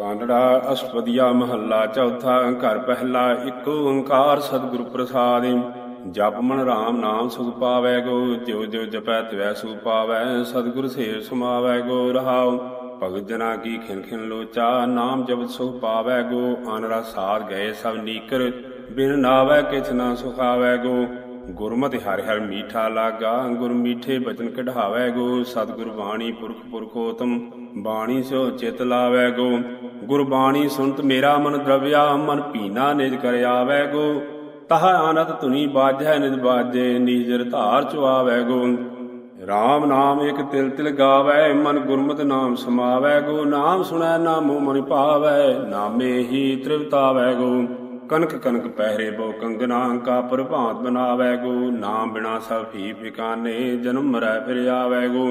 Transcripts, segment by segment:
ਕਾਂਡੜਾ ਅਸ਼ਪਦੀਆ ਮਹੱਲਾ, ਚੌਥਾ ਘਰ ਪਹਿਲਾ, ਇੱਕ ਓੰਕਾਰ ਸਤਿਗੁਰ ਪ੍ਰਸਾਦਿ। ਜਪ ਮਨ ਰਾਮ ਨਾਮ ਸੁਖ ਪਾਵੈ ਗੋ, ਜਿਉ ਜਿਉ ਜਪੈ ਤਿਵੈ ਸੁਖ ਪਾਵੈ, ਸਤਿਗੁਰ ਸੇਵ ਸਮਾਵੈ ਗੋ, ਰਹਾਉ। ਭਗਤ ਜਨਾ ਕੀ ਖਿਨ ਖਿਨ ਲੋਚਾ, ਨਾਮ ਜਪ ਸੁਖ ਪਾਵੈ ਗੋ ਅਨਰਾ ਸਾਧ ਗਏ ਸਭ ਨੀਕਰ। ਬਿਨ ਨਾਵੈ ਕਿਛ ਨਾ ਸੁਖਾਵੈ ਗੋ। ਗੁਰਮਤਿ ਹਰਿ ਹਰਿ ਮੀਠਾ ਲਾਗਾ, ਗੁਰ ਮੀਠੇ ਬਚਨ ਕਢਾਵੈ ਗੋ, ਸਤਿਗੁਰ ਬਾਣੀ ਪੁਰਖ ਪੁਰਖੋਤਮ, ਬਾਣੀ ਸੋ ਚਿਤ ਲਾਵੈ ਗੋ। ਗੁਰਬਾਣੀ ਸੁਨਤ ਮੇਰਾ ਮਨ ਦਰਵਿਆ ਮਨ ਪੀਨਾ ਨਿਜ ਕਰ ਆਵੈ ਗੋ। ਤਹ ਆਨੰਦ ਧੁਨੀ ਬਾਜੈ ਨਿਜ ਬਾਜੈ ਨੀਜਰ ਧਾਰ ਚੁਆਵੈ ਗੋ। RAM ਨਾਮ ਇਕ ਤਿਲ ਤਿਲ ਗਾਵੈ, ਮਨ ਗੁਰਮਤਿ ਨਾਮ ਸਮਾਵੈ ਗੋ। ਨਾਮ ਸੁਣੈ ਨਾਮੋ ਮਨ ਭਾਵੈ, ਨਾਮੇ ਹੀ ਤ੍ਰਿਵਤਾਵੈ ਗੋ। ਕਨਕ ਕਨਕ ਪਹਿਰੇ ਬੋ ਕੰਗਨਾ ਕਾ ਪ੍ਰਭਾਤ ਬਨਾਵੈ ਗੋ, ਨਾਮ ਬਿਨਾ ਸਭ ਹੀ ਫਿਕਾਨੇ ਜਨਮ ਮਰੈ ਫਿਰ ਆਵੈ ਗੋ।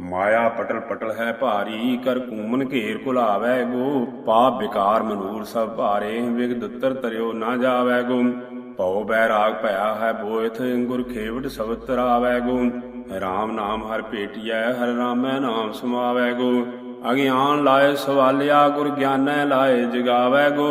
ਮਾਇਆ ਪਟਲ ਪਟਲ ਹੈ ਭਾਰੀ, ਕਰ ਕੂਮਨ ਘੇਰ ਕੁਲਾਵੈ ਗੋ। ਪਾਪ ਵਿਕਾਰ ਮਨੂਰ ਸਭ ਭਾਰੇ ਵਿਗ ਤਰਿਓ ਨਾ ਜਾਵੈ ਗੋ। ਭਉ ਬੈਰਾਗ ਭਇਆ ਹੈ ਬੋਇਥ ਗੁਰ ਖੇਵਟ ਸਬਦ ਤਰਾਵੈ ਗੋ। RAM ਨਾਮ ਹਰ ਭੇਟਿਐ, ਹਰ ਰਾਮੈ ਨਾਮ ਸਮਾਵੈ ਗੋ। ਅਗਿਆਨ ਲਾਏ ਸਵਾਲਿਆ, ਗੁਰ ਗਿਆਨੈ ਲਾਏ ਜਗਾਵੈ ਗੋ।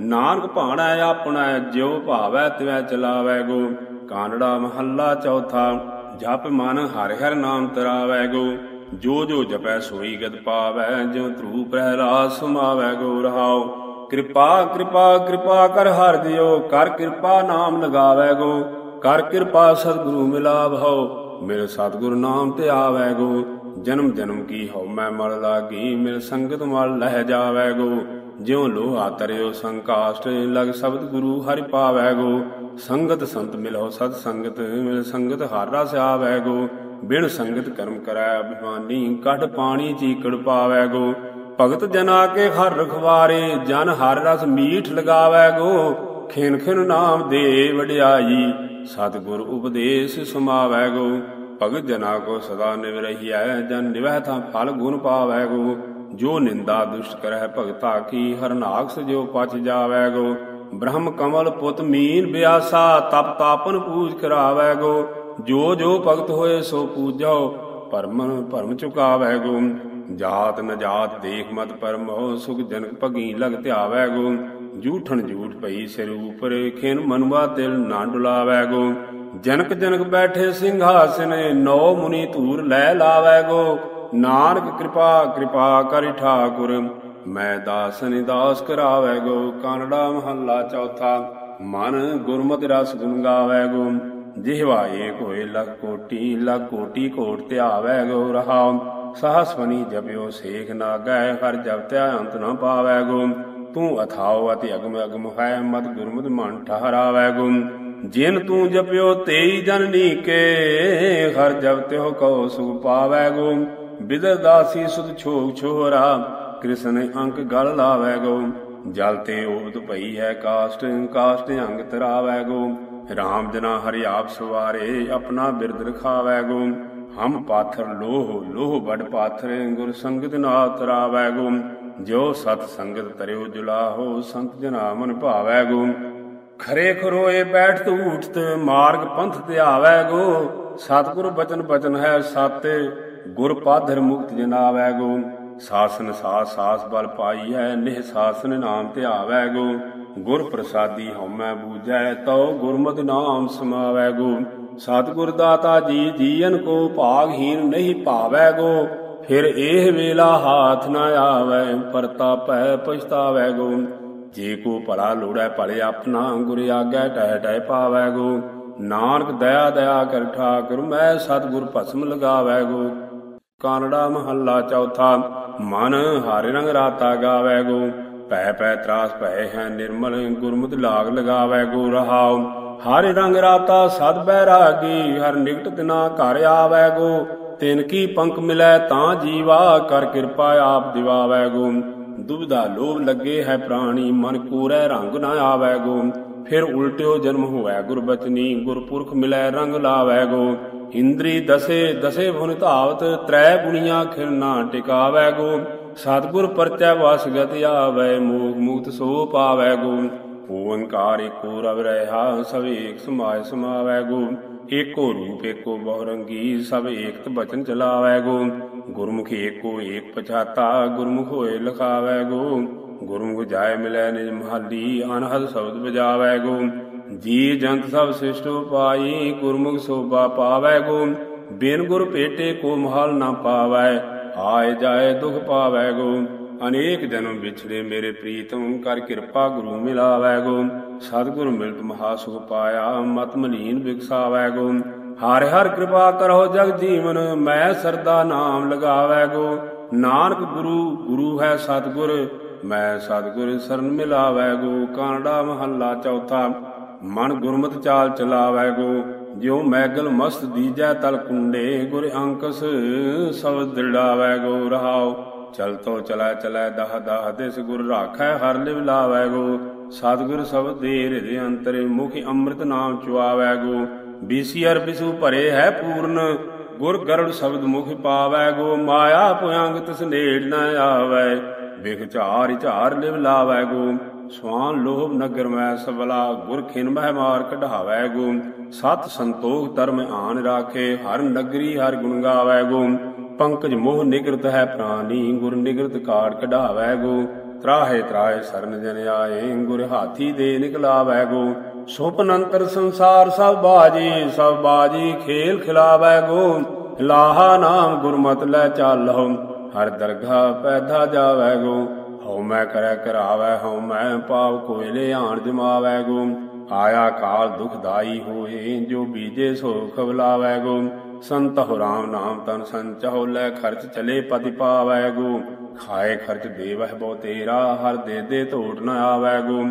ਨਾਨਕ ਭਾਣੈ ਆਪਣਾ, ਜਿਉ ਭਾਵੈ ਤਿਵੈ ਚਲਾਵੈ ਗੋ। ਕਾਨੜਾ ਮਹੱਲਾ ਚੌਥਾ, ਜਪ ਮਨ ਹਰਿ ਹਰਿ ਨਾਮ ਤਰਾਵੈ ਗੋ। ਜੋ ਜੋ ਜਪੈ ਸੋਈ ਗਤ ਪਾਵੈ, ਜਿਉ ਧਰੂ ਪ੍ਰਹਿਲਾਦ ਸਮਾਵੈ ਗੋ ਰਹਾਉ। ਕਿਰਪਾ ਕਿਰਪਾ ਕਿਰਪਾ ਕਰ ਹਰ ਦਿਓ, ਕਰ ਕਿਰਪਾ ਨਾਮ ਲਗਾਵੈ ਗੋ। ਕਰ ਕਿਰਪਾ ਸਤਿਗੁਰੂ ਮਿਲਾ ਭਉ ਮੇਰੇ ਸਤਿਗੁਰ ਨਾਮ ਤੇ ਆਵੈ ਗੋ। ਜਨਮ ਜਨਮ ਕੀ ਹਉ, ਮੈਂ ਮਲ ਲਾਗੀ ਮੇਰੇ ਸੰਗਤ ਮਲ ਲਹਿ ਜਾਵੈ ਗੋ। ਜਿਉ ਲੋਹਾ ਤਰਿਓ ਸੰਕਾਸ਼ਟ, ਲਗ ਸ਼ਬਦ ਗੁਰੂ ਹਰਿ ਪਾਵੈ ਗੋ। ਸੰਗਤ ਸੰਤ ਮਿਲੋ ਸਤ ਸੰਗਤ, ਮਿਲ ਸੰਗਤ ਹਰ ਰਸ ਆਵੈ ਗੋ। ਬਿਨ ਸੰਗਤ ਕਰਮ ਕਰੈ ਅਭਿਮਾਨੀ ਕਟ ਪਾਣੀ ਚੀਕੜ ਪਾਵੈ ਗੋ। ਭਗਤ ਜਨਾ ਕੇ ਹਰ ਰਖਵਾਰੇ, ਜਨ ਹਰ ਰਸ ਮੀਠ ਲਗਾਵੈ ਗੋ। ਖਿਨ ਖਿਨ ਨਾਮ ਦੇ ਵਡਿਆਈ, ਸਤਿਗੁਰ ਉਪਦੇਸ਼ ਸਮਾਵੈ ਗੋ। ਭਗਤ ਜਨਾ ਕੋ ਸਦਾ ਨਿਵ ਰਹੀਐ, ਜਨ ਨਿਵਹਿ ਤਾਂ ਫਲ ਗੁਣ ਪਾਵੈ ਗੋ। ਜੋ ਨਿੰਦਾ ਦੁਸ਼ਟ ਕਰਹਿ ਭਗਤਾ ਕੀ ਹਰਨਾਕਸ ਜੋ ਪਚ ਜਾਵੈ ਗੋ। ਬ੍ਰਹਮ ਕਮਲ ਪੁੱਤ ਮੀਨ ਬਿਆਸਾ, ਤਪ ਤਾਪਨ ਪੂਜ ਕਰਾਵੈ ਗੋ। ਜੋ ਜੋ ਭਗਤ ਹੋਏ ਸੋ ਪੂਜੋ ਪਰਮਨ ਭਰਮ ਚੁਕਾਵੈ ਗੋ। ਜਾਤ ਨ ਜਾਤ ਦੇਖ ਮਤ ਪਰਮੋ, ਸੁਖ ਜਨਕ ਭਗੀ ਲਗ ਧਿਆਵੈ ਗੋ। ਜੂਠਣ ਜੂਠ ਪਈ ਸਿਰ ਉਪਰ, ਖਿਨ ਮਨਵਾ ਤਿਲ ਨਾ ਡੁਲਾਵੈ ਗੋ। ਜਨਕ ਜਨਕ ਬੈਠੇ ਸਿੰਘਾਸਨੇ, ਨੌ ਮੁਨੀ ਧੂਰ ਲੈ ਲਾਵੈ ਗੋ। ਨਾਨਕ ਕਿਰਪਾ ਕਿਰਪਾ ਕਰਿ ਠਾਕੁਰ। ਮੈਂ ਦਾਸ ਨਿਦਾਸ ਕਰਾਵੈ ਗੋ, ਕਾਨੜਾ ਮਹੱਲਾ ਚੌਥਾ। ਮਨ ਗੁਰਮਤਿ ਰਸ ਗੁਣ ਗਾਵੈ ਗੋ। ਜਿਹਵਾ ਏਕ ਹੋਏ ਲਖ ਕੋਟੀ ਲਖ ਕੋਟੀ ਕੋਟ ਧਿਆਵੈ ਗੋ ਰਹਾਉ ਸਹਸਵਨੀ ਜਪਿਓ ਸੇਖ ਨਾ ਗਏ ਹਰ ਜਪਤਿਆ ਅੰਤ ਨਾ ਪਾਵੈ ਗੋ। ਤੂੰ ਅਥਾਉ ਅਤਿ ਅਗਮ ਅਗਮ ਹੈ, ਮਤ ਗੁਰਮਤਿ ਮਨ ਠਹਰਾਵੈ ਗੋ। ਜਿਨ ਤੂੰ ਜਪਿਓ, ਤੇਈ ਜਨ ਨੀਕੇ, ਹਰ ਜਪਤਿਓ ਕਉ ਸੁਖ ਪਾਵੈ ਗੋ। ਬਿਦਰ ਦਾਸੀ ਸੁਧ ਛੋਗ ਛੋਹਰਾ, ਕ੍ਰਿਸ਼ਨ ਅੰਕ ਗਲ ਲਾਵੈ ਗੋ। ਜਲ ਤੇ ਓਤ ਭਈ ਹੈ ਕਾਸ਼ਟ ਕਾਸ਼ਟ ਅੰਗ ਤਰਾਵੈ ਗੋ। ਰਾਮ ਜਨਾ ਹਰਿ ਆਪ ਸਵਾਰੇ, ਆਪਣਾ ਬਿਰਦ ਰਖਾਵੈ ਗੋ। ਹਮ ਪਾਥਰ ਲੋਹ ਲੋਹ ਬੜ ਪਾਥਰ, ਗੁਰ ਸੰਗਤ ਨਾ ਤਰਾਵੈ ਗੋ। ਜੋ ਸਤ ਸੰਗਤ ਤਰਿਓ ਜੁਲਾਹੋ, ਸੰਤ ਜਨਾ ਮਨ ਭਾਵੈ ਗੋ। ਖਰੇ ਖਰੋਏ ਬੈਠ ਤੂ ਉਠਤ, ਮਾਰਗ ਪੰਥ ਤੇ ਆਵੈ ਗੋ। ਸਤਿਗੁਰ ਬਚਨ ਬਚਨ ਹੈ ਸਤ ਗੁਰ ਪਾਧਰ ਮੁਕਤ ਜਨਾਵੈ ਗੋ ਸਾਸਨ ਸਾਸ ਸਾਸ ਬਲ ਪਾਈ ਹੈ, ਨਿਹ ਸਾਸਨ ਨਾਮ ਧਿਆਵੈ ਗੋ ਗੁਰ ਪ੍ਰਸਾਦੀ ਹਉਮੈ ਬੂਝੈ, ਤਉ ਗੁਰਮਤਿ ਨਾਮ ਸਮਾਵੈ ਗੋ ਸਤਿਗੁਰ ਦਾਤਾ ਜੀ ਜੀਵਨ ਕੋ ਭਾਗਹੀਨ ਨਹੀਂ ਭਾਵੈ ਗੋ ਫਿਰ ਇਹ ਵੇਲਾ ਹਾਥ ਨਾ ਆਵੈ ਪਰਤਾਪੈ ਪਛਤਾਵੈ ਗੋ ਜੇ ਕੋ ਭਲਾ ਲੋੜੈ ਭਲੇ ਆਪਣਾ, ਗੁਰ ਆਗੈ ਟਹਿ ਟਹਿ ਪਾਵੈ ਗੋ ਨਾਨਕ ਦਇਆ ਦਇਆ ਕਰ ਠਾਕੁਰ, ਮੈਂ ਸਤਿਗੁਰ ਭਸਮ ਲਗਾਵੈ ਗੋ ਕਾਨੜਾ ਮਹੱਲਾ ਚੌਥਾ। ਮਨ ਹਰਿ ਰੰਗ ਰਾਤਾ ਗਾਵੈ ਗੋ। ਭੈ ਭੈ ਤਰਾਸ ਭੈ ਹੈ ਨਿਰਮਲ, ਗੁਰਮੁਖ ਲਾਗ ਲਗਾਵੈ ਗੋ ਰਹਾਉ। ਹਰਿ ਰੰਗ ਰਾਤਾ ਸਦ ਬੈਰਾਗੀ, ਹਰ ਨਿਕਟ ਤਿਨਾ ਘਰ ਆਵੈ ਗੋ। ਤਿਨ ਕੀ ਪੰਖ ਮਿਲੈ ਤਾਂ ਜੀਵਾ, ਕਰ ਕਿਰਪਾ ਆਪ ਦਿਵਾਵੈ ਗੋ। ਦੁਬਦਾ ਲੋਭ ਲੱਗੇ ਹੈ ਪ੍ਰਾਣੀ, ਮਨ ਕੋਰੈ ਰੰਗ ਨਾ ਆਵੈ ਗੋ। ਫਿਰ ਉਲਟਿਓ ਜਨਮ ਹੋਇ ਗੁਰਬਚਨੀ, ਗੁਰਪੁਰਖ ਮਿਲੈ ਰੰਗ ਲਾਵੈ ਗੋ। ਇੰਦਰੀ ਦਸੇ ਦਸੇ ਭੁਨ ਧਾਵਤ, ਤ੍ਰੈ ਗੁਣੀਆਂ ਖਿਰਨਾ ਟਿਕਾਵੈ ਗੋ। ਸਤਿਗੁਰ ਪਰਚੈ ਵਸ ਗਤ ਆਵੈ ਮੋਖ ਮੁਕਤ ਸੋ ਪਾਵੈ ਗੋ। ਓੰਕਾਰ ਏਕੋ ਰਵ ਰਹਾ, ਸਭ ਏਕ ਸਮਾਇ ਸਮਾਵੈ ਗੋ। ਏਕੋ ਰੂਪ, ਏਕੋ ਬਹੁ ਰੰਗੀ ਸਭ ਏਕਤ ਬਚਨ ਚਲਾਵੈ ਗੋ। ਗੁਰਮੁਖ ਏਕੋ ਏਕ ਪਛਾਤਾ, ਗੁਰਮੁਖ ਹੋਏ ਲਖਾਵੈ ਗੋ। ਗੁਰਮੁਖ ਜਾਏ ਮਿਲੈ ਨਿਜ ਮਹਾਲੀ, ਅਨਹਦ ਸ਼ਬਦ ਬਜਾਵੈ ਗੋ। ਜੀ ਜੰਤ ਸਭ ਸਿਸ਼ਟੋ ਪਾਈ ਗੁਰਮੁਖ ਸੋਭਾ ਪਾਵੈ ਗੋ, ਬਿਨ ਗੁਰ ਭੇਟੇ ਕੋ ਮਹਲ ਨਾ ਪਾਵੈ, ਆਏ ਜਾਏ ਦੁਖ ਪਾਵੈ ਗੋ। ਅਨੇਕ ਜਨਮ ਵਿਛੜੇ ਮੇਰੇ ਪ੍ਰੀਤਮ, ਕਰ ਕਿਰਪਾ ਗੁਰੂ ਮਿਲਾਵੈ ਗੋ। ਸਤਿਗੁਰ ਮਿਲਤ ਮਹਾ ਸੁਖ ਪਾਇਆ, ਮਤ ਮਲੀਨ ਵਿਕਸਾਵੈ ਗੋ। ਹਰ ਹਰ ਕਿਰਪਾ ਕਰੋ ਜਗ ਜੀਵਨ, ਮੈਂ ਸਰਦਾ ਨਾਮ ਲਗਾਵੈ ਗੋ। ਨਾਨਕ ਗੁਰੂ ਗੁਰੂ ਹੈ ਸਤਿਗੁਰ, ਮੈਂ ਸਤਿਗੁਰ ਸਰਨ ਮਿਲਾਵੈ ਗੋ। ਕਾਂਡਾ ਮਹੱਲਾ ਚੌਥਾ ਮਨ ਗੁਰਮਤ ਚਾਲ ਚਲਾਵੈ ਗੋ, ਜਿਉ ਮੈਗਲ ਮਸਤ ਦੀਜੈ ਤਲ ਕੁੰਡੇ, ਗੁਰ ਅੰਕਸ ਸਭ ਦਿੜਾਵੈ ਗੋ, ਰਹਾਉ ਚਲਤੋ ਚਲੈ ਚਲੈ ਦਹ ਦਹ ਦਿਸ ਗੁਰ ਰਾਖੈ, ਹਰ ਲਿਵ ਲਾਵੈ ਗੋ, ਸਤਿਗੁਰ ਸਬਦ ਦੇ ਹਿਰਦੇ ਅੰਤਰੇ ਮੁਖ ਅੰਮ੍ਰਿਤ ਨਾਮ ਚੁਆਵੈ ਗੋ, ਬੀਸੀ ਅਰ ਬਿਸੂ ਭਰੇ ਹੈ ਪੂਰਨ, ਗੁਰ ਗਰੜ ਸ਼ਬਦ ਮੁਖ ਪਾਵੈ ਗੋ, ਮਾਇਆ ਪੁਆੰਗ ਤਿਸ ਨੇੜ ਨ ਆਵੈ, ਵਿਖ ਝਾਰ ਝਾਰ ਲਿਵ ਲਾਵੈ ਗੋ ਸਵਾਨ ਲੋਭ ਨਗਰ ਮੈਂ ਸਬਲਾ ਗੁਰ ਖਿਨ ਮਹਿ ਮਾਰ ਕਢਾਵੈ ਗੋ। ਸਤ ਸੰਤੋਖ ਧਰਮ ਆਨ ਰਾਖੇ, ਹਰ ਨਗਰੀ ਹਰ ਗੁਣ ਗਾਵੈ ਗੋ। ਪੰਕਜ ਮੋਹ ਨਿਗਰਤ ਹੈ ਪ੍ਰਾਨੀ, ਗੁਰ ਨਿਗਰਤ ਕਾੜ ਕਢਾਵੈ ਗੋ। ਤਰਾਹੇ ਤਰਾਹੇ ਸਰਨ ਜਨ ਆਏ, ਗੁਰ ਹਾਥੀ ਦੇ ਨਿਕਲਾਵੈ ਗੋ। ਸੁਪਨ ਅੰਤਰ ਸੰਸਾਰ ਸਭ ਬਾਜੀ ਸਭ ਬਾਜੀ ਖੇਲ ਖਿਲਾਵੈ ਗੋ। ਲਾਹਾ ਨਾਮ ਗੁਰਮਤਿ ਲੈ ਚਾਲਹੁ, ਹਰ ਦਰਗਾ ਪੈਦਾ ਜਾਵੈ ਗੋ। ਹਉ ਮੈਂ ਕਰੈ ਕਰਾਵੈ, ਹਉ ਮੈਂ ਪਾਪ ਕੋਇਲੇ ਆਣ ਜਮਾਵੈ ਗੋ। ਆਇਆ ਕਾਲ ਦੁਖਦਾਈ ਹੋਏ, ਜੋ ਬੀਜੇ ਸੋ ਖਵਲਾਵੈ ਗੋ। ਸੰਤਹੁ ਰਾਮ ਨਾਮ ਤਨ ਸੰਚਹੁ ਲੈ ਖਰਚ ਚਲੇ ਪਤਿ ਪਾਵੈ ਗੋ। ਖਾਏ ਖਰਚ ਦੇਵਹਿ ਬਹੁ ਤੇਰਾ, ਹਰ ਦੇ ਦੇ ਧੋਟ ਨ ਆਵੈ ਗੋ।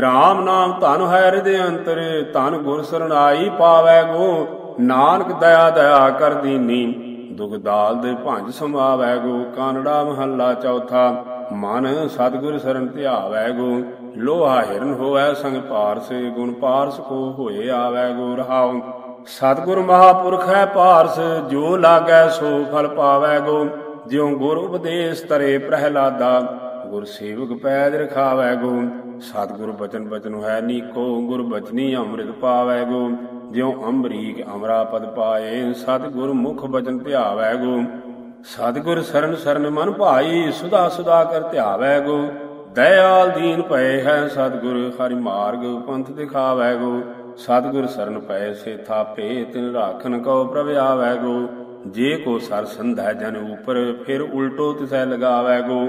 ਰਾਮ ਨਾਮ ਧਨ ਹੈ ਹਿਰਦੇ ਅੰਤਰ, ਧਨ ਗੁਰ ਸਰਣਾਈ ਪਾਵੈ ਗੋ। ਨਾਨਕ ਦਇਆ ਦਇਆ ਕਰ ਦੀਨੀ ਦੁਖ ਦਾਲ ਦੇ ਭੰਜ ਸਮਾਵੈ ਗੋ। ਕਾਨੜਾ ਮਹੱਲਾ ਚੌਥਾ ਮਨ ਸਤਿਗੁਰ ਸਰਨ ਧਿਆਵੈ ਗੋ ਲੋਹਾ ਹਿਰਨ ਹੋਵੈ ਸੰਗ ਪਾਰਸ, ਗੁਣ ਪਾਰਸ ਕੋ ਹੋਏ ਆਵੈ ਗੋ ਰਹਾਉ ਸਤਿਗੁਰ ਮਹਾਪੁਰਖ ਹੈ ਪਾਰਸ, ਜੋ ਲਾਗੈ ਸੋ ਫਲ ਪਾਵੈ ਗੋ ਜਿਉ ਗੁਰ ਉਪਦੇਸ਼ ਤਰੇ ਪ੍ਰਹਿਲਾਦਾ। ਗੁਰ ਸੇਵਕ ਪੈਜ ਰਖਾਵੈ ਗੋ ਸਤਿਗੁਰ ਬਚਨ ਬਚਨ ਹੈ ਨੀਕੋ, ਗੁਰ ਬਚਨੀ ਅੰਮ੍ਰਿਤ ਪਾਵੈ ਗੋ ਜਿਉ ਅੰਬਰੀਕ ਅਮਰਾ ਪਦ ਪਾਏ, ਸਤਿਗੁਰ ਮੁਖ ਬਚਨ ਧਿਆਵੈ ਗੋ ਸਤਿਗੁਰ ਸਰਨ ਸਰਨ ਮਨ ਭਾਈ ਸੁਦਾ ਸੁਦਾ ਕਰ ਧਿਆਵੈ ਗੋ। ਦਇਆਲ ਦੀਨ ਪਏ ਹੈ ਸਤਿਗੁਰ, ਹਰਿ ਮਾਰਗ ਪੰਥ ਦਿਖਾਵੈ ਗੋ। ਸਤਿਗੁਰ ਸਰਨ ਪਏ ਸੇ ਥਾਪੇ ਤਿਨ ਰਾਖਨ ਕੋ ਪ੍ਰਭ ਆਵੈ ਗੋ। ਜੇ ਕੋ ਸਰ ਸੰਧੈ ਜਨ ਉਪਰ, ਫਿਰ ਉਲਟੋ ਤਿਸੈ ਲਗਾਵੈ ਗੋ।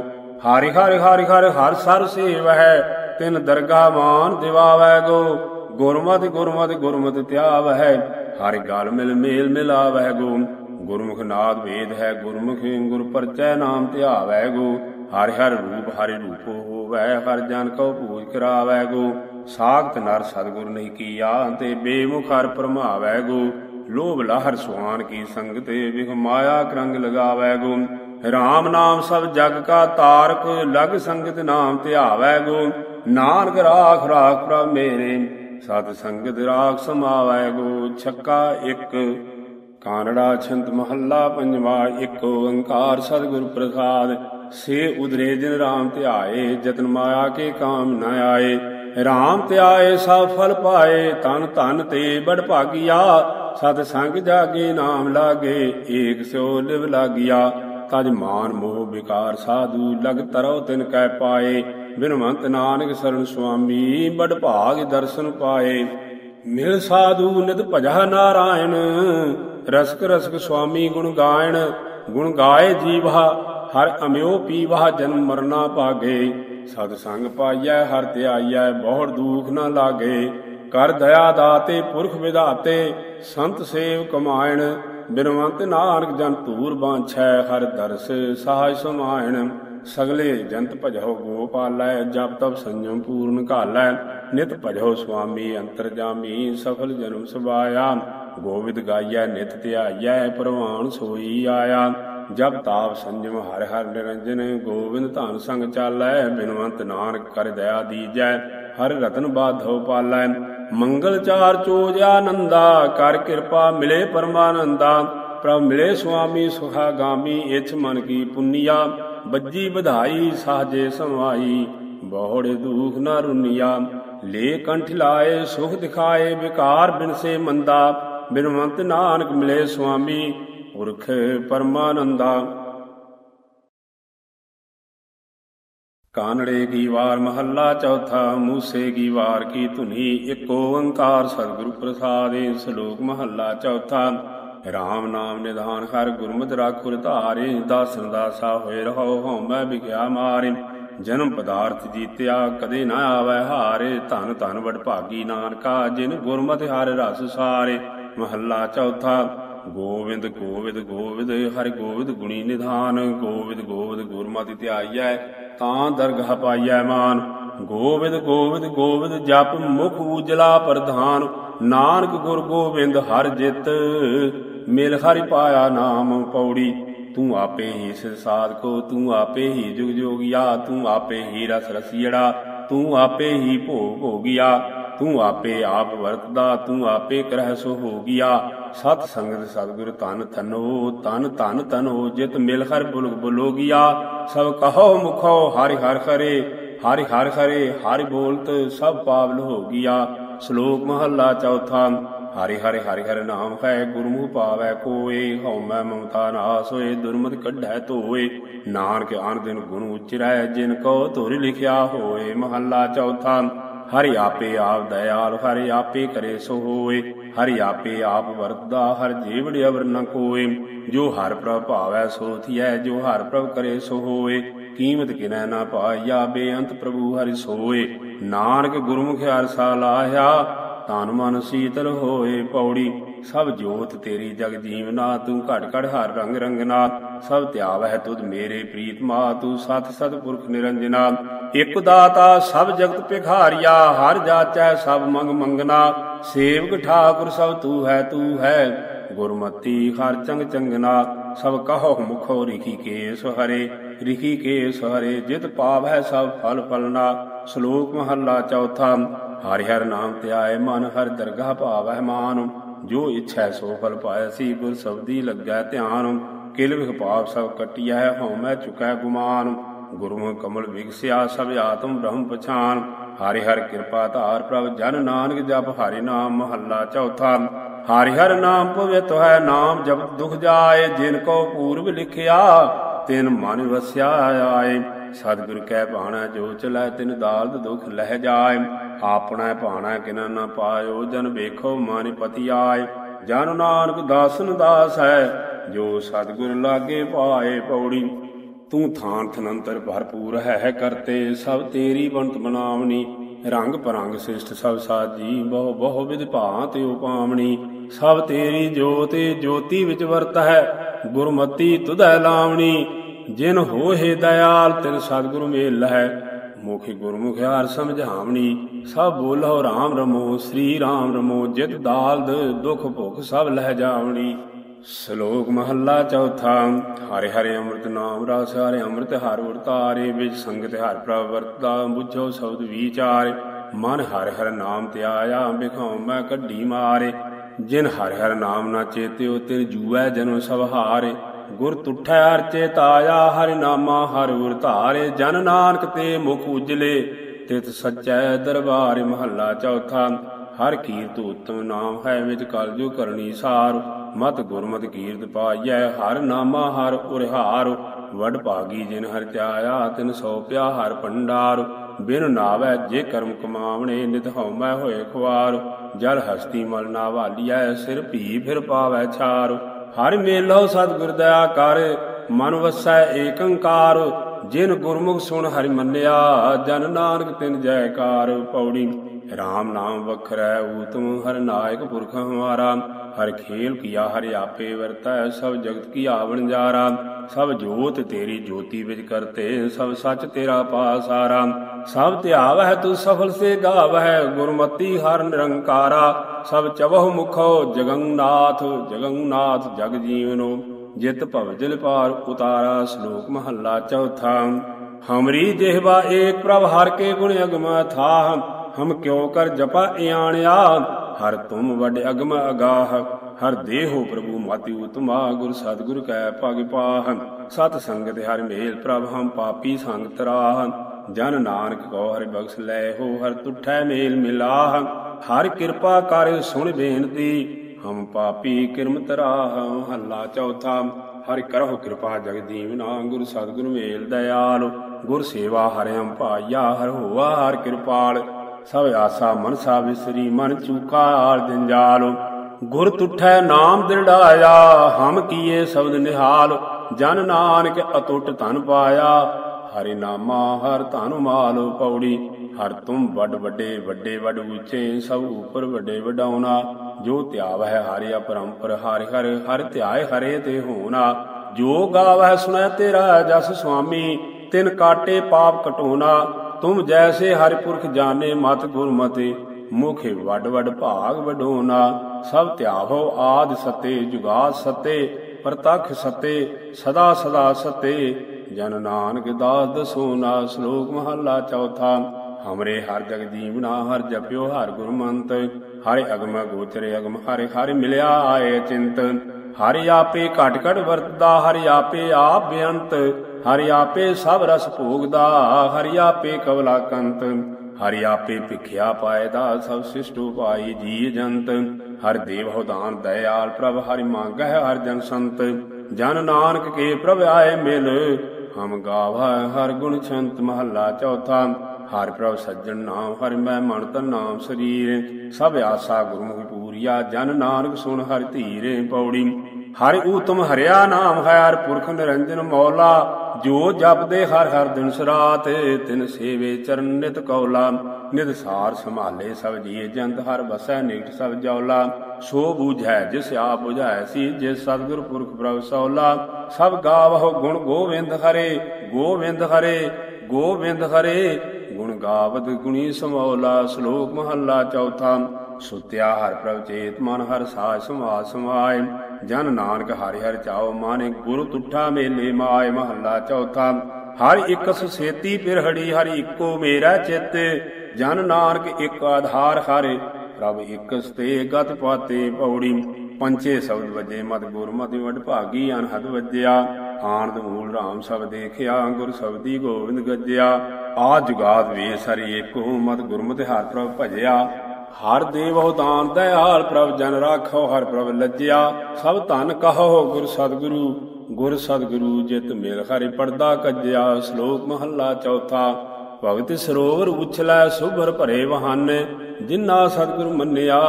ਹਰਿ ਹਰਿ ਹਰਿ ਹਰਿ ਹਰ ਸਰ ਸੇਵਹਿ, ਤਿਨ ਦਰਗਾ ਮਾਨ ਦਿਵਾਵੈ ਗੋ। ਗੁਰਮਤਿ ਗੁਰਮਤਿ ਗੁਰਮਤਿ ਧਿਆਵਹਿ, ਹਰਿ ਗਲ ਮਿਲ ਮੇਲ ਮਿਲਾਵੈ ਗੋ। ਗੁਰਮੁਖ ਨਾਦ ਵੇਦ ਹੈ, ਗੁਰਮੁਖ ਗੁਰ ਪਰਚੈ ਨਾਮ ਧਿਆਵੈ ਗੋ। ਹਰਿ ਹਰਿ ਰੂਪ ਹਰਿ ਰੂਪ ਹੋਵੈ, ਹਰ ਜਨ ਕੋ ਪੂਜ ਕਰਾਵੈ ਗੋ। ਸਾਖਤ ਨਰ ਸਤਗੁਰ ਨਹੀਂ ਕੀਆ ਤੇ ਬੇਮੁਖ ਹਰ ਪਰਮਾਵੈ ਗੋ। ਲੋਭ ਲਹਰ ਸੁਹਾਨ ਕੀ ਸੰਗਤ ਵਿਖ ਮਾਇਆ ਕਰੰਗ ਲਗਾਵੈ ਗੋ। ਰਾਮ ਨਾਮ ਸਭ ਜਗ ਕਾ ਤਾਰਕ, ਲਗ ਸੰਗਤ ਨਾਮ ਧਿਆਵੈ ਗੋ। ਨਾਨਕ ਰਾਖ ਰਾਖ ਪ੍ਰਭ ਮੇਰੇ, ਸਤ ਸੰਗਤ ਰਾਖ ਸਮਾਵੈ ਗੋ। ਛੱਕਾ ਇੱਕ ਕਾਨੜਾ ਛੰਤ ਮਹੱਲਾ ਪੰਜਵਾ, ਇੱਕ ਓੰਕਾਰ ਸਤਿਗੁਰ ਪ੍ਰਸਾਦ। ਸੇ ਉਦਰੇ ਜਿਨ ਰਾਮ ਧਿਆਏ, ਜਤਨ ਮਾਇਆ ਕੇ ਕਾਮ ਨ ਆਏ। ਰਾਮ ਧਿਆਏ, ਸਭ ਫਲ ਪਾਏ ਤਨ ਧਨ ਤੇ ਬੜ ਭਾਗਿਆ। ਸਤ ਸੰਗ ਜਾਗੇ, ਨਾਮ ਲਾਗੇ, ਏਕ ਸਿਓ ਲਿਵ ਲਾਗਿਆ। ਤਜ ਮਾਨ ਮੋਹ ਵਿਕਾਰ ਸਾਧੂ, ਲਗ ਤਰੋ ਤਿਨ ਕੈ ਪਾਏ। ਬਿਨਵੰਤ ਨਾਨਕ ਸਰਨ ਸੁਆਮੀ ਬੜ ਭਾਗ ਦਰਸ਼ਨ ਪਾਏ। ਮਿਲ ਸਾਧੂ, ਨਿਤ ਭਜਾ ਨਾਰਾਇਣ। ਰਸਕ ਰਸਕ ਸੁਆਮੀ ਗੁਣ ਗਾਇਣ, ਗੁਣ ਗਾਏ ਜੀਵਾ ਹਰ ਅਮਿਓ ਪੀਵਾ ਜਨਮ ਮਰਨਾ ਭਾਗੇ। ਸਤ ਸੰਗ ਪਾਈਐ, ਹਰ ਧਿਆਈਐ ਬਹੁੜ ਦੁਖ ਨਾ ਲਾਗੇ। ਕਰ ਦਇਆ ਦਾਤੇ, ਪੁਰਖ ਵਿਧਾਤੇ, ਸੰਤ ਸੇਵ ਕਮਾਇਣ। ਬਿਨਵੰਤ ਨਾਨਕ ਜਨ ਧੂਰ ਬਾਂਛੈ, ਹਰ ਦਰਸ ਸਹਾਇ ਸਮਾਇਣ। ਸਗਲੇ ਜੰਤ ਭਜੋ ਗੋਪਾਲੈ, ਜਪ ਤਪ ਸੰਜਮ ਪੂਰਨ ਘਾਲੈ। ਨਿਤ ਭਜੋ ਸੁਆਮੀ ਅੰਤਰਜਾਮੀ ਸਫਲ ਜਨਮ ਸਵਾਇਆ ਗੋਵਿੰਦ ਗਾਇਆ ਨਿਤ ਧਿਆਈਐ, ਪ੍ਰਵਾਨ ਸੋਈ ਆਇਆ। ਜਬ ਤਾਪ ਸੰਜਮ, ਹਰ ਹਰ ਨਿਰੰਜਨ ਗੋਬਿੰਦ ਧਨ ਸੰਗ ਚਾਲੈ, ਬਿਨਵੰਤ ਨਾਨਕ ਕਰ ਦਇਆ ਦੀਜੈ, ਹਰ ਰਤਨ ਬਾਧੋ ਪਾਲੈ। ਮੰਗਲ ਚਾਰ ਚੋਜ ਨੰਦਾ ਕਰ ਕਿਰਪਾ ਮਿਲੇ ਪਰਮਾਨੰਦਾ। ਪ੍ਰਭ ਮਿਲੇ ਸੁਆਮੀ, ਸੁਖਾਗਾਮੀ, ਇਛ ਮਨ ਕੀ ਪੁੰਨਿਆ। ਬੱਜੀ ਵਧਾਈ, ਸਾਜੇ ਸਮਾਈ ਬਹੁੜੇ ਦੁਖ ਨਾ ਰੁਨੀਆ। ਲੇ ਕੰਠ ਲਾਏ, ਸੁਖ ਦਿਖਾਏ, ਵਿਕਾਰ ਬਿਨਸੇ ਮੰਦਾ। ਬਿਨਵੰਤ ਨਾਨਕ ਮਿਲੇ ਸੁਆਮੀ, ਪੁਰਖ ਪਰਮਾਨੰਦਾ। ਕਾਨੜੇ ਕੀ ਵਾਰ ਮਹੱਲਾ ਚੌਥਾ, ਮੂਸੇ ਕੀ ਵਾਰ ਕੀ ਧੁਨੀ, ਇੱਕ ਓੰਕਾਰ ਸਤਿਗੁਰੂ ਪ੍ਰਸਾਦਿ, ਸ਼ਲੋਕ ਮਹੱਲਾ ਚੌਥਾ। ਰਾਮ ਨਾਮ ਨਿਧਾਨ, ਹਰ ਗੁਰਮਤਿ ਰਾਖੁਰ ਧਾਰੇ, ਦਾਸਨ ਦਾਸਾ ਹੋਏ ਰਹੋ, ਹਉਮੈ ਵਿਗਿਆ ਮਾਰੇ। ਜਨਮ ਪਦਾਰਥ ਜੀਤਿਆ ਕਦੇ ਨਾ ਆਵੈ ਹਾਰੇ, ਧਨ ਧਨ ਵਡ ਭਾਗੀ ਨਾਨਕਾ, ਜਿਨ ਗੁਰਮਤਿ ਹਰ ਰਸ ਸਾਰੇ। ਮਹੱਲਾ ਚੌਥਾ, ਗੋਵਿੰਦ ਗੋਵਿਦ ਗੋਵਿਦ, ਹਰਿ ਗੋਵਿਦ ਗੁਣੀ ਨਿਧਾਨ, ਗੋਵਿਦ ਗੋਵਿਦ ਗੁਰਮਤਿ ਧਿਆਈਐ ਤਾਂ ਦਰਗਹ ਪਾਈਐ ਮਾਨ। ਗੋਵਿੰਦ ਗੋਵਿੰਦ ਗੋਵਿੰਦ ਜਪ ਮੁਖ ਉਜਲਾ ਪ੍ਰਧਾਨ, ਨਾਨਕ ਗੁਰ ਗੋਬਿੰਦ ਹਰ ਜਿਤ, ਮਿਲ ਹਰਿ ਪਾਇਆ ਨਾਮ ਪੌੜੀ। ਤੂੰ ਆਪੇ ਹੀ ਸਿਰ ਸਾਧਕੋ, ਤੂੰ ਆਪੇ ਹੀ ਜੁਗ ਜੋਗਿਆ, ਤੂੰ ਆਪੇ ਹੀ ਰਸ ਰਸੀੜਾ ਤੂੰ ਆਪੇ ਹੀ ਭੋਗ ਭੋਗਿਆ, ਤੂੰ ਆਪੇ ਆਪ ਵਰਤਦਾ, ਤੂੰ ਆਪੇ ਕਰਹਿ ਸੋ ਹੋ ਸਤ ਸੰਗਤ ਸਤਿਗੁਰ ਧਨ ਧਨੋ ਤਨ ਧਨ ਧਨੋ, ਜਿਤ ਮਿਲ ਹਰ ਬੁਲਗ ਬੁਲੋਗਿਆ। ਸਭ ਕਹੋ ਮੁਖੋ, ਹਰਿ ਹਰਿ ਹਰੇ ਹਰਿ ਹਰਿ ਹਰੇ ਹਰਿ ਬੋਲਤ ਸਭ ਪਾਵਲ ਹੋ ਗਿਆ ਸ਼ਲੋਕ ਮਹੱਲਾ ਚੌਥਾ ਹਰੇ ਹਰੇ ਹਰੇ ਹਰ ਨਾਮ ਹੈ ਗੁਰਮੁਖ ਪਾਵੈ ਕੋਏ, ਹਉਮੈ ਮਮਤਾ ਨਾਸ ਹੋਏ, ਦੁਰਮਤ ਕੱਢੈ ਧੋਏ। ਨਾਨਕ ਆਨ ਦਿਨ ਗੁਣ ਉਚਰੈ ਜਿਨ ਕੋ ਧੁਰ ਲਿਖਿਆ ਹੋਏ, ਮਹੱਲਾ ਚੌਥਾ, ਹਰਿ ਆਪੇ ਆਪ ਦਇਆਲ, ਹਰਿ ਆਪੇ ਕਰੇ ਸੋ ਹੋਏ। ਹਰਿ ਆਪੇ ਆਪ ਵਰਦਾ ਹਰ ਜੀਵੜ ਅਵਰ ਨ ਕੋਏ। ਜੋ ਹਰ ਪ੍ਰਭ ਭਾਵੈ, ਸੋ ਥੀਐ, ਜੋ ਹਰ ਪ੍ਰਭ ਕਰੇ ਸੋ ਹੋਏ। ਕੀਮਤ ਕਿਨੈ ਨਾ ਪਾਇਆ ਬੇਅੰਤ ਪ੍ਰਭੂ ਹਰਿ ਸੋਏ। ਨਾਨਕ ਗੁਰਮੁਖ ਅਰਸਾ ਲਾਹਿਆ ਤਨ ਮਨ ਸੀਤਲ ਹੋਏ ਪੌੜੀ, ਸਭ ਜੋਤ ਤੇਰੀ ਜਗ ਜੀਵਨਾ ਤੂੰ ਘਟ ਘਟ ਹਰ ਰੰਗ ਰੰਗਨਾ ਸਭ ਧਿਆਵਹਿ ਤੁਧ ਮੇਰੇ ਪ੍ਰੀਤਮਾ ਤੂੰ ਸਤ ਸਤ ਪੁਰਖ ਨਿਰੰਜਨਾ ਇਕ ਦਾਤਾ ਸਭ ਜਗਤ ਭਿਖਾਰੀਆ, ਹਰ ਜਾਚੈ ਸਭ ਮੰਗ ਮੰਗਨਾ, ਸੇਵਕ ਠਾਕੁਰ ਸਭ ਤੂੰ ਹੈ ਤੂੰ ਹੈ, ਗੁਰਮਤੀ ਹਰ ਚੰਗ ਚੰਗਨਾ, ਸਭ ਕਹੋ ਮੁਖੋ ਰਿਖੀ ਕੇਸ ਹਰੇ ਰਿਖੀ ਕੇਸ ਹਰੇ ਜਿਤ ਪਾਵ ਹੈ ਸਭ ਫਲ ਫਲਨਾ, ਸ਼ਲੋਕ ਮਹੱਲਾ ਚੌਥਾ, ਹਰਿ ਹਰ ਨਾਮ ਧਿਆਏ ਮਨ, ਹਰ ਦਰਗਾਹ ਭਾਵੈ ਮਾਨ। ਜੋ ਇੱਛੈ ਸੋ ਫਲ ਪਾਇਸੀ ਗੁਰ ਸਬਦੀ ਲੱਗੈ ਧਿਆਨ। ਕਿਲ ਵਿਖ ਪਾਪ ਸਭ ਕਟਿਐ, ਹਉਮੈ ਚੁਕੈ ਗੁਮਾਨ। ਗੁਰੂ ਕਮਲ ਵਿਗਸਿਆ, ਸਭ ਆਤਮ ਬ੍ਰਹਮ ਪਛਾਨ। ਹਰਿ ਹਰ ਕਿਰਪਾ ਧਾਰ ਪ੍ਰਭ, ਜਨ ਨਾਨਕ ਜਪ ਹਰਿ ਨਾਮ, ਮਹੱਲਾ ਚੌਥਾ। ਹਰਿ ਹਰ ਨਾਮ ਪਵਿੱਤ ਹੈ, ਨਾਮ ਜਪ ਦੁਖ ਜਾਏ, ਜਿਨ ਕੋ ਪੂਰਬ ਲਿਖਿਆ ਤਿਨ ਮਨ ਵਸਿਆ ਆਏ ਸਤਿਗੁਰ ਕਹਿ ਭਾਣਾ ਜੋ ਚਲੈ ਤਿਨ ਦਾਲਦ ਦੁਖ ਲਹਿ ਜਾਏ। ਆਪਣਾ ਭਾਣਾ ਕਿਨਾ ਨਾ ਪਾਇਓ, ਜਨ ਵੇਖੋ ਮਨ ਪਤੀ ਆਏ ਜਨ ਨਾਨਕ ਦਾਸਨ ਦਾਸ ਹੈ ਜੋ ਸਤਿਗੁਰ ਲਾਗੇ ਪਾਏ ਪੌੜੀ। ਤੂੰ ਥਾਨ ਥਨੰਤਰ ਭਰਪੂਰ ਹੈ ਕਰਤੇ, ਸਭ ਤੇਰੀ ਬੰਤ ਬਣਾਵਣੀ ਰੰਗ ਪਰੰਗ ਸਿਸ਼ਟ ਸਭ ਸਾਜੀ, ਬਹੁ ਬਹੁ ਵਿਧ ਭਾਂਤ ਉਪਾਵਣੀ ਸਭ ਤੇਰੀ ਜੋਤਿ ਜੋਤੀ ਵਿੱਚ ਵਰਤ ਹੈ ਗੁਰਮਤੀ ਤੁਧੈ ਲਾਵਣੀ। ਜਿਨ ਹੋਏ ਦਇਆਲ, ਤਿਨ ਸਤਿਗੁਰੂ ਮੇਲ ਹੈ ਮੁਖੀ ਗੁਰਮੁਖ ਹਰ ਸਮਝਾਵਣੀ, ਸਭ ਬੋਲੋ RAM ਰਮੋ, ਸ੍ਰੀ RAM ਰਮੋ, ਜਿਤ ਦਾਲਦ ਦੁਖ ਭੁਖ ਸਭ ਲਹਿ ਜਾਵਣੀ। ਸ਼ਲੋਕ ਮਹੱਲਾ ਚੌਥਾ, ਹਰਿ ਹਰਿ ਅੰਮ੍ਰਿਤ ਨਾਮ ਰਸ, ਹਰਿ ਅੰਮ੍ਰਿਤ ਹਰਿ ਵਰਤਾਰੇ ਵਿੱਚ ਸੰਗਤ ਹਰ ਪ੍ਰਭ ਵਰਤਾ ਬੁਝੋ ਸ਼ਬਦ ਵਿਚਾਰੇ। ਮਨ ਹਰਿ ਹਰਿ ਨਾਮ ਤੇ ਆਇਆ ਬਿਖਾਉ ਮੈਂ ਕੱਢੀ ਮਾਰੇ। ਜਿਨ ਹਰਿ ਹਰਿ ਨਾਮ ਨਾ ਚੇਤਿਓ ਤਿਨ ਜੂਐ ਜਨਮ ਸਵਹਾਰੇ ਗੁਰ ਤੁਠੈ ਹਰ ਚੇਤਾਇਆ, ਹਰਿ ਨਾਮਾ ਹਰਿ ਉਰ ਧਾਰੇ। ਜਨ ਨਾਨਕ ਤੇ ਮੁਖ ਉਜਲੇ ਤਿਤ ਸਚੈ ਦਰਬਾਰ ਮਹੱਲਾ ਚੌਥਾ। ਹਰ ਕੀਰਤ ਉਤਮ ਨਾਮ ਹੈ ਵਿੱਚ ਕਲਜੂ ਕਰਨੀ ਸਾਰ। ਮਤ ਗੁਰਮਤ ਕੀਰਤ ਪਾਈਐ, ਹਰ ਨਾਮਾ ਹਰ ਉਰਹਾਰ ਵਡ ਭਾਗੀ ਜਿਨ ਹਰ ਧਿਆਇਆ ਤਿਨ ਸੋ ਪਿਆ ਹਰ ਭੰਡਾਰ। ਬਿਨ ਨਾਵੈ ਜੇ ਕਰਮ ਕਮਾਵਣੇ, ਨਿਤ ਹਉਮੈ ਹੋਏ ਖੁਆਰ। ਜਲ ਹਸਤੀ ਮਲ ਨਾ ਵਾਲੀਐ, ਸਿਰ ਭੀ ਫਿਰ ਪਾਵੈ ਛਾਰ। ਹਰ ਮੇਲੋ ਸਤਿਗੁਰ ਦਇਆ ਕਰ, ਮਨ ਵਸੈ ਏਕੰਕਾਰ। ਜਿਨ ਗੁਰਮੁਖ ਸੁਣ ਹਰਿ ਮੰਨਿਆ, ਜਨ ਨਾਨਕ ਤਿਨ ਜੈਕਾਰ। ਪੌੜੀ ਰਾਮ ਨਾਮ ਵਖਰੈ ਊਤਮ ਹਰ ਨਾਇਕ ਪੁਰਖ ਹਮਾਰਾ। ਹਰ ਖੇਲ ਕੀਆ, ਹਰ ਆਪੇ ਵਰਤੈ, ਸਭ ਜਗਤ ਕੀ ਆਵਣ ਜਾਰਾ। ਸਭ ਜੋਤ ਤੇਰੀ ਜੋਤੀ ਵਿੱਚ ਕਰਤੇ, ਸਭ ਸੱਚ ਤੇਰਾ ਪਾਸਾਰਾ ਸਭ ਧਿਆਵਹਿ ਤੂੰ ਸਫਲ ਸੇ ਗਾਵਹਿ, ਗੁਰਮਤੀ ਹਰ ਨਿਰੰਕਾਰਾ। ਸਭ ਚਵਹੁ ਮੁਖੋ, ਜਗੰਨਾਥ ਜਗੰਨਾਥ ਜਗ ਜੀਵਨੋ। ਜਿਤ ਭਵਜਲ ਪਾਰ ਉਤਾਰਾ, ਸ਼ਲੋਕ ਮਹੱਲਾ ਚੌਥਾ। ਹਮਰੀ ਜਿਹਵਾ ਏਕ ਪ੍ਰਭ ਹਰ ਕੇ ਗੁਣ ਅਗਮ ਥਾਹ। ਹਮ ਕਿਉ ਕਰ ਜਪਾ ਇਆਣਿਆ ਹਰ ਤੁਮ ਵਡ ਅਗਮ ਅਗਾਹ। ਹਰ ਦੇਹੋ ਪ੍ਰਭੂ ਮਾਤੀ ਉਤਮਾ, ਗੁਰ ਸਤਿਗੁਰ ਕੈ ਭਗ ਪਾਹ। ਸਤ ਸੰਗਤ ਹਰ ਮੇਲ ਪ੍ਰਭ ਹਮ ਪਾਪੀ ਸੰਗ ਤਰਾਹ। ਜਨ ਨਾਨਕ ਕੋ ਹਰਿ ਬਖਸ਼ ਲੈ ਹੋ ਹਰ ਤੁਠੈ ਮੇਲ ਮਿਲਾਹ, ਹਰ ਕਿਰਪਾ ਕਰ ਸੁਣ ਬੇਨਤੀ, ਹਮ ਪਾਪੀ ਕਿਰਮ ਤਰਾਹ ਹੱਲਾ ਚੌਥਾ, ਹਰਿ ਕਰਹੁ ਕਿਰਪਾ ਜਗ ਦੀਵਨਾ, ਗੁਰ ਸਤਿਗੁਰ ਮੇਲ ਦਇਆਲ, ਗੁਰ ਸੇਵਾ ਹਰਿ ਭਾਈਆ, ਹਰ ਹੋਆ ਹਰ ਕਿਰਪਾਲ, ਸਭ ਆਸਾ ਮਨਸਾ ਵਿਸਰੀ ਮਨ ਚੂਕਾ ਚੂਕਾਲ ਜੰਜਾਲ, ਗੁਰ ਤੁਠੈ ਨਾਮ ਦਿੜਾਇਆ ਹਮ ਕੀਏ ਸ਼ਬਦ ਨਿਹਾਲ, ਜਨ ਨਾਨਕ ਅਟੁੱਟ ਧਨ ਪਾਇਆ ਹਰਿ ਨਾਮਾ, ਹਰ ਧਨ ਮਾਲ ਪੌੜੀ। ਹਰ ਤੁਮ ਵੱਡ ਵੱਡੇ ਵੱਡੇ ਵੱਡ ਉੱਚੇ, ਸਭ ਉਪਰ ਵੱਡੇ ਵਡਾਉਣਾ। ਜੋ ਧਿਆਵ ਹੈ ਹਰਿ ਅਪਰੰਪਰ ਹਰਿ ਹਰਿ, ਹਰ ਧਿਆਏ ਹਰੇ ਤੇ ਹੋਣਾ। ਜੋ ਗਾਵੈ ਸੁਣੈ ਤੇਰਾ ਜਸ ਸੁਆਮੀ, ਤਿਨ ਕਾਟੇ ਪਾਪ ਕਟੋਨਾ ਤੁਮ ਜੈਸੇ ਹਰਿ ਪੁਰਖ ਜਾਣੇ ਮਤ ਗੁਰਮਤਿ, ਮੁਖੇ ਵੱਡ ਵੱਡ ਭਾਗ ਵਡੋਨਾ ਸਭ ਧਿਆਵੋ ਆਦ ਸਤੇ, ਜੁਗਾਦ ਸਤੇ, ਪ੍ਰਤਖ ਸਤੇ, ਸਦਾ ਸਦਾ ਸਤੇ। ਜਨ ਨਾਨਕ ਦਾਸ ਦਸੋਨਾ ਸ਼ਲੋਕ ਮਹਲਾ ਚੌਥਾ। ਹਮਰੇ ਹਰ ਜਗ ਜੀਵਨਾ, ਹਰ ਜਪਿਓ, ਹਰ ਗੁਰਮੰਤ। ਹਰਿ ਅਗਮ ਗੋਚਰੇ ਅਗਮ, ਹਰਿ ਹਰਿ ਮਿਲਿਆ ਆਏ ਚਿੰਤ। ਹਰਿ ਆਪੇ ਘਟ ਘਟ ਵਰਤਦਾ, ਹਰਿ ਆਪੇ ਆਪ ਬੇਅੰਤ। ਹਰਿ ਆਪੇ ਸਭ ਰਸ ਭੋਗਦਾ, ਹਰਿ ਆਪੇ ਕਵਲਾ ਕੰਤ। ਹਰਿ ਆਪੇ ਭਿਖਿਆ ਪਾਇਦਾ, ਸਭ ਸਿਸ਼ਟੂ ਪਾਈ ਜੀ ਜੰਤ। ਹਰ ਦੇਵ ਹਉਦਾਨ ਦਇਆਲ ਪ੍ਰਭ, ਹਰਿ ਮੰਗਹਿ ਹਰ ਜਨ ਸੰਤ। ਜਨ ਨਾਨਕ ਕੇ ਪ੍ਰਭ ਆਏ ਮਿਲ। ਹਮ ਗਾਵਾ, ਹਰ ਗੁਣ ਛੰਤ ਮਹੱਲਾ ਚੌਥਾ। ਹਰ ਪ੍ਰਭ ਸੱਜਣ ਨਾਮ, ਹਰ ਮੈਂ ਮਨ ਤਨ ਨਾਮ ਸਰੀਰ। ਸਭ ਆਸਾ ਗੁਰਮੁਖ ਪੂਰੀਆ, ਜਨ ਨਾਨਕ ਸੁਣ ਹਰ ਧੀਰੇ ਪੌੜੀ। ਹਰਿ ਊਤਮ ਹਰਿਆ ਨਾਮ ਹੈ, ਹਰ ਪੁਰਖ ਨਿਰੰਜਨ ਮੌਲਾ। ਜੋ ਜਪਦੇ ਹਰ ਹਰ ਦਿਨ ਸਰਾਤ, ਤਿਨ ਸੇਵੇ ਚਰਨ ਨਿਤ ਕੌਲਾ। ਨਿਤ ਸੰਭਾਲੇ ਸਭ ਜੀਏ ਜੰਤ, ਹਰ ਬਸੈ ਨਿਕਟ ਸਭ ਜੌਲਾ। ਸੋ ਬੂਝੈ ਜਿਸ ਆਪ ਬੁਝਾਇ ਸੀ, ਜਿਸ ਸਤਿਗੁਰ ਪੁਰਖ ਪ੍ਰਭ ਸੌਲਾ। ਸਭ ਗਾਵਹੁ ਗੁਣ ਗੋਵਿੰਦ ਹਰੇ ਗੋਵਿੰਦ ਹਰੇ ਗੋਵਿੰਦ ਹਰੇ। ਗੁਣ ਗਾਵਤ ਗੁਣੀ ਸਮੌਲਾ, ਸ਼ਲੋਕ ਮਹੱਲਾ ਚੌਥਾ। ਸੁਤਿਆ ਹਰ ਪ੍ਰਭ ਚੇਤ ਮਨ, ਹਰ ਸਾਜ ਸਮਾਜ ਸਮਾਏ ਜਨ ਨਾਨਕ ਹਰਿ ਹਰਿ ਚਾਉ ਮਾਨੇ ਗੁਰੂ ਤੁਠਾ ਮੇਲੇ ਮਾਏ ਮਹੱਲਾ ਚੌਥਾ। ਹਰ ਇਕਸ ਸੇਤੀ ਪਿਰਹੜੀ ਹਰਿ ਇੱਕੋ ਮੇਰਾ ਚਿੱਤ। ਜਨ ਨਾਨਕ ਇੱਕ ਆਧਾਰ ਹਰਿ, ਪ੍ਰਭ ਇਕਸ ਤੇ ਗਤ ਪਾਤੇ ਪੌੜੀ। ਪੰਚੇ ਸ਼ਬਦ ਵਜੇ ਮਤ ਗੁਰਮਤਿ ਵਡ ਭਾਗੀ ਅਨਹਦ ਵਜਿਆ। ਆਨੰਦ ਮੂਲ ਰਾਮ ਸਭ ਦੇਖਿਆ, ਗੁਰ ਸਬਦੀ ਗੋਬਿੰਦ ਗੱਜਿਆ। ਆ ਜੁਗਾਦ ਵੇਸ ਹਰਿ ਏਕੋ ਮਤ ਗੁਰਮਤਿ ਹਰ ਪ੍ਰਭ ਭਜਿਆ। ਹਰ ਦੇਵ ਦਾਨ ਦਇਆਲ ਪ੍ਰਭ ਜਨ ਰਾਖੋ, ਹਰ ਪ੍ਰਭ ਲੱਜਿਆ। ਸਭ ਧਨ ਕਹੋ ਗੁਰ ਸਤਿਗੁਰੂ ਗੁਰ ਸਤਿਗੁਰੂ ਜਿਤ ਮਿਲ ਹਰਿ ਪਰਦਾ ਕੱਜਿਆ, ਸ਼ਲੋਕ ਮਹੱਲਾ ਚੌਥਾ। ਭਗਤ ਸਰੋਵਰ ਉਛਲੈ ਸੁਭਰ ਭਰੇ ਵਹਨ ਜਿਨ੍ਹਾਂ ਸਤਿਗੁਰ ਮੰਨਿਆ,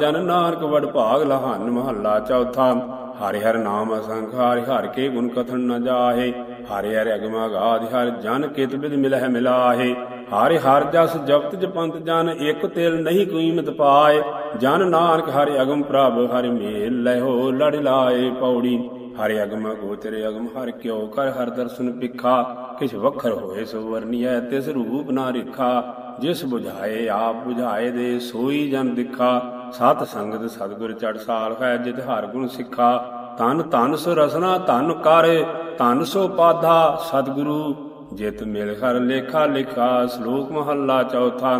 ਜਨ ਨਾਨਕ ਵਡ ਭਾਗ ਲਹਨ ਮਹੱਲਾ ਚੌਥਾ। ਹਰਿ ਹਰ ਨਾਮ ਅਸੰਖ, ਹਰਿ ਹਰ ਕੇ ਗੁਣ ਕਥਨ ਨ ਜਾਹੇ, ਹਰਿ ਹਰਿ ਅਗਮਾ ਅਗਾਧ ਹਰ ਜਨ ਕਿਤ ਬਿਦ ਮਿਲਹਿ ਮਿਲਾਹੇ। ਹਰਿ ਹਰਿ ਜਸ ਜਪਤ ਜਪੰਤ ਜਨ ਇਕ ਤਿਲ ਨਹੀਂ ਕੋਈ ਮਿਤ ਪਾਏ, ਜਨ ਨਾਨਕ ਹਰਿ ਅਗਮ ਪ੍ਰਭ ਹਰਿ ਮੇਲ ਲਹਿਓ ਲੜ ਲਾਏ ਪੌੜੀ। ਹਰਿ ਅਗਮ ਗੋਚਰੇ ਅਗਮ ਹਰਿ ਕਿਉ ਕਰ ਹਰ ਦਰਸ਼ਨ ਪਿਖਾ ਕਿਛ ਵਖਰ ਹੋਏ ਸੋ ਵਰਨੀਐ ਤਿਸ ਰੂਪ ਨਾ ਰਿਖਾ। ਜਿਸ 부ਝਾਏ ਆਪ 부ਝਾਏ ਦੇ ਸੋਈ ਜਨ ਦਿਖਾ। ਸਤ ਸੰਗਤ ਸਤਗੁਰ ਚੜ ਸਾਲ ਹੈ ਜਿਤ ਹਰ ਗੁਣ ਸਿੱਖਾ। ਤਨ ਤਨ ਸੋ ਰਸਨਾ ਤਨ ਕਰ ਤਨ ਸੋ ਪਾਧਾ ਸਤਗੁਰੂ ਜਿਤ ਮਿਲ ਹਰ ਲੇਖਾ ਲਿਖਾ, ਸ਼ਲੋਕ ਮਹੱਲਾ ਚੌਥਾ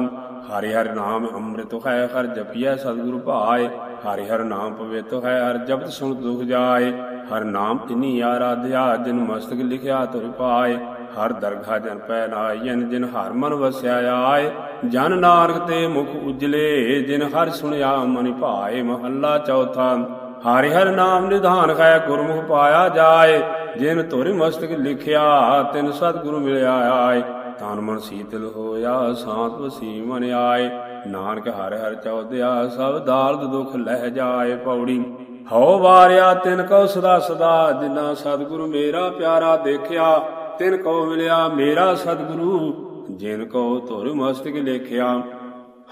ਹਰਿ ਹਰਿ ਨਾਮ ਅੰਮ੍ਰਿਤ ਹੈ, ਹਰ ਜਪੀਐ ਸਤਿਗੁਰੂ ਭਾਏ। ਹਰਿ ਹਰਿ ਨਾਮ ਪਵਿੱਤ ਹੈ, ਹਰ ਜਪਤ ਸੁਣ ਦੁਖ ਜਾਏ। ਹਰ ਨਾਮ ਤਿਨੀ ਆਰਾਧਿਆ, ਜਿਨ ਮਸਤਕ ਲਿਖਿਆ ਤੁਰ ਪਾਏ। ਹਰ ਦਰਗਾ ਜਨ ਪੈ ਨਾਇਨ ਜਿਨ ਹਰ ਮਨ ਵਸਿਆ ਆਏ। ਜਨ ਨਾਰਗ ਤੇ ਮੁਖ ਉਜਲੇ, ਜਿਨ ਹਰ ਸੁਣਿਆ ਮਨ ਭਾਏ। ਮਹੱਲਾ ਚੌਥਾ ਹਰਿ ਹਰਿ ਨਾਮ ਨਿਧਾਨ ਹੈ ਗੁਰਮੁਖ ਪਾਇਆ ਜਾਏ, ਜਿਨ ਧੁਰ ਮਸਤਕ ਲਿਖਿਆ, ਤਿਨ ਸਤਿਗੁਰੂ ਮਿਲਿਆ ਆਏ। ਤਨ ਮਨ ਸੀਤਲ ਹੋਇਆ, ਸਾਤ ਵਸੀ ਮਨ ਆਏ। ਨਾਨਕ ਹਰਿ ਹਰਿ ਚੌਧਿਆ, ਸਭ ਦਾਰਦ ਦੁਖ ਲਹਿ ਜਾਏ ਪੌੜੀ। ਹਉ ਵਾਰਿਆ, ਤਿਨ ਕਉ ਸਦਾ ਸਦਾ ਜਿਨਾ ਸਤਿਗੁਰੂ ਮੇਰਾ ਪਿਆਰਾ ਦੇਖਿਆ, ਤਿਨ ਕਉ ਮਿਲਿਆ ਮੇਰਾ ਸਤਿਗੁਰੂ, ਜਿਨ ਕਉ ਧੁਰ ਮਸਤਕ ਲਿਖਿਆ।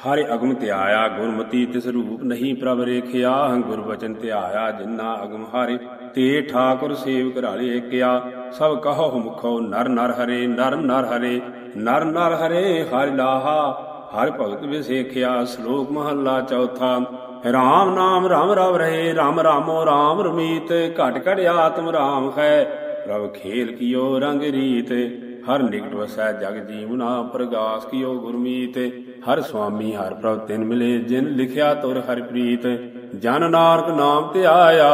ਹਰਿ ਅਗਮ ਧਿਆਇਆ, ਗੁਰਮਤੀ ਤਿਸ ਰੂਪ ਨਹੀਂ ਪ੍ਰਭ ਰੇਖਿਆ ਗੁਰ ਬਚਨ ਧਿਆਇਆ, ਜਿਨਾ ਅਗਮ ਹਰਿ, ਤੇ ਠਾਕੁਰ ਸੇਵਕ ਰਾਲੇ ਕਿਆ ਸਭ ਕਹੋ ਮੁਖੋ, ਨਰ ਨਰ ਹਰੇ, ਨਰ ਨਰ ਹਰੇ, ਨਰ ਨਰ ਹਰੇ ਹਰਿ ਲਾਹਾ। ਹਰਿ ਭਗਤ ਵਿਸੇਖਿਆ, ਸ਼ਲੋਕ ਮਹੱਲਾ ਚੌਥਾ। ਰਾਮ ਨਾਮ ਰਾਮ ਰਵ ਰਹੇ, ਰਾਮ ਰਾਮੋ ਰਾਮ ਰਮੀਤ। ਘਟ ਘਟ ਆਤਮ ਰਾਮ ਹੈ, ਪ੍ਰਭ ਖੇਲ ਕੀਓ ਰੰਗ ਰੀਤ। ਹਰ ਨਿਕਟ ਵਸੈ ਜਗ ਜੀਵਨਾ ਪ੍ਰਗਾਸ ਕੀਓ ਗੁਰਮੀਤ। ਹਰ ਸੁਆਮੀ ਹਰ ਪ੍ਰਭ ਤਿਨ ਮਿਲੇ, ਜਿਨ ਲਿਖਿਆ ਤੁਰ ਹਰਿ ਪ੍ਰੀਤ। ਜਨ ਨਾਨਕ ਨਾਮ ਤੇ ਆਇਆ,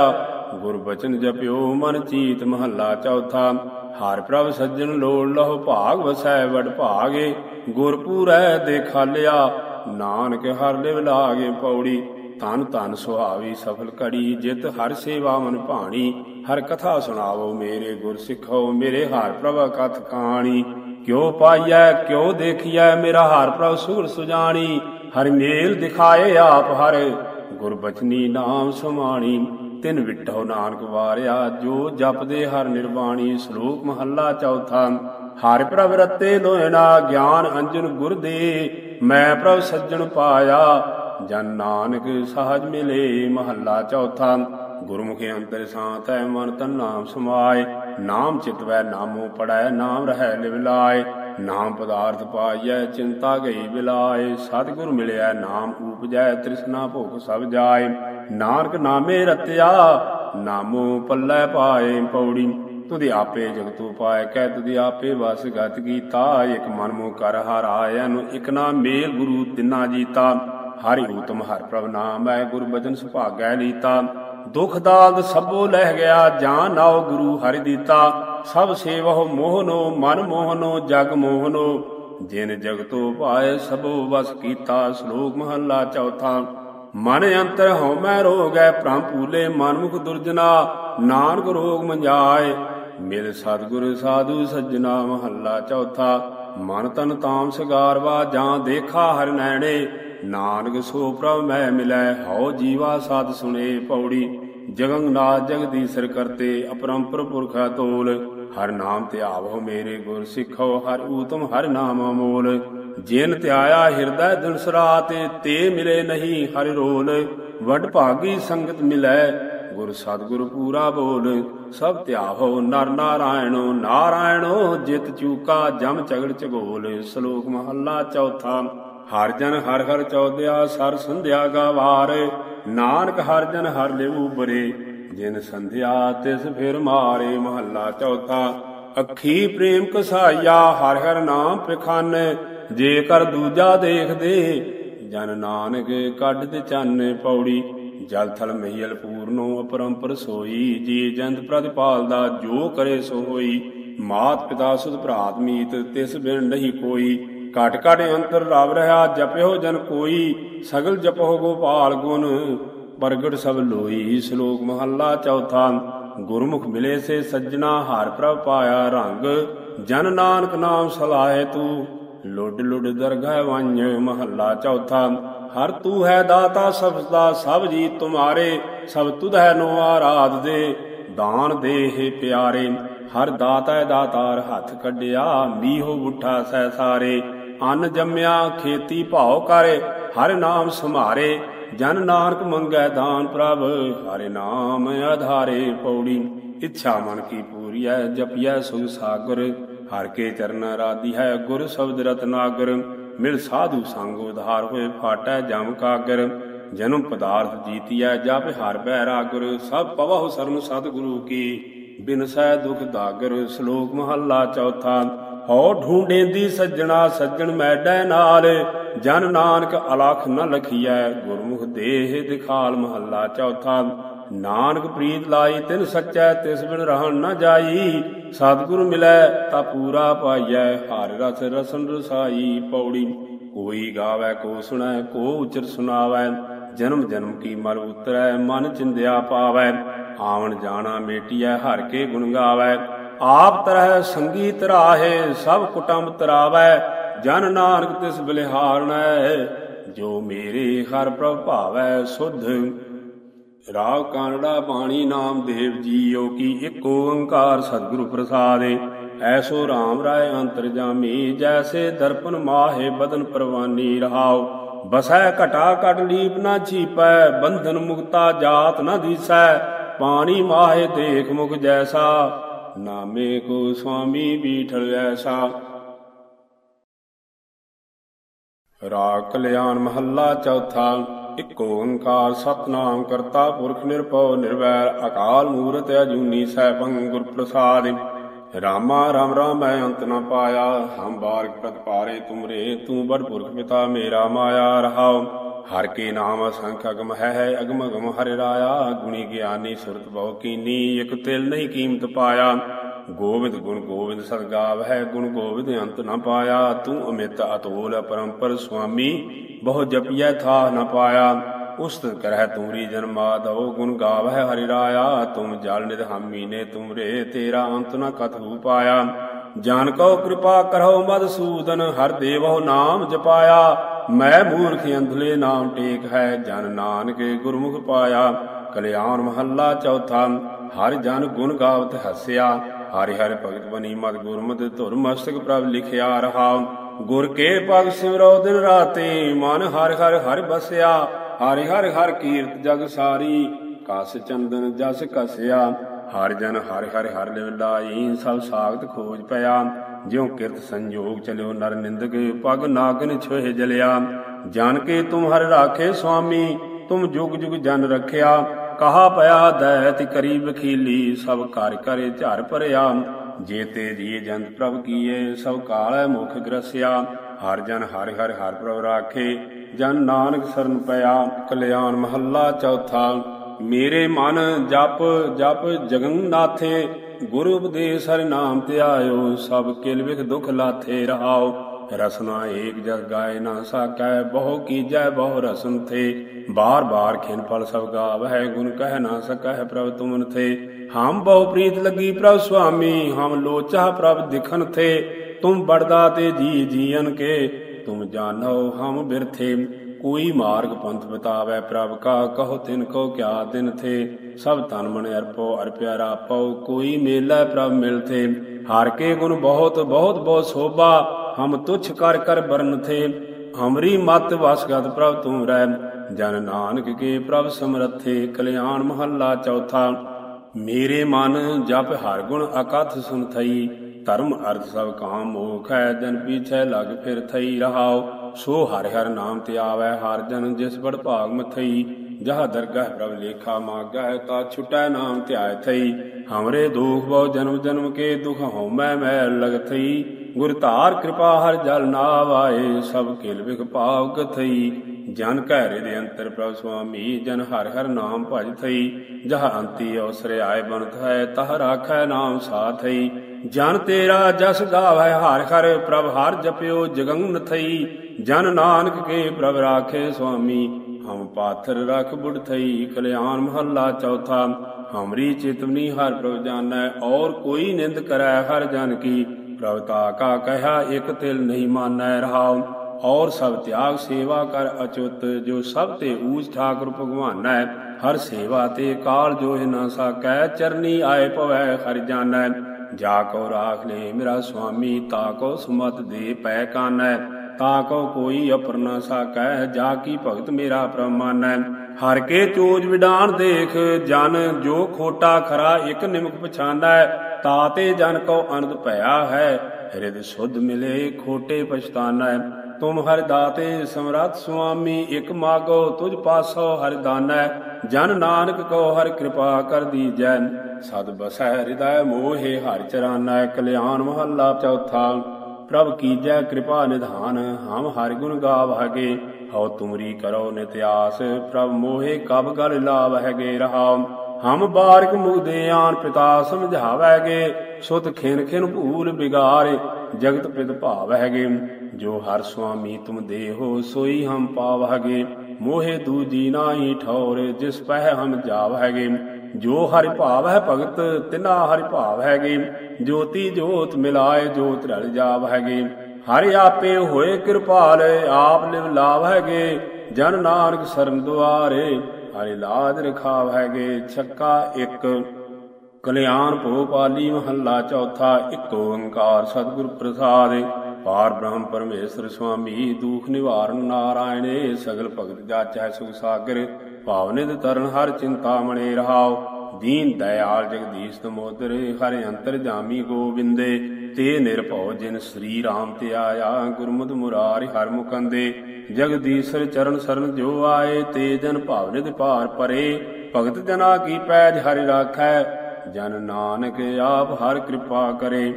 ਗੁਰ ਬਚਨ ਜਪਿਓ ਮਨ ਚੀਤ ਮਹੱਲਾ ਚੌਥਾ। ਹਰ ਪ੍ਰਭ ਸੱਜਣ ਲੋੜ ਲਹੁ ਭਾਗ ਵਸੈ ਵਡ ਭਾਗੇ। ਗੁਰ ਪੂਰੈ ਦੇਖਾਲਿਆ ਨਾਨਕ ਹਰ ਲਿਵ ਲਾਗੇ ਪੌੜੀ। ਤਨ ਤਨ ਸੁਹਾਵੀ ਸਫਲ ਘੜੀ ਜਿਤ ਹਰ ਸੇਵਾ ਮਨ ਭਾਣੀ, ਹਰ ਕਥਾ ਸੁਣਾਵੋ ਮੇਰੇ ਗੁਰ ਸਿੱਖੋ, ਮੇਰੇ ਹਾਰ ਪ੍ਰਭ ਕਥ ਕਹਾਣੀ ਕਿਉ ਪਾਈਐ, ਕਿਉ ਦੇਖੀਐ, ਮੇਰਾ ਹਾਰ ਪ੍ਰਭ ਸੂਰ ਸੁਜਾਣੀ। ਹਰ ਮੇਲ ਦਿਖਾਏ ਆਪ ਹਰ, ਗੁਰ ਬਚਨੀ ਨਾਮ ਸਮਾਣੀ। ਤਿਨ ਵਿਟੋ ਨਾਨਕ ਵਾਰਿਆ, ਜੋ ਜਪਦੇ ਹਰ ਨਿਰਵਾਣੀ, ਸ਼ਲੋਕ ਮਹੱਲਾ ਚੌਥਾ। ਹਰਿ ਪ੍ਰਭ ਰਤੇ ਲੋਇਣਾ, ਗਿਆਨ ਅੰਜਨ ਗੁਰ ਦੇ, ਮੈਂ ਪ੍ਰਭ ਸੱਜਣ ਪਾਇਆ। ਜਨ ਨਾਨਕ ਸਹਜ ਮਿਲੇ ਮਹੱਲਾ ਚੌਥਾ। ਗੁਰਮੁਖੀ ਅੰਤਰ ਸਾਤ ਹੈ ਮਨ ਤਨ ਨਾਮ ਸਮਾਏ। ਨਾਮ ਚਿਤਵੈ ਨਾਮੋ ਪੜੈ ਨਾਮ ਰਹਿ ਲਿਵ ਨਾਮ ਪਦਾਰਥ ਪਾਈਐ, ਚਿੰਤਾ ਗਈ ਬਿਲਾਏ। ਸਤਿਗੁਰ ਮਿਲਿਆ ਨਾਮ ਉਪਜੈ ਤ੍ਰਿਸ਼ਨਾ ਭੁਖ ਸਭ ਜਾਏ। ਨਾਨਕ ਨਾਮੇ ਰਤਿਆ, ਨਾਮੋ ਪੱਲੇ ਪਾਏ ਪੌੜੀ। ਤੁਧਿ ਆਪੇ ਜਗਤੂ ਪਾਏ, ਕਹਿ ਤੁਧਿ ਆਪੇ ਵਸ ਗਤ ਕੀਤਾ। ਇਕ ਮਨ ਮੋ ਕਰ ਹਰ ਆਇਐ ਨੂੰ ਇਕ ਨਾ ਮੇਲ ਗੁਰੂ ਤਿਨਾ ਜੀਤਾ। ਹਰਿ ਊਤਮ ਹਰ ਪ੍ਰਭ ਨਾਮ ਹੈ, ਗੁਰ ਬਚਨ ਸੁਭਾਗੈ ਲੀਤਾ। ਦੁਖ ਦਾਦ ਸਭੋ ਲਹਿ ਗਿਆ, ਜਾਨ ਨਾਉ ਗੁਰੂ ਹਰਿ ਦੀਤਾ। ਸਭ ਸੇਵਹੁ ਮੋਹਨੋ, ਮਨ ਮੋਹਨੋ, ਜਗ ਮੋਹਨੋ। ਜਿਨ ਜਗਤੋ ਪਾਏ ਸਭੋ ਵਸ ਕੀਤਾ, ਸ਼ਲੋਕ ਮਹੱਲਾ ਚੌਥਾ। ਮਨ ਅੰਤਰ ਹਉ ਮੈਂ ਰੋਗੈ ਪ੍ਰਮ ਪੂਲੇ ਮਨ ਮੁਖ ਦੁਰਜਨਾ। ਨਾਨਕ ਰੋਗ ਮੰਜਾਏ, ਮਿਲ ਸਤਿਗੁਰ ਸਾਧੂ ਸੱਜਣਾ ਮਹੱਲਾ ਚੌਥਾ। ਮਨ ਤਨ ਤਾਮ ਸਗਾਰਵਾ, ਜਾਂ ਦੇਖਾ ਹਰ ਨੈਣੇ। ਨਾਨਕ ਸੋ ਪ੍ਰਭ ਮੈਂ ਮਿਲੈ, ਹਉ ਜੀਵਾ ਸਾਧ ਸੁਣੇ ਪੌੜੀ। ਜਗੰਗ ਜਗਦੀਸ਼ਰ ਕਰਤੇ ਅਪਰੰਪਰ ਪੁਰਖਾ ਤੋਲ ਹਰ ਨਾਮ ਧਿਆਵੋ ਮੇਰੇ ਗੁਰ ਸਿੱਖੋ ਹਰ ਊਤਮ ਹਰ ਨਾਮ ਅਮੋਲ। ਜਿਨ ਧਿਆਇਆ ਹਿਰਦੈ ਦਿਨਸਰਾ ਤੇ ਤੇ ਮਿਲੇ ਨਹੀਂ ਹਰ ਰੋਲ। ਵਡ ਭਾਗੀ ਸੰਗਤ ਮਿਲੈ, ਗੁਰ ਸਤਿਗੁਰ ਪੂਰਾ ਬੋਲ। ਸਭ ਧਿਆਵੋ ਨਰ ਨਾਰਾਇਣੋ ਨਾਰਾਇਣੋ ਜਿਤ ਚੂਕਾ ਜਮ ਝਗੜ ਚਗੋਲ ਸ਼ਲੋਕ ਮਹੱਲਾ ਚੌਥਾ। ਹਰ ਜਨ ਹਰ ਹਰ ਚੌਦਿਆ, ਸਰ ਸੰਧਿਆ ਗਾਵਾਰ। ਨਾਨਕ ਹਰ ਜਨ ਹਰ ਲਿਉ ਬਰੇ ਜਿਨ ਸੰਧਿਆ ਤਿਸ ਫਿਰ ਮਾਰੇ, ਮਹੱਲਾ ਚੌਥਾ। ਅੱਖੀ ਪ੍ਰੇਮ ਕਸਾਇਆ, ਹਰ ਹਰ ਨਾਮ ਪਖਾਨ। ਜੇ ਕਰ ਦੂਜਾ ਦੇਖਦੇ, ਜਨ ਨਾਨਕ ਕੱਢ ਤੇ ਚੰਨ ਪੌੜੀ। ਜਲ ਥਲ ਮਹੀਲ ਪੂਰਨੋ ਅਪਰੰਪਰ ਸੋਈ, ਜੀ ਜੰਤ ਪ੍ਰਤਿਪਾਲ ਦਾ ਜੋ ਕਰੇ ਸੋ ਹੋਈ ਮਾਤ ਪਿਤਾ ਸੁਧ ਭਰਾਤ ਮੀਤ, ਤਿਸ ਬਿਨ ਨਹੀਂ ਕੋਈ। ਘਟ ਘਟ ਅੰਤਰ ਰਵ ਰਹਾ, ਜਪਿਓ ਜਨ ਕੋਈ, ਸਗਲ ਜਪੋ ਗੋਪਾਲ ਗੁਣ। ਪ੍ਰਗਟ ਸਭ ਲੋਈ, ਸ਼ਲੋਕ ਮਹੱਲਾ ਚੌਥਾ, ਗੁਰਮੁਖ ਮਿਲੇ ਸੇ ਸੱਜਣਾ, ਹਾਰ ਪ੍ਰਭ ਪਾਇਆ ਰੰਗ। ਜਨ ਨਾਨਕ ਨਾਮ ਸਲਾਹੇ ਤੂੰ, ਲੁੱਡ ਲੁੱਡ ਦਰਗਹਿ ਵੰਜ ਮਹੱਲਾ ਚੌਥਾ। ਹਰ ਤੂੰ ਹੈ ਦਾਤਾ, ਸਭ ਦਾ ਸਭ ਜੀ ਤੁਮਾਰੇ, ਸਭ ਤੁਧ ਹੈ ਨੋ ਆਰਾਧ ਦੇ ਦਾਨ ਦੇਹ ਪਿਆਰੇ, ਹਰ ਦਾਤਾ ਦਾਤਾਰ ਹੱਥ ਕੱਢਿਆ, ਮੀਹੋ ਉਠਾ ਸਹਿ ਸਾਰੇ। ਅੰਨ ਜੰਮਿਆ ਖੇਤੀ ਭਾਉ ਕਰੇ, ਹਰ ਨਾਮ ਸੰਭਾਰੇ, ਜਨ ਨਾਨਕ ਮੰਗੈ ਦਾਨ ਪ੍ਰਭ, ਹਰਿ ਨਾਮ ਆਧਾਰੇ ਪੌੜੀ। ਇੱਛਾ ਮਨ ਕੀ ਪੂਰੀਐ, ਜਪਿਐ ਸੁਖ ਸਾਗਰ, ਹਰ ਕੇ ਚਰਨ ਰਾਦੀ ਹੈ ਗੁਰ ਸ਼ਬਦ ਰਤਨਾਗਰ ਮਿਲ ਸਾਧੂ ਸੰਗ ਉਧਾਰ ਹੋਏ ਫਾਟੈ ਜਮ ਕਾਗਰ। ਜਨਮ ਪਦਾਰਥ ਜੀਤੀਐ, ਜਪ ਹਰ ਬੈਰਾਗੁਰ। ਸਭ ਪਵਹੁ ਸਰਮ ਸਤਿਗੁਰੂ ਕੀ, ਬਿਨਸੈ ਦੁਖ ਦਾਗਰ, ਸ਼ਲੋਕ ਮਹੱਲਾ ਚੌਥਾ। ਹਉ ਢੂੰਡੇਂਦੀ ਸੱਜਣਾ ਸੱਜਣ ਮੈਡੈ ਨਾਲ, ਜਨ ਨਾਨਕ ਅਲਖ ਨ ਲਖੀਐ, ਗੁਰਮੁਖ ਦੇਹ ਦਿਖਾਲ ਮਹੱਲਾ ਚੌਥਾ। ਨਾਨਕ ਪ੍ਰੀਤ ਲਾਈ, ਤਿਨ ਸੱਚੈ ਤਿਸ ਬਿਨ ਰਹਿਣ ਨ ਜਾਈ। ਸਤਿਗੁਰ ਮਿਲੈ, ਤਾ ਪੂਰਾ ਪਾਈਐ, ਹਰ ਰਸ ਰਸਨ ਰਸਾਈ ਪੌੜੀ। ਕੋਈ ਗਾਵੇ, ਕੋ ਸੁਣੈ, ਕੋ ਉਚਰ ਸੁਣਾਵੈ। ਜਨਮ ਜਨਮ ਕੀ ਮਰ ਉਤਰੈ, ਮਨ ਚਿੰਦਿਆ ਪਾਵੈ। ਆਵਣ ਜਾਣਾ ਮੇਟੀਐ, ਹਰ ਕੇ ਗੁਣ ਗਾਵੈ। ਆਪ ਤਰਹਿ ਸੰਗੀ ਤਰਾਹੇ ਸਭ ਕੁਟੰਬ ਤਰਾਵੈ, ਜਨ ਨਾਨਕ ਤਿਸ ਬਲਿਹਾਰਣੈ ਜੋ ਮੇਰੇ ਹਰ ਪ੍ਰਭ ਭਾਵੈ ਸੁਧ। ਰਾਗ ਕਾਨੜਾ ਬਾਣੀ ਨਾਮ ਦੇਵ ਜੀਓ ਕੀ ਇੱਕ ਓੰਕਾਰ ਸਤਿਗੁਰੂ ਪ੍ਰਸਾਦੇ, ਐਸੋ RAM ਰਾਏ ਅੰਤਰ ਜਾਮੀ, ਜੈਸੇ ਦਰਪਨ ਮਾਹੇ ਬਦਨ ਪਰਵਾਨੀ ਰਹਾਉ। ਬਸੈ ਘਟਾ ਕਟ ਲੀਪ ਨਾ ਛੀਪੈ, ਬੰਧਨ ਮੁਕਤਾ ਜਾਤ ਨਾ ਦੀਸੈ, ਪਾਣੀ ਮਾਹੇ ਦੇਖ ਮੁਖ ਜੈਸਾ। ਨਾਮੇ ਕੋ ਸੁਆਮੀ ਬੀਠਲ ਐਸਾ। ਰਾਗ ਕਲਿਆਣ ਮਹੱਲਾ ਚੌਥਾ, ਇੱਕ ਓੰਕਾਰ ਸਤਨਾਮ ਕਰਤਾ ਪੁਰਖ ਨਿਰਭਉ ਨਿਰਵੈਰ, ਅਕਾਲ ਮੂਰਤ ਅਜੂਨੀ ਸੈਭੰ ਗੁਰ ਪ੍ਰਸਾਦਿ ਰਾਮਾ ਰਾਮ ਰਾਮ ਮੈਂ ਅੰਤ ਨ ਪਾਇਆ, ਹਮ ਬਾਰਕ ਪ੍ਰਤਪਾਰੇ ਤੁਮਰੇ, ਤੂੰ ਬੜ ਪੁਰਖ ਪਿਤਾ ਮੇਰਾ ਮਾਇਆ ਰਹਾਉ। ਹਰ ਕੇ ਨਾਮ ਅਸੰਖ ਅਗਮ ਹੈ ਹੈ ਅਗਮ ਅਗਮ ਹਰਿ ਰਾਇਆ, ਗੁਣੀ ਗਿਆਨੀ ਸੁਰਤ ਬਹੁ ਕੀਨੀ, ਇਕ ਤਿਲ ਨਹੀਂ ਕੀਮਤ ਪਾਇਆ। ਗੋਬਿੰਦ ਗੁਣ ਗੋਬਿੰਦ ਸਦਗਾਵ ਹੈ, ਗੁਣ ਗੋਬਿੰਦ ਅੰਤ ਨਾ ਪਾਇਆ। ਤੂੰ ਅਮਿਤ ਅਤੋਲ ਪਰੰਪਰ ਸੁਆਮੀ, ਬਹੁ ਜਪਿਐ ਥਾ ਨਾ ਪਾਇਆ। ਉਸਤ ਕਰਹਿ ਤੁਮਰੀ ਜਨ ਮਾਧਵ ਗੁਣ ਗਾਵਹਿ ਹਰਿ ਰਾਇਆ। ਤੁਮ ਜਲ ਨਿਧ ਹਾਮੀ ਨੇ ਤੁਮਰੇ, ਤੇਰਾ ਅੰਤ ਨ ਕਥੂ ਪਾਇਆ। ਜਾਨ ਕੋ ਕਿਰਪਾ ਕਰੋ ਮਦਸੂਦਨ ਹਰ ਦੇਵੋ ਨਾਮ ਜਪਾਇਆ। ਮੈਂ ਮੂਰਖ ਅੰਧਲੇ ਨਾਮ ਟੇਕ ਹੈ, ਜਨ ਨਾਨਕ ਗੁਰਮੁਖ ਪਾਇਆ। ਕਲਿਆਣ ਮਹੱਲਾ ਚੌਥਾ, ਹਰ ਜਨ ਗੁਣ ਗਾਵਤ ਹੱਸਿਆ। ਹਰਿ ਹਰਿ ਭਗਤ ਬਣੀ ਮਤ ਗੁਰਮਤਿ ਧੁਰ ਮਸਤਕ ਪ੍ਰਭ ਲਿਖਿਆ ਰਹਾ। ਗੁਰ ਕੇ ਪਗ ਸਿਮਰੋ ਦਿਨ ਰਾਤੀ, ਮਨ ਹਰ ਹਰ ਹਰ ਬਸਿਆ। ਹਰਿ ਹਰਿ ਹਰ ਕੀਰਤ ਜਗ ਸਾਰੀ, ਕਸ ਚੰਦਨ ਜਸ ਕਸਿਆ। ਹਰ ਜਨ ਹਰਿ ਹਰਿ ਹਰ ਲਿਵ ਲਾਈ, ਸਭ ਸਾਖਤ ਖੋਜ ਪਿਆ। ਜਿਉ ਕਿਰਤ ਸੰਜੋਗ ਚਲਿਓ ਨਰ ਨਿੰਦਕ, ਪਗ ਨਾਗਨ ਛੋਹਿ ਜਲਿਆ। ਜਾਣ ਕੇ ਤੁਮ ਹਰਿ ਰਾਖੇ ਸੁਆਮੀ, ਤੁਮ ਜੁਗ ਜੁਗ ਜਨ ਰਖਿਆ। ਕਹਾ ਪਿਆ ਦੈਤ ਕਰੀ ਬਖੀਲੀ ਸਭ ਕਰ ਕਰੇ ਝਰ ਭਰਿਆ। ਜੇ ਤੇ ਜੀ ਜੰਤ ਪ੍ਰਭ ਕੀਏ, ਸਭ ਕਾਲ ਮੁਖ ਗ੍ਰਸਿਆ। ਹਰ ਜਨ ਹਰਿ ਹਰਿ ਹਰਿ ਪ੍ਰਭ ਰਾਖੇ, ਜਨ ਨਾਨਕ ਸਰਨ ਪਿਆ। ਕਲਿਆਣ ਮਹੱਲਾ ਚੌਥਾ, ਮੇਰੇ ਮਨ ਜਪ ਜਪ ਜਗਨਨਾਥੇ ਗੁਰੂ ਉਪਦੇਸ਼ ਹਰਿ ਨਾਮ ਧਿਆਇਓ ਸਭ ਕਿਲ ਵਿਖ ਦੁਖ ਲਾਥੇ ਰਹਾਓ। ਰਸਨਾ ਏਕ ਜਗ ਗਾਏ ਨਾ ਸਾਕੈ, ਬਹੁ ਕੀਜੈ ਬਹੁ ਰਸਨ ਥੇ। ਬਾਰ ਬਾਰ ਖਿਨ ਪਲ ਸਭ ਗਾਵਹਿ, ਗੁਣ ਕਹਿ ਨਾ ਸਕੈ ਪ੍ਰਭ ਤੁਮਨ ਥੇ। ਹਮ ਬਹੁ ਪ੍ਰੀਤ ਲੱਗੀ ਪ੍ਰਭ ਸੁਆਮੀ, ਹਮ ਲੋਚਾ ਪ੍ਰਭ ਦਿਖਨ ਥੇ। ਤੁਮ ਬੜਦਾ ਤੇ ਜੀ ਜੀਵਨ ਕੇ, ਤੁਮ ਜਾਣੋ ਹਮ ਬਿਰਥੇ। ਕੋਈ ਮਾਰਗ ਪੰਥ ਬਤਾਵੇ ਪ੍ਰਭ ਕਾ, ਕਹੋ ਤਿਨ ਕੋ ਕਿਆ ਦਿਨ ਥੇ, ਸਭ ਤਨ ਮਨ ਅਰਪੋ ਅਰਪਿਆ ਰਾਪੋ ਕੋਈ ਮੇਲਾ ਪ੍ਰਭ ਮਿਲਥੇ। ਹਾਰ ਕੇ ਗੁਣ ਬਹੁਤ ਬਹੁਤ ਬਹੁਤ ਸੋਭਾ, ਹਮ ਤੁਛ ਕਰ ਕਰ ਬਰਨ ਥੇ। ਹਮਰੀ ਮਤ ਵਸਗਤ ਪ੍ਰਭ ਤੂੰ ਰਹਿ ਜਨ ਨਾਨਕ ਕੇ ਪ੍ਰਭ ਸਮਰਥੇ, ਕਲਿਆਣ ਮਹੱਲਾ ਚੌਥਾ। ਮੇਰੇ ਮਨ ਜਪ ਹਰ ਗੁਣ ਅਕਥ ਸੁਨ ਥਈ, ਧਰਮ ਅਰਥ ਸਭ ਕਾਮ ਮੋਖ ਹੈ, ਜਨ ਪੀਛੇ ਲਗ ਫਿਰ ਥਈ ਰਹਾਓ। ਸੋ ਹਰਿ ਹਰਿ ਨਾਮ ਤੇ ਆਵੈ ਹਰ ਜਨ ਜਿਸ ਬੜ ਭਾਗ ਮਥਈ, ਜਹ ਦਰਗਹ ਪ੍ਰਭ ਲੇਖਾ ਮਾਗੈ ਤਾ ਛੁਟੈ ਨਾਮ ਧਿਆਇ ਥਈ। ਹਮਰੇ ਦੁਖ ਬਹੁ ਜਨਮ ਜਨਮ ਕੇ ਦੁਖ ਹਉਮੈ ਮੈਲ ਲਗ ਥਈ। ਗੁਰ ਧਾਰ ਕਿਰਪਾ ਹਰ ਜਲ ਨਾਵਾਏ, ਸਭ ਕਿਲ ਵਿਖ ਪਾਵ ਕਥਈ ਜਨ ਕੈ ਦੇ ਅੰਤਰ ਪ੍ਰਭ ਸੁਆਮੀ, ਜਨ ਹਰ ਹਰ ਨਾਮ ਭਜ ਥਈ। ਜਹ ਅੰਤੀ ਅਵਸਰ ਆਏ ਬਨਤ ਹੈ, ਤਹ ਰਾਖੈ ਨਾਮ ਸਾਥਈ ਜਨ ਤੇਰਾ ਜਸ ਗਾਵੈ, ਹਰ ਹਰ ਪ੍ਰਭ ਹਰ ਜਪਿਓ ਜਗੰਨ ਥਈ ਜਨ ਨਾਨਕ ਕੇ ਪ੍ਰਭ ਰਾਖੇ ਸੁਆਮੀ ਹਮ ਪਾਥਰ ਰਖ ਬੁੜ ਥਈ ਕਲਿਆਣ ਮਹੱਲਾ ਚੌਥਾ। ਹਮਰੀ ਚਿਤਵਨੀ ਹਰ ਪ੍ਰਭ ਜਾਣੈ, ਔਰ ਕੋਈ ਨਿੰਦ ਕਰੈ ਹਰ ਜਨ ਕੀ। ਪ੍ਰਭਤਾ ਕਾ ਕਹਿਆ, ਇਕ ਤਿਲ ਨਹੀਂ ਮਾਨੈ ਰਹਾਉ। ਔਰ ਸਭ ਤਿਆਗ ਸੇਵਾ ਕਰ ਅਚੁੱਤ, ਜੋ ਸਭ ਤੇ ਊਜ ਠਾਕੁਰ ਭਗਵਾਨੈ। ਹਰ ਸੇਵਾ ਤੇ ਕਾਲ ਜੋ ਨਾ ਸਾਕੈ, ਚਰਨੀ ਆਏ ਭਵੈ ਹਰ ਜਾਣੈ। ਜਾ ਕੋ ਰਾਖ ਲੈ ਮੇਰਾ ਸੁਆਮੀ, ਤਾ ਕੋ ਸੁਮਤ ਦੇ ਪੈ ਕਾਨੈ। ਤਾ ਕੋ ਕੋਈ ਅਪਰ ਨ ਸਾਕੈ, ਜਾ ਕੀ ਭਗਤ ਮੇਰਾ ਪ੍ਰਮਾਨੈ ਹਰ ਕੇ ਚੋਜ ਵਿਡਾਨ ਦੇਖ, ਜਨ ਜੋ ਖੋਟਾ ਖਰਾ ਇਕ ਨਿਮਕ ਪਛਾਨੈ। ਤਾ ਤੇ ਜਨ ਕੋ ਅਨੰਦ ਭਇਆ ਹੈ ਹਿਰਦ ਸੁਧ ਮਿਲੇ ਖੋਟੇ ਪਛਤਾਨੈ। ਤੁਮ ਹਰਿ ਦਾਤੇ ਸਮਰੱਥ ਸੁਆਮੀ, ਇਕ ਮਾਗੋ ਤੁਝ ਪਾਸੋ ਹਰਿ ਦਾਨੈ। ਜਨ ਨਾਨਕ ਕੋ ਹਰ ਕਿਰਪਾ ਕਰ ਦੀਜੈ। ਸਦ ਬਸੈ ਹਿਰਦੈ ਮੋਹਿ ਹਰ ਚਰਾਨੈ, ਕਲਿਆਣ ਮਹੱਲਾ ਚੌਥਾ। ਪ੍ਰਭ ਕੀਜੈ ਕਿਰਪਾ ਨਿਧਾਨ, ਹਮ ਹਰਿ ਗੁਣ ਗਾਵਹਗੇ ਹਉ ਤੁਮਰੀ ਕਰੋ ਨਿਤਿਆਸ, ਪ੍ਰਭ ਮੋਹਿ ਕਬ ਗਲ ਲਾਵਹਗੇ ਰਹਾਉ। ਹਮ ਬਾਰਕ ਮੁਗਦੇ ਆਨ ਪਿਤਾ ਸਮਝਾਵੈਗੇ ਸੁਤ ਖਿਨ ਖਿਨ ਭੂਲ ਬਿਗਾਰੇ, ਜਗਤ ਪਿਤ ਭਾਵਹਿਗੇ ਜੋ ਹਰ ਸੁਆਮੀ ਤੁਮ ਦੇਹੋ, ਸੋਈ ਹਮ ਪਾਵਹਗੇ ਮੋਹਿ ਦੂਜੀ ਨਾਹੀ ਠੌਰ, ਜਿਸ ਪਹਿ ਹਮ ਜਾਵਹਗੇ ਜੋ ਹਰਿ ਭਾਵ ਹੈ ਭਗਤ, ਤਿਨਾ ਹਰਿ ਭਾਵ ਹੈਗੇ। ਜੋਤੀ ਜੋਤ ਮਿਲਾਏ, ਜੋਤ ਰਲ ਜਾਵ ਹੈਗੇ। ਹਰਿ ਆਪੇ ਹੋਏ ਕਿਰਪਾਲ, ਆਪ ਲਿਵ ਲਾਭ ਹੈਗੇ। ਜਨ ਨਾਨਕ ਸਰਮ ਦੁਆਰੇ ਹਰਿ ਲਾਜ ਰਖਾਵ ਹੈਗੇ। ਛੱਕਾ ਇੱਕ, ਕਲਿਆਣ ਭੋ ਪਾਲੀ ਮਹੱਲਾ ਚੌਥਾ, ਇੱਕ ਓੰਕਾਰ ਸਤਿਗੁਰ ਪ੍ਰਸਾਦ। ਪਾਰ ਬ੍ਰਹਮ ਪਰਮੇਸ਼ਰ ਸੁਆਮੀ ਦੁਖ ਨਿਵਾਰਨ ਨਾਰਾਇਣੇ, ਸਗਲ ਭਗਤ ਜਾਚੈ ਸੁਖ ਸਾਗਰ। ਭਾਵਨਿਤ ਤਰਨ ਹਰ ਚਿੰਤਾ ਮਣੇ ਰਹਾਓ। ਦੀਨ ਦਇਆਲ ਜਗਦੀਸ਼ ਤਮੋਦਰ ਹਰਿ ਅੰਤਰ ਜਾਮੀ ਗੋਬਿੰਦੇ ਤੇ ਨਿਰਭਉ ਜਿਨ ਸ੍ਰੀ ਰਾਮ ਤੇ ਆਇਆ, ਗੁਰਮੁਖ ਮੁਰਾਰਿ ਹਰ ਮੁਕੰਦੇ। ਜਗਦੀਸ਼ਰ ਚਰਨ ਸਰਨ ਜੋ ਆਏ, ਤੇ ਜਨ ਭਾਵਨਿਤ ਭਾਰ ਪਰੇ। ਭਗਤ ਜਨਾ ਕੀ ਪੈਜ ਹਰਿ ਰਾਖੈ, ਜਨ ਨਾਨਕ ਆਪ ਹਰ ਕਿਰਪਾ ਕਰੇ।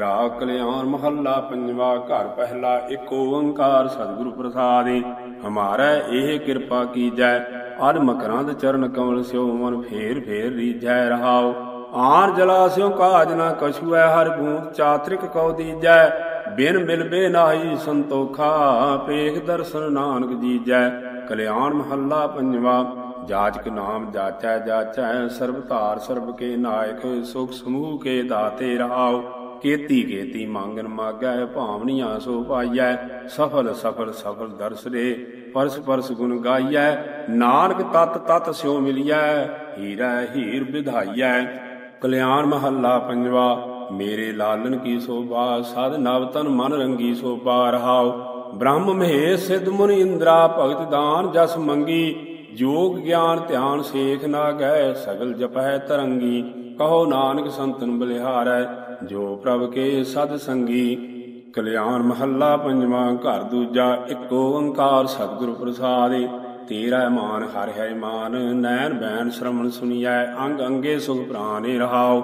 ਰਾਗ ਕਲਿਆਣ ਮਹੱਲਾ ਪੰਜਵਾ ਘਰ ਪਹਿਲਾ ਇੱਕ ਓੰਕਾਰ ਸਤਿਗੁਰੂ ਪ੍ਰਸਾਦਿ। ਹਮਾਰਾ ਇਹ ਕਿਰਪਾ ਕੀਜੈ। ਅਰ ਮਕਰੰਦ ਚਰਨ ਕਮਲ ਸਿਓ ਮਨ ਫੇਰ ਫੇਰ ਰੀਜੈ ਰਹਾਉ। ਆਰ ਜਲਾ ਸਿਓ ਕਾਜ ਨਾ ਕਛੂ ਹਰ ਬੂੰਦ ਚਾਤ੍ਰਿਕ ਕਉ ਦੀਜੈ। ਬਿਨ ਮਿਲਬੇ ਨਾਹੀ ਸੰਤੋਖਾ, ਪੇਖ ਦਰਸ਼ਨ ਨਾਨਕ ਜੀਜੈ। ਕਲਿਆਣ ਮਹੱਲਾ ਪੰਜਵਾ ਜਾਚਕ ਨਾਮ ਜਾਚੈ ਜਾਚੈ ਸਰਬ ਧਾਰ ਸਰਬ ਕੇ ਨਾਇਕ, ਸੁਖ ਸਮੂਹ ਕੇ ਦਾਤੇ ਰਹਾਉ। ਕੇਤੀ ਕੇਤੀ ਮੰਗਨ ਮਾਗੈ, ਭਾਵਨੀਆਂ ਸੋ ਪਾਈਐ, ਸਫਲ ਸਫਲ ਸਫਲ ਦਰਸ ਰੇ ਪਰਸ ਪਰਸ ਗੁਣ ਗਾਈਐ। ਨਾਨਕ ਤਤ ਤਤ ਸਿਉ ਮਿਲਿਐ, ਹੀਰਾ ਹੀਰ ਵਿਧਾਈਐ। ਕਲਿਆਣ ਮਹੱਲਾ ਪੰਜਵਾ, ਮੇਰੇ ਲਾਲਨ ਕੀ ਸੋਭਾ, ਸਦ ਨਵ ਤਨ ਮਨ ਰੰਗੀ ਸੋਭਾ ਰਹਾਉ। ਬ੍ਰਹਮ ਮਹੇ ਸਿਧ ਮੁਨ ਇੰਦਰਾ ਭਗਤ ਦਾਨ ਜਸ ਮੰਗੀ। ਜੋਗ ਗਿਆਨ ਧਿਆਨ ਸੇਖ ਨਾ ਗਏ ਸਗਲ ਜਪਹਿ ਤਰੰਗੀ। ਕਹੋ ਨਾਨਕ ਸੰਤਨ ਬਲਿਹਾਰੈ, ਜੋ ਪ੍ਰਭ ਕੇ ਸਦ ਸੰਗੀ। ਕਲਿਆਣ ਮਹੱਲਾ ਪੰਜਵਾਂ, ਘਰ ਦੂਜਾ, ਇੱਕ ਓੰਕਾਰ ਸਤਿਗੁਰ ਪ੍ਰਸਾਦਿ। ਤੇਰਾ ਮਾਨ ਹਰਿ ਹੈ ਮਾਨ, ਨੈਣ ਬੈਣ ਸ਼ਰਮਣ ਸੁਣੀਐ, ਅੰਗ ਅੰਗੇ ਸੁਖ ਪ੍ਰਾਨੇ ਰਹਾਉ।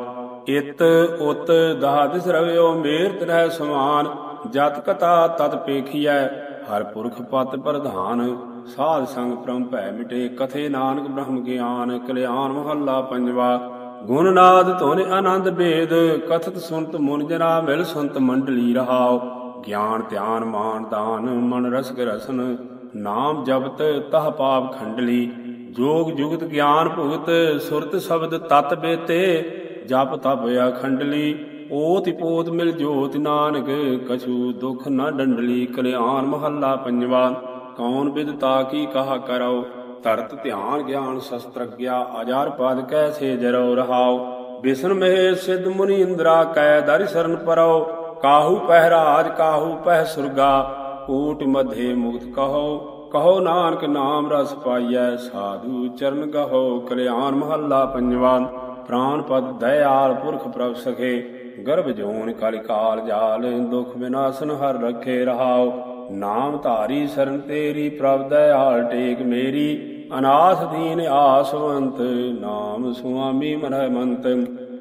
ਇਤ ਉਤ ਦਾਦਿਸ ਰਵਿਓ ਮੇਰ ਤਨੈ ਸਮਾਨ, ਜਤ ਕਥਾ ਤਤ ਪੇਖੀਐ, ਹਰ ਪੁਰਖ ਪਤ ਪ੍ਰਧਾਨ। ਸਾਧ ਸੰਗ ਪ੍ਰਮ ਭੈ ਮਿਟੇ, ਕਥੇ ਨਾਨਕ ਬ੍ਰਹਮ ਗਿਆਨ, ਕਲਿਆਣ ਮਹੱਲਾ ਪੰਜਵਾ। ਗੁਣ ਨਾਦ ਧੁਨ ਆਨੰਦ ਭੇਦ, ਕਥਤ ਸੁਨਤ ਮੁਨ ਜਨਾ ਮਿਲ ਸੰਤ ਮੰਡਲੀ ਰਹਾਉ। ਗਿਆਨ ਧਿਆਨ ਮਾਨ ਦਾਨ ਮਨ ਰਸਗ ਰਸਨ, ਨਾਮ ਜਪਤ ਤਹ ਪਾਪ ਖੰਡਲੀ। ਜੋਗ ਜੁਗਤ ਗਿਆਨ ਭੁਗਤ, ਸੁਰਤ ਸ਼ਬਦ ਤਤ ਬੇਤੇ, ਜਪ ਤਪ ਅਖੰਡਲੀ। ਓਤਿ ਪੋਤ ਮਿਲ ਜੋਤਿ ਨਾਨਕ, ਕਛੂ ਦੁਖ ਨਾ ਡੰਡਲੀ। ਕਲਿਆਣ ਮਹੱਲਾ ਪੰਜਵਾ, ਕੌਣ ਵਿਦਤਾ ਕੀ ਕਹਾ ਕਰੋ। ਤਰਤ ਧਿਆਨ ਗਿਆਨ ਸ਼ਸਤਰ ਗਿਆ ਆਜਾਰ ਪਦ ਕੈਸੇ ਜਰੋ ਰਹਾਉ, ਬਿਸ਼ਨ ਮਹੇ ਸਿੱਧ ਮੁਨੀ ਇੰਦਰਾ ਕੈ ਦਰ ਸਰਨ ਪਰੋ ਕਾਹੂ ਪਹਿਰਾਜ ਕਾਹੂ ਪਹਿ ਸੁਰਗਾ, ਊਟ ਮਧੇ ਮੁਕਤ ਕਹੋ ਕਹੋ ਨਾਨਕ ਨਾਮ ਰਸ ਪਾਈਐ, ਸਾਧੂ ਚਰਨ ਗਹੋ, ਕਲਿਆਣ ਮਹੱਲਾ ਪੰਜਵਾ, ਪ੍ਰਾਨ ਪਦ ਦਇਆਲ ਪੁਰਖ ਪ੍ਰਭ ਸਖੇ, ਗਰਭ ਜੋਨ ਕਲਿ ਕਾਲ ਜਾਲ, ਦੁਖ ਵਿਨਾਸ਼ਨ ਹਰ ਰਖੇ ਰਹਾਓ ਨਾਮ ਧਾਰੀ ਸਰਨ ਤੇਰੀ ਪ੍ਰਭ ਦਇਆਲ ਟੇਕ ਮੇਰੀ, ਅਨਾਥ ਦੀਨ ਆਸਵੰਤ, ਨਾਮ ਸੁਆਮੀ ਮਨਹਿ ਮੰਤ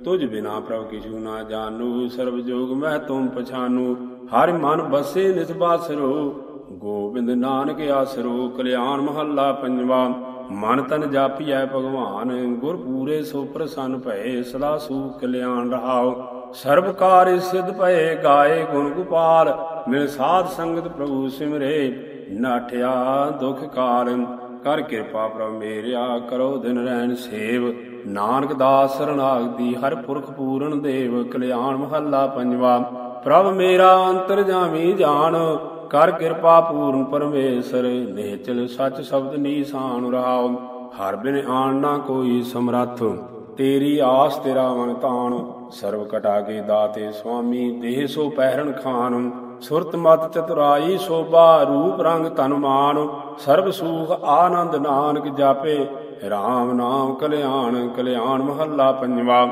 ਤੁਝ ਬਿਨਾ ਪ੍ਰਭ ਕਿਛੂ ਨਾ ਜਾਣੂ, ਸਰਬ ਜੋਗ ਮੈਂ ਤੁਮ ਪਛਾਨੂ ਹਰ ਮਨ ਬਸੇ ਨਿਤ ਬਾਸਰੋ, ਗੋਬਿੰਦ ਨਾਨਕ ਆਸਰੋ, ਕਲਿਆਣ ਮਹੱਲਾ ਪੰਜਵਾ। ਮਨ ਤਨ ਜਾਪੀਐ ਭਗਵਾਨ, ਗੁਰ ਪੂਰੇ ਸੋ ਪ੍ਰਸੰਨ ਭਏ, ਸਦਾ ਸੂਖ ਕਲਿਆਣ ਰਹਾਓ। ਸਰਬ ਕਾਰਿ ਸਿਧ ਭਏ, ਗਾਏ ਗੁਣ ਗੋਪਾਲ ਮਿਲ ਸਾਧ ਸੰਗਤ ਪ੍ਰਭੂ ਸਿਮਰੇ, ਨਾਠਿਆ ਦੁਖ ਕਾਰਨ ਕਰ ਕਿਰਪਾ ਪ੍ਰਭ ਮੇਰਿਆ, ਕਰੋ ਦਿਨ ਰਹਿਣ ਸੇਵ। ਨਾਨਕ ਦਾਸ ਸਰਨਾਗਦੀ ਹਰ ਪੁਰਖ ਪੂਰਨ ਦੇਵ, ਕਲਿਆਣ ਮਹੱਲਾ ਪੰਜਵਾ। ਪ੍ਰਭ ਮੇਰਾ ਅੰਤਰ ਜਾਮੀ ਜਾਣ, ਕਰ ਕਿਰਪਾ ਪੂਰਨ ਪਰਮੇਸ਼ਰ ਨਿਹਚਲ ਸੱਚ ਸ਼ਬਦ ਨੀਸਾਨ ਰਹਾਉ। ਹਰ ਬਿਨ ਆਣ ਨਾ ਕੋਈ ਸਮਰੱਥ, ਤੇਰੀ ਆਸ ਤੇਰਾ ਮਨ ਤਾਣ। ਸਰਬ ਕਟਾ ਕੇ ਦਾਤੇ ਸੁਆਮੀ, ਦੇਹ ਸੋ ਪਹਿਰਨ ਖਾਨ ਸੁਰਤ ਮਤ ਚਤੁਰਾਈ ਸੋਭਾ ਰੂਪ ਰੰਗ ਤਨ ਮਾਨ, ਸਰਬ ਸੂਖ ਆਨੰਦ ਨਾਨਕ ਜਾਪੇ। RAM ਨਾਮ ਕਲਿਆਣ ਕਲਿਆਣ ਮਹੱਲਾ ਪੰਜਵਾ।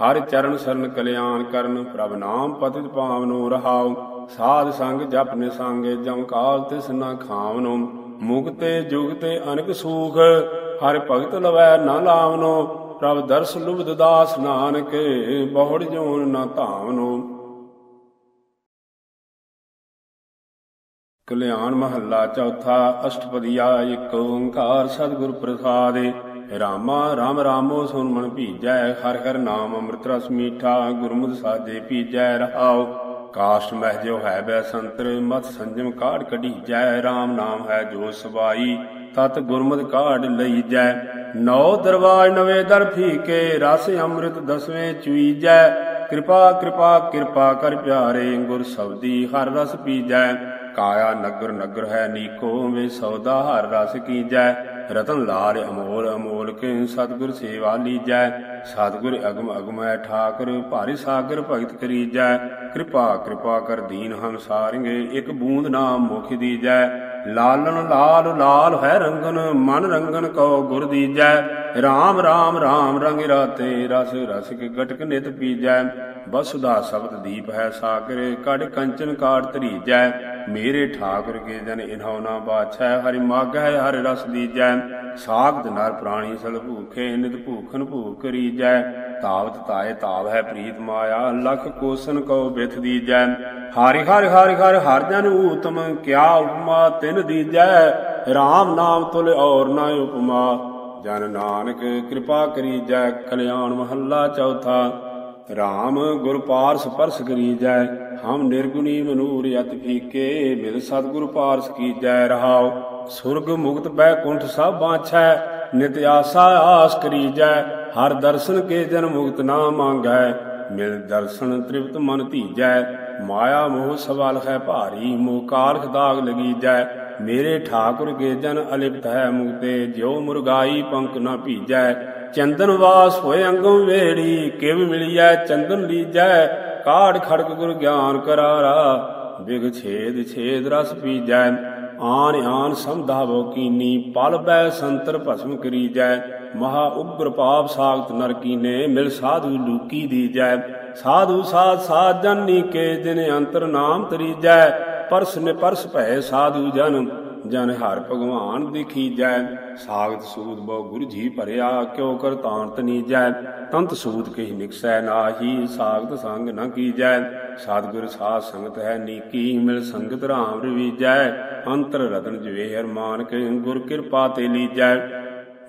ਹਰ ਚਰਨ ਸਰਨ ਕਲਿਆਣ ਕਰਨ, ਪ੍ਰਭ ਨਾਮ ਪਤਿਤ ਪਾਵਨੋ ਰਹਾਉ। ਸਾਧ ਸੰਗ ਜਪਨੇ ਸੰਗੇ ਜਮ ਕਾਲ ਤਿਸ ਨਾ ਖਾਵਨੋ। ਮੁਕਤੇ ਜੁਗਤੇ ਅਨਕ ਸੂਖ, ਹਰ ਭਗਤ ਲਵੈ ਨਾ ਲਾਵਨੋ। ਪ੍ਰਭ ਦਰਸ ਲੁਬਦ ਦਾਸ ਨਾਨਕ, ਬਹੁੜ ਜੋਨ ਨਾ ਧਾਵਨੋ। ਕਲਿਆਣ ਮਹੱਲਾ ਚੌਥਾ, ਅਸ਼ਟਪਦੀਆ, ਇੱਕ ਓੰਕਾਰ ਸਤਿਗੁਰ ਪ੍ਰਸਾਦਿ। ਰਾਮਾ ਰਾਮ ਰਾਮੋ ਸੁਨ ਮਨ ਭੀਜੈ, ਹਰ ਹਰ ਨਾਮ ਅੰਮ੍ਰਿਤ ਰਸ ਮੀਠਾ, ਗੁਰਮੁਖ ਸਾਜੇ ਪੀਜੈ ਰਹਾਉ। ਕਾਸ਼ ਮਹਿ ਜੋ ਹੈ ਬੈ ਸੰਤਰ, ਮਤ ਸੰਜਮ ਕਾੜ ਕਢੀਜੈ, ਰਾਮ ਨਾਮ ਹੈ ਜੋ ਸਬਾਈ ਤਤ ਗੁਰਮਤਿ ਕਾੜ ਲਈਜੈ। ਨੌ ਦਰਵਾਜ ਨਵੇਂ ਦਰ ਫੀਕੇ, ਰਸ ਅੰਮ੍ਰਿਤ ਦਸਵੇਂ ਚੁਈਜੈ। ਕਿਰਪਾ ਕਿਰਪਾ ਕਿਰਪਾ ਕਰ ਪਿਆਰੇ ਗੁਰ ਸਬਦੀ, ਹਰ ਰਸ ਪੀਜੈ। ਕਾਇਆ ਨਗਰ ਨਗਰ ਹੈ ਨੀਕੋ ਵੇ ਸੌਦਾ ਹਰ ਰਸ ਕੀਜੈ ਰਤਨ ਲਾਲ ਅਮੋਲ ਅਮੋਲ ਕੇ ਸਤਿਗੁਰ ਸੇਵਾ ਲੀਜੈ। ਸਤਿਗੁਰ ਅਗਮ ਅਗਮੈ ਹੈ ਠਾਕਰ, ਭਾਰੀ ਸਾਗਰ ਭਗਤ ਕਰੀਜੈ। ਕਿਰਪਾ ਕਿਰਪਾ ਕਰ ਦੀਨ ਹਮ ਸਾਰਿੰਗੇ, ਇੱਕ ਬੂੰਦ ਨਾਮ ਮੁਖ ਦੀਜੈ। ਲਾਲਣ ਲਾਲ ਲਾਲ ਹੈ ਰੰਗਨ, ਮਨ ਰੰਗਨ ਕਉ ਗੁਰ ਦੀਜੈ। RAM RAM RAM ਰੰਗ ਰਾਤੇ ਰਸ ਰਸ ਕੇ ਗਟਕ ਨਿਤ ਪੀਜੈ। ਬਸੁਦਾ ਸ਼ਬਦ ਦੀਪ ਹੈ ਸਾਗਰ ਕੜ ਕੰਚਨ ਕਾੜ ਧਰੀਜੈ, ਮੇਰੇ ਠਾਕੁਰ ਕੇ ਜਨ ਇਨਹੁ ਨਾ ਬਾਛੈ, ਹਰਿ ਮਾਗ ਹੈ ਹਰਿ ਰਸ ਦੀਜੈ ਸਾਗਤ ਨਰ ਪ੍ਰਾਣੀ ਸਲ ਭੂਖੇ, ਨਿਤ ਭੂਖਨ ਭੂਖ ਕਰੀਜੈ, ਤਾਵਤ ਤਾਏ ਤਾਵ ਹੈ ਪ੍ਰੀਤ ਮਾਇਆ, ਲਖ ਕੋਸਨ ਕਉ ਬਿਥ ਦੀਜੈ, ਹਰਿ ਹਰਿ ਹਰਿ ਹਰਿ ਹਰ ਜਨ ਊਤਮ, ਕਿਆ ਉਪਮਾ ਤਿਨ ਦੀਜੈ RAM ਨਾਮ ਤੁਲ ਔਰ ਨਾ ਉਪਮਾ, ਜਨ ਨਾਨਕ ਕਿਰਪਾ ਕਰੀਜੈ, ਕਲਿਆਣ ਮਹੱਲਾ ਚੌਥਾ RAM ਗੁਰ ਪਾਰਸ ਪਰਸ ਕਰੀਜੈ ਹਮ ਨਿਰਗੁਣੀ ਮਨੂਰ ਯਤ ਫੀਕੇ, ਮਿਲ ਸਤਿਗੁਰ ਪਾਰਸ ਕੀਜੈ ਰਹਾਉ। ਸੁਰਗ ਮੁਕਤ ਬੈਕੁੰਠ ਸਭ ਬਾਛੈ ਨਿਤ ਆਸਾ ਆਸ ਕਰੀਜੈ, ਹਰ ਦਰਸ਼ਨ ਕੇ ਜਨ ਮੁਕਤ ਨਾ ਮੰਗੈ। ਮਿਲ ਦਰਸ਼ਨ ਤ੍ਰਿਪਤ ਮਨ ਧੀਜੈ, ਮਾਇਆ ਮੋਹ ਸਵਾਲ ਹੈ ਭਾਰੀ, ਮੋਹ ਕਾਰਖ ਦਾਗ ਲਗੀਜੈ। ਮੇਰੇ ਠਾਕੁਰ ਕੇ ਜਨ ਅਲਿਪਤ ਹੈ ਮੁਕਤੇ ਜਿਉ ਮੁਰਗਾਈ ਪੰਖ ਨਾ ਭੀਜੈ। ਚੰਦਨ ਵਾਸ ਹੋਏ ਅੰਗਮ ਵੇੜੀ, ਕਿਵ ਮਿਲਿਐ ਚੰਦਨ ਲੀਜੈ? ਕਾੜ ਖੜਕ ਗੁਰ ਗਿਆਨ ਕਰਾਰਾ, ਬਿਗ ਛੇਦ ਛੇਦ ਰਸ ਪੀਜੈ। ਆਨ ਆਨ ਸਮਧਾਵੋ ਕੀਨੀ, ਪਲ ਬੈ ਸੰਤਰ ਭਸਮ ਕਰੀਜੈ। ਮਹਾ ਉਗਰ ਪਾਪ ਸਾਖਤ ਨਰ ਕੀਨੇ, ਮਿਲ ਸਾਧੂ ਲੂਕੀ ਦੀਜੈ। ਸਾਧੂ ਸਾਧ ਸਾਧ ਜਨ ਨੀਕੇ ਦਿਨ ਅੰਤਰ ਨਾਮ ਤਰੀਜੈ। ਪਰਸ ਨੇ ਪਰਸ ਭੈ ਸਾਧੂ ਜਨ ਜਨ ਹਰ ਭਗਵਾਨ ਦਿਖੀਜੈ। ਸਾਗਤ ਸੂਤ ਬਹੁ ਗੁਰ ਜੀ ਭਰਿਆ, ਕਿਉ ਕਰ ਤਾਂਤ ਨੀਜੈ। ਤੰਤ ਸੂਦ ਕਹੀ ਨਿਕਸੈ ਨਾਹੀ, ਸਾਗਤ ਸੰਗ ਨ ਕੀਜੈ। ਸਤਿਗੁਰ ਸਾਧ ਸੰਗਤ ਹੈ ਨੀਕੀ, ਮਿਲ ਸੰਗਤ ਰਾਮ ਰਵੀਜੈ। ਅੰਤਰ ਰਤਨ ਜਵੇ ਹਰਮਾਨ ਕੇ ਗੁਰ ਕਿਰਪਾ ਤੇ ਲੀਜੈ।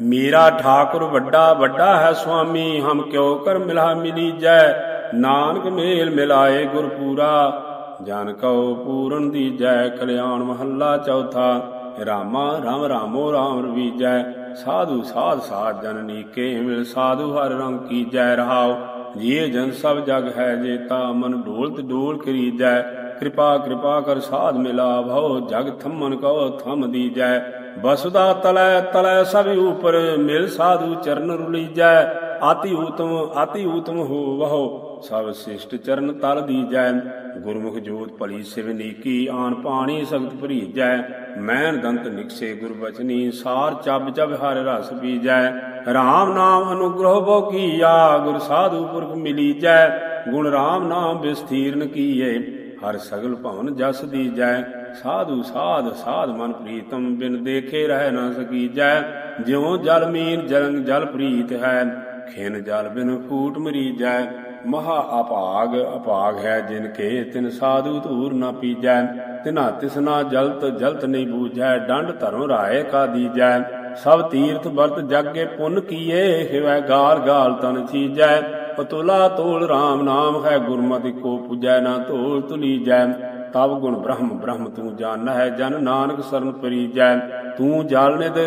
ਮੇਰਾ ਠਾਕੁਰ ਵੱਡਾ ਵੱਡਾ ਹੈ ਸੁਆਮੀ, ਹਮ ਕਿਉ ਕਰ ਮਿਲਾ ਮਿਲੀਜੈ। ਨਾਨਕ ਮੇਲ ਮਿਲਾਏ ਗੁਰ ਪੂਰਾ ਜਨ ਕਉ ਪੂਰਨ ਦੀਜੈ ਕਲਿਆਣ ਮਹੱਲਾ ਚੌਥਾ। ਰਾਮਾ, ਰਾਮ, ਰਾਮੋ, ਰਾਮ ਰਵੀਜੈ। ਸਾਧੂ, ਸਾਧ ਸਾਧ, ਜਨ ਨੀਕੇ ਮਿਲ ਸਾਧੂ, ਹਰ ਰੰਗ ਕੀਜੈ ਰਹਾਉ। ਜੀਏ ਜਨ ਸਭ ਜਗ ਹੈ ਜੇਤਾ, ਮਨ ਢੋਲਤ ਢੋਲ ਕਰੀਜੈ। ਕਿਰਪਾ ਕਿਰਪਾ ਕਰ ਸਾਧ ਮਿਲਾ ਭਉ ਜਗ ਥੰਮਨ ਕਉ ਥਮ ਦੀਜੈ। ਬਸੁਦਾ ਤਲੈ ਤਲੈ ਸਭ ਉਪਰ, ਮਿਲ ਸਾਧੂ ਚਰਨ ਰੁਲੀਜੈ। ਆਤੀ ਊਤਮ ਆਤੀ ਊਤਮ ਹੋ ਵਹੋ ਸਭ ਸਿਸ਼ਟ ਚਰਨ ਤਲ ਦੀਜੈ। ਗੁਰਮੁਖ ਜੋਤ ਭਲੀ ਸਿਵ ਨੀਕੀ, ਆਨ ਪਾਣੀ ਸਖਤ ਭਰੀਜੈ। ਮੈਨ ਦੰਤ ਨਿਕਸੇ ਗੁਰ ਬਚਨੀ, ਸਾਰ ਚੱਬ ਚੱਬ ਹਰ ਰਸ ਪੀਜੈ। RAM ਨਾਮ ਅਨੁਗ੍ਰਹ ਬੋ ਕੀਆ, ਗੁਰ ਸਾਧੂ ਪੁਰਖ ਮਿਲੀਜੈ। ਗੁਣ RAM ਨਾਮ ਬਿਸਥੀਰਨ ਕੀਏ, ਹਰ ਸਗਲ ਭਵਨ ਜਸ ਦੀਜੈ। ਸਾਧੂ ਸਾਧ ਸਾਧ ਮਨ ਪ੍ਰੀਤਮ, ਬਿਨ ਦੇਖੇ ਰਹਿ ਨਾ ਸਕੀਜੈ। ਜਿਉ ਜਲ ਮੀਨ ਜਲੰਗ ਜਲ ਪ੍ਰੀਤ ਹੈ। ਖਿਨ ਜਲ ਬਿਨ ਫੂਟ ਮਰੀਜੈ, ਮਹਾ ਅਭਾਗ ਅਭਾਗ ਹੈ ਜਿਨ ਕੇ ਤਿਨ ਸਾਧੂ ਧੂਰ ਨਾ ਪੀਜੈ, ਤਿਨਾ ਤਿਸਨਾ ਜਲਤ ਜਲਤ ਨਹੀਂ ਬੂਝੈ, ਡੰਡ ਧਰਮ ਰਾਏ ਕਾ ਦੀਜੈ। ਸਭ ਤੀਰਥ ਵਰਤ ਜਗੇ ਪੁੰਨ ਕੀਏ ਹਿਵੈ ਗਾਲ ਗਾਲ ਤਨ ਚੀਜੈ। ਪਤੁਲਾ ਤੋਲ RAM ਨਾਮ ਹੈ ਗੁਰਮਤਿ ਕੋ ਪੁਜੈ, ਨਾ ਤੋਲ ਤੁਲੀਜੈ। ਤਬ ਗੁਣ ਬ੍ਰਹਮ ਬ੍ਰਹਮ ਤੂੰ ਜਾਣ ਹੈ ਜਨ ਨਾਨਕ ਸਰਨ ਪਰੀਜੈ। ਤੂੰ ਜਲ ਨਿਦ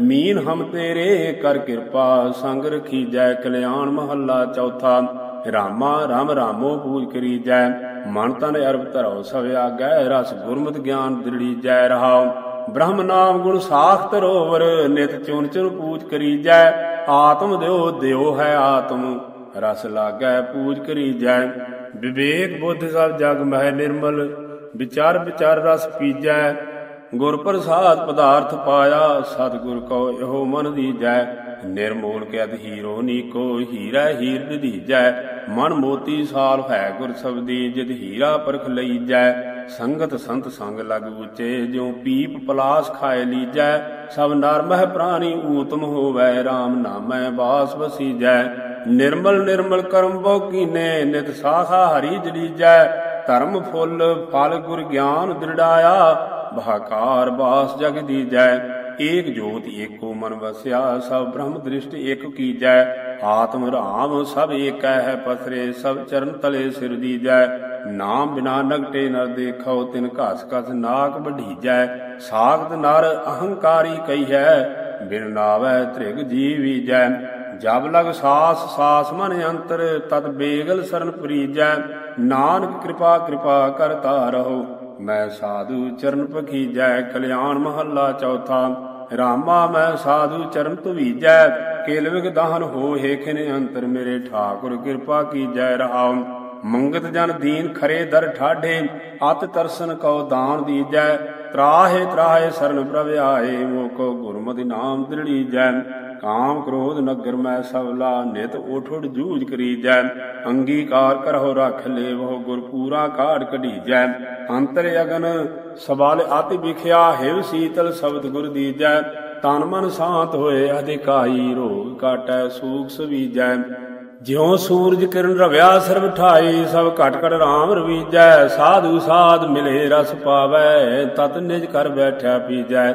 ਮੀਨ ਹਮ ਤੇਰੇ ਕਰ ਕਿਰਪਾ, ਸੰਗ ਰਖੀਜੈ ਕਲਿਆਣ ਮਹੱਲਾ ਚੌਥਾ। ਰਾਮਾ ਰਾਮ ਰਾਮੋ ਪੂਜ ਕਰੀਜੈ, ਮਨ ਤਨ ਅਰਬ ਧਰੋ ਸਭ ਆਗੈ, ਰਸ ਗੁਰਮਤਿ ਗਿਆਨ ਦ੍ਰਿੜੀ ਜੈ ਰਹਾਉ। ਬ੍ਰਹਮ ਨਾਮ ਗੁਣ ਸਾਖ ਧਰੋਵਰ ਨਿਤ ਚੁਨ ਚੁਨ ਪੂਜ ਕਰੀਜੈ, ਆਤਮ ਦਿਓ ਦਿਓ ਹੈ ਆਤਮ, ਰਸ ਲਾਗੈ ਪੂਜ ਕਰੀਜੈ। ਵਿਵੇਕ ਬੁੱਧ ਸਭ ਜਗ ਮਹਿ ਨਿਰਮਲ ਵਿਚਾਰ ਵਿਚਾਰ ਰਸ ਪੀਜੈ, ਗੁਰ ਪ੍ਰਸਾਦ ਪਦਾਰਥ ਪਾਇਆ, ਸਤਿਗੁਰ ਕੋ ਇਹੋ ਮਨ ਦੀਜੈ। ਨਿਰਮੋਲ ਕੇ ਅਧੀਰੋ ਨੀਕੋ ਹੀਰਾ ਹੀਰ ਦੀਜੈ ਮਨ ਮੋਤੀ ਸਾਲ ਹੈ ਗੁਰ ਸਬਦੀ ਜਿਤ ਹੀਰਾ ਪਰਖ ਲਈਜੈ। ਸੰਗਤ ਸੰਤ ਸੰਗ ਲਗ ਉਚੇ, ਜਿਉ ਪੀਪ ਪਲਾਸ ਖਾਏ ਲੀਜੈ। ਸਭ ਨਰ ਮਹਿ ਪ੍ਰਾਣੀ ਊਤਮ ਹੋਵੈ RAM ਨਾਮੈ ਬਾਸ ਵਸੀਜੈ। ਨਿਰਮਲ ਨਿਰਮਲ ਕਰਮ ਬੋ ਕੀਨੇ ਨਿਤ ਸਾਖਾ ਹਰੀ ਜਲੀਜੈ। ਧਰਮ ਫੁੱਲ, ਫਲ ਗੁਰ ਗਿਆਨ ਦ੍ਰਿੜਾਇਆ, ਬਹਾਕਾਰ ਬਾਸ ਜਗ ਦੀਜੈ ਏਕ ਜੋਤ ਏਕੋ ਮਨ ਵਸਿਆ, ਸਭ ਬ੍ਰਹਮ ਦ੍ਰਿਸ਼ਟ ਏਕ ਕੀਜੈ ਆਤਮ ਰਾਮ ਸਭ ਏਕੈ ਹੈ ਪਸਰੇ, ਸਭ ਚਰਨ ਤਲੇ ਸਿਰ ਦੀਜੈ ਨਾਮ ਬਿਨਾ ਨਗਟੇ ਨਰ ਦੇਖੋ, ਤਿਨ ਘਸ ਘਸ ਨਾਕ ਵਢੀਜੈ। ਸਾਖਤ ਨਰ ਅਹੰਕਾਰੀ ਕਈ ਹੈ, ਬਿਨ ਨਾਵੈ ਤ੍ਰਿਗ ਜੀਵੀਜੈ ਜਬ ਲਗ ਸਾਸ ਸਾਸ ਮਨ ਅੰਤਰ ਤਤ ਬੇਗਲ ਸਰਨ ਪ੍ਰੀਜੈ। ਨਾਨਕ ਕਿਰਪਾ ਕਿਰਪਾ ਕਰਤਾ ਰਹੋ। ਮੈਂ ਸਾਧੂ ਚਰਨ ਪਖੀਜੈ ਕਲਿਆਣ ਮਹੱਲਾ ਚੌਥਾ। ਰਾਮਾ, ਮੈਂ ਸਾਧੂ ਚਰਨ ਧਵੀਜੈ। ਕੇਲ ਵਿਗ ਦਾਹਨ ਹੋ ਹੇਖਿਨ ਅੰਤਰ, ਮੇਰੇ ਠਾਕੁਰ ਕਿਰਪਾ ਕੀਜੈ ਰਹਾਉ। ਮੰਗਤ ਜਨ ਦੀਨ ਖਰੇ ਦਰ ਠਾਢੇ, ਅਤ ਤਰਸਨ ਕਉ ਦਾਨ ਦੀਜੈ। ਤਰਾਹੇ ਤਰਾਹੇ ਸਰਨ ਪ੍ਰਭ ਆਏ ਮੋਕੋ ਗੁਰਮਤਿ ਨਾਮ ਦ੍ਰਿੜੀਜੈ ਕਾਮ ਕ੍ਰੋਧ ਨਗਰ ਮੈਂ ਸਵਲਾ, ਨਿਤ ਉਠ ਉਠ ਜੂਝ ਕਰੀਜੈ ਅੰਗੀਕਾਰ ਕਰਹੁ ਰਖ ਲੇਵੋ ਗੁਰ ਪੂਰਾ ਕਾੜ ਕਢੀਜੈ ਅੰਤਰ ਅਗਨ ਸਵਾਲ ਆਤਿ ਵਿਖਿਆ, ਹਿਵ ਸੀਤਲ ਸ਼ਬਦ ਗੁਰ ਦੀਜੈ। ਤਨ ਮਨ ਸ਼ਾਂਤ ਹੋਏ, ਅਧਿਕਾਈ ਰੋਗ ਕਾਟੈ ਸੂਖ ਸਵੀਜੈ। ਜਿਉ ਸੂਰਜ ਕਿਰਨ ਰਵਿਆ ਸਰਬ ਠਾਈ, ਸਭ ਘਟ ਘਟ ਰਾਮ ਰਵੀਜੈ, ਸਾਧੂ ਸਾਧ ਮਿਲੇ ਰਸ ਪਾਵੈ, ਤਤ ਨਿਜ ਕਰ ਬੈਠਿਆ ਪੀਜੈ।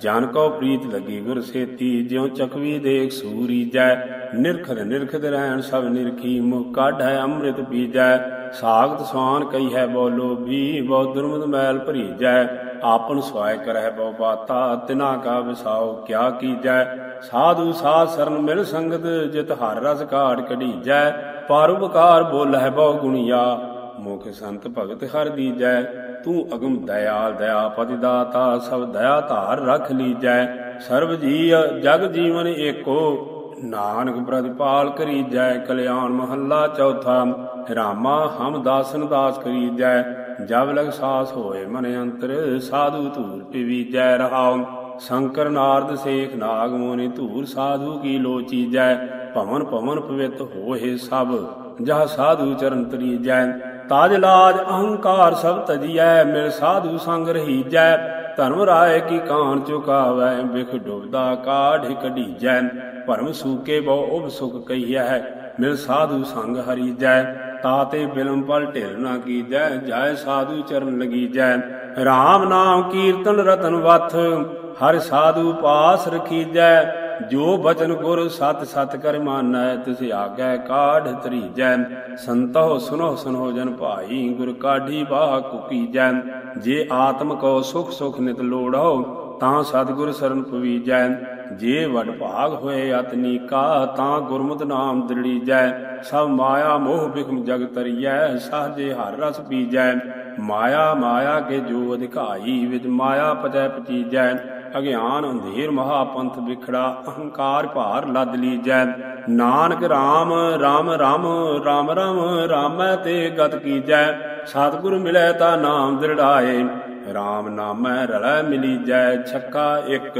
ਜਾਨ ਕੋ ਪ੍ਰੀਤ ਲੱਗੀ ਗੁਰ ਸੇਤੀ, ਜਿਉ ਚਕਵੀ ਦੇਖ ਸੂਰੀਜੈ ਨਿਰਖਦ ਨਿਰਖਦ ਰਹਿਣ ਸਭ ਨਿਰਖੀ ਮੁਖ ਕਾਢੈ ਅੰਮ੍ਰਿਤ ਪੀਜੈ। ਸਾਗਤ ਸਵਾਨ ਕਈ ਹੈ ਬੋ ਲੋਭੀ, ਬਹੁ ਦੁਰਮਦ ਮੈਲ ਭਰੀਜੈ ਆਪਨ ਸਵਾਇ ਕਰਹਿ ਬਹੁ ਬਾਤਾ, ਤਿਨਾ ਕਾ ਵਿਸਾਉ ਕਿਆ ਕੀਜੈ। ਸਾਧੂ ਸਾਧ ਸਰਨ ਮਿਲ ਸੰਗਤ, ਜਿਤ ਹਰ ਰਸ ਕਾੜ ਕਢੀਜੈ ਪਰਉਪਕਾਰ ਬੋਲਹਿ ਬਹੁ ਗੁਣੀਆ, ਮੁਖ ਸੰਤ ਭਗਤ ਹਰ ਦੀਜੈ। ਤੂੰ ਅਗਮ ਦਇਆਲ ਦਇਆਪਤਿ ਦਾਤਾ, ਸਭ ਦਇਆ ਧਾਰ ਰਖ ਲੀਜੈ। ਸਰਬ ਜੀ ਜਗ ਜੀਵਨ ਏਕੋ, ਨਾਨਕ ਪ੍ਰਤਿਪਾਲ ਕਰੀਜੈ। ਕਲਿਆਣ ਮਹੱਲਾ ਚੌਥਾ, ਰਾਮਾ ਹਮ ਦਾਸਨ ਦਾਸ ਕਰੀਜੈ। ਜਬ ਲਗ ਸਾਸ ਹੋਏ ਮਨ ਅੰਤਰ, ਸਾਧੂ ਧੂਰ ਪਿਵੀਜੈ ਰਹਾਉ। ਸ਼ੰਕਰ ਨਾਰਦ ਸੇਖ ਨਾਗ ਮੋਨਿ ਧੂਰ, ਸਾਧੂ ਕੀ ਲੋਚੀਜੈ। ਭਵਨ ਭਵਨ ਪਵਿੱਤ ਹੋਏ ਸਭ, ਜਹ ਸਾਧੂ ਚਰਨ ਤਰੀਜੈ। ਤਾਜ ਲਾਜ ਅਹੰਕਾਰ ਸਭ ਤਜੀਐ, ਮਿਲ ਸਾਧੂ ਸੰਗ ਰਹੀਜੈ, ਧਰਮ ਰਾਏ ਕੀ ਕਾਨ ਚੁਕਾਵੈ, ਵਿਖ ਡੁਬਦਾ ਕਾਢ ਕਢੀਜੈ ਭਰਮ ਸੂਕੇ ਬਹੁ ਉਬ ਸੁਖ ਕਹੀਐ, ਮਿਲ ਸਾਧੂ ਸੰਗ ਹਰੀਜੈ ਤਾਤੇ ਬਿਲਮ ਪਲ ਢਿਲ ਨਾ ਕੀਜੈ, ਜਾਏ ਸਾਧੂ ਚਰਨ ਲਗੀਜੈ। RAM ਨਾਮ ਕੀਰਤਨ ਰਤਨ ਵਥ, ਹਰ ਸਾਧੂ ਪਾਸ ਰਖੀਜੈ ਜੋ ਬਚਨ ਗੁਰ ਸਤ ਸਤ ਕਰ ਮਾਨੈ ਤਿਸ ਆਗੈ ਕਾਢ ਤਰੀਜੈ ਸੰਤੋ ਸੁਨੋ ਸੁਨੋ ਜਨ ਭਾਈ, ਗੁਰ ਕਾਢੀ ਬਾਹ ਕੁਕੀਜੈ ਜੇ। ਆਤਮ ਕੋ ਸੁਖ ਸੁਖ ਨਿਤ ਲੋੜੋ ਤਾਂ ਸਤਿਗੁਰ ਸਰਨ ਪਵੀਜੈ। ਜੇ ਵਡ ਭਾਗ ਹੋਏ ਅਤਨੀ ਅਤਨੀਕਾ ਤਾਂ ਗੁਰਮਤਿ ਨਾਮ ਦ੍ਰਿੜੀਜੈ। ਸਭ ਮਾਇਆ ਮੋਹ ਬਿਖਮ ਜਗ ਤਰੀਐ ਸਾਜੇ ਹਰ ਰਸ ਪੀਜੈ। ਮਾਇਆ ਮਾਇਆ ਕੇ ਜੋ ਅਧਿਕਾਈ, ਵਿਦ ਮਾਇਆ ਪਚੈ ਪਚੀਜੈ। ਅਗਿਆਨ ਅੰਧੇਰ ਮਹਾ ਪੰਥ ਵਿਖੜਾ, ਅਹੰਕਾਰ ਭਾਰ ਲੱਦ ਲੀਜੈ Nanak RAM RAM RAM RAM RAM ਰਾਮੈ ਤੇ ਗਤ ਕੀਜੈ ਸਤਿਗੁਰ ਮਿਲੈ ਤਾ ਨਾਮ ਦ੍ਰਿੜਾਏ RAM ਨਾਮੈ ਰਲੈ ਮਿਲੀਜੈ ਛੱਕਾ ਇੱਕ।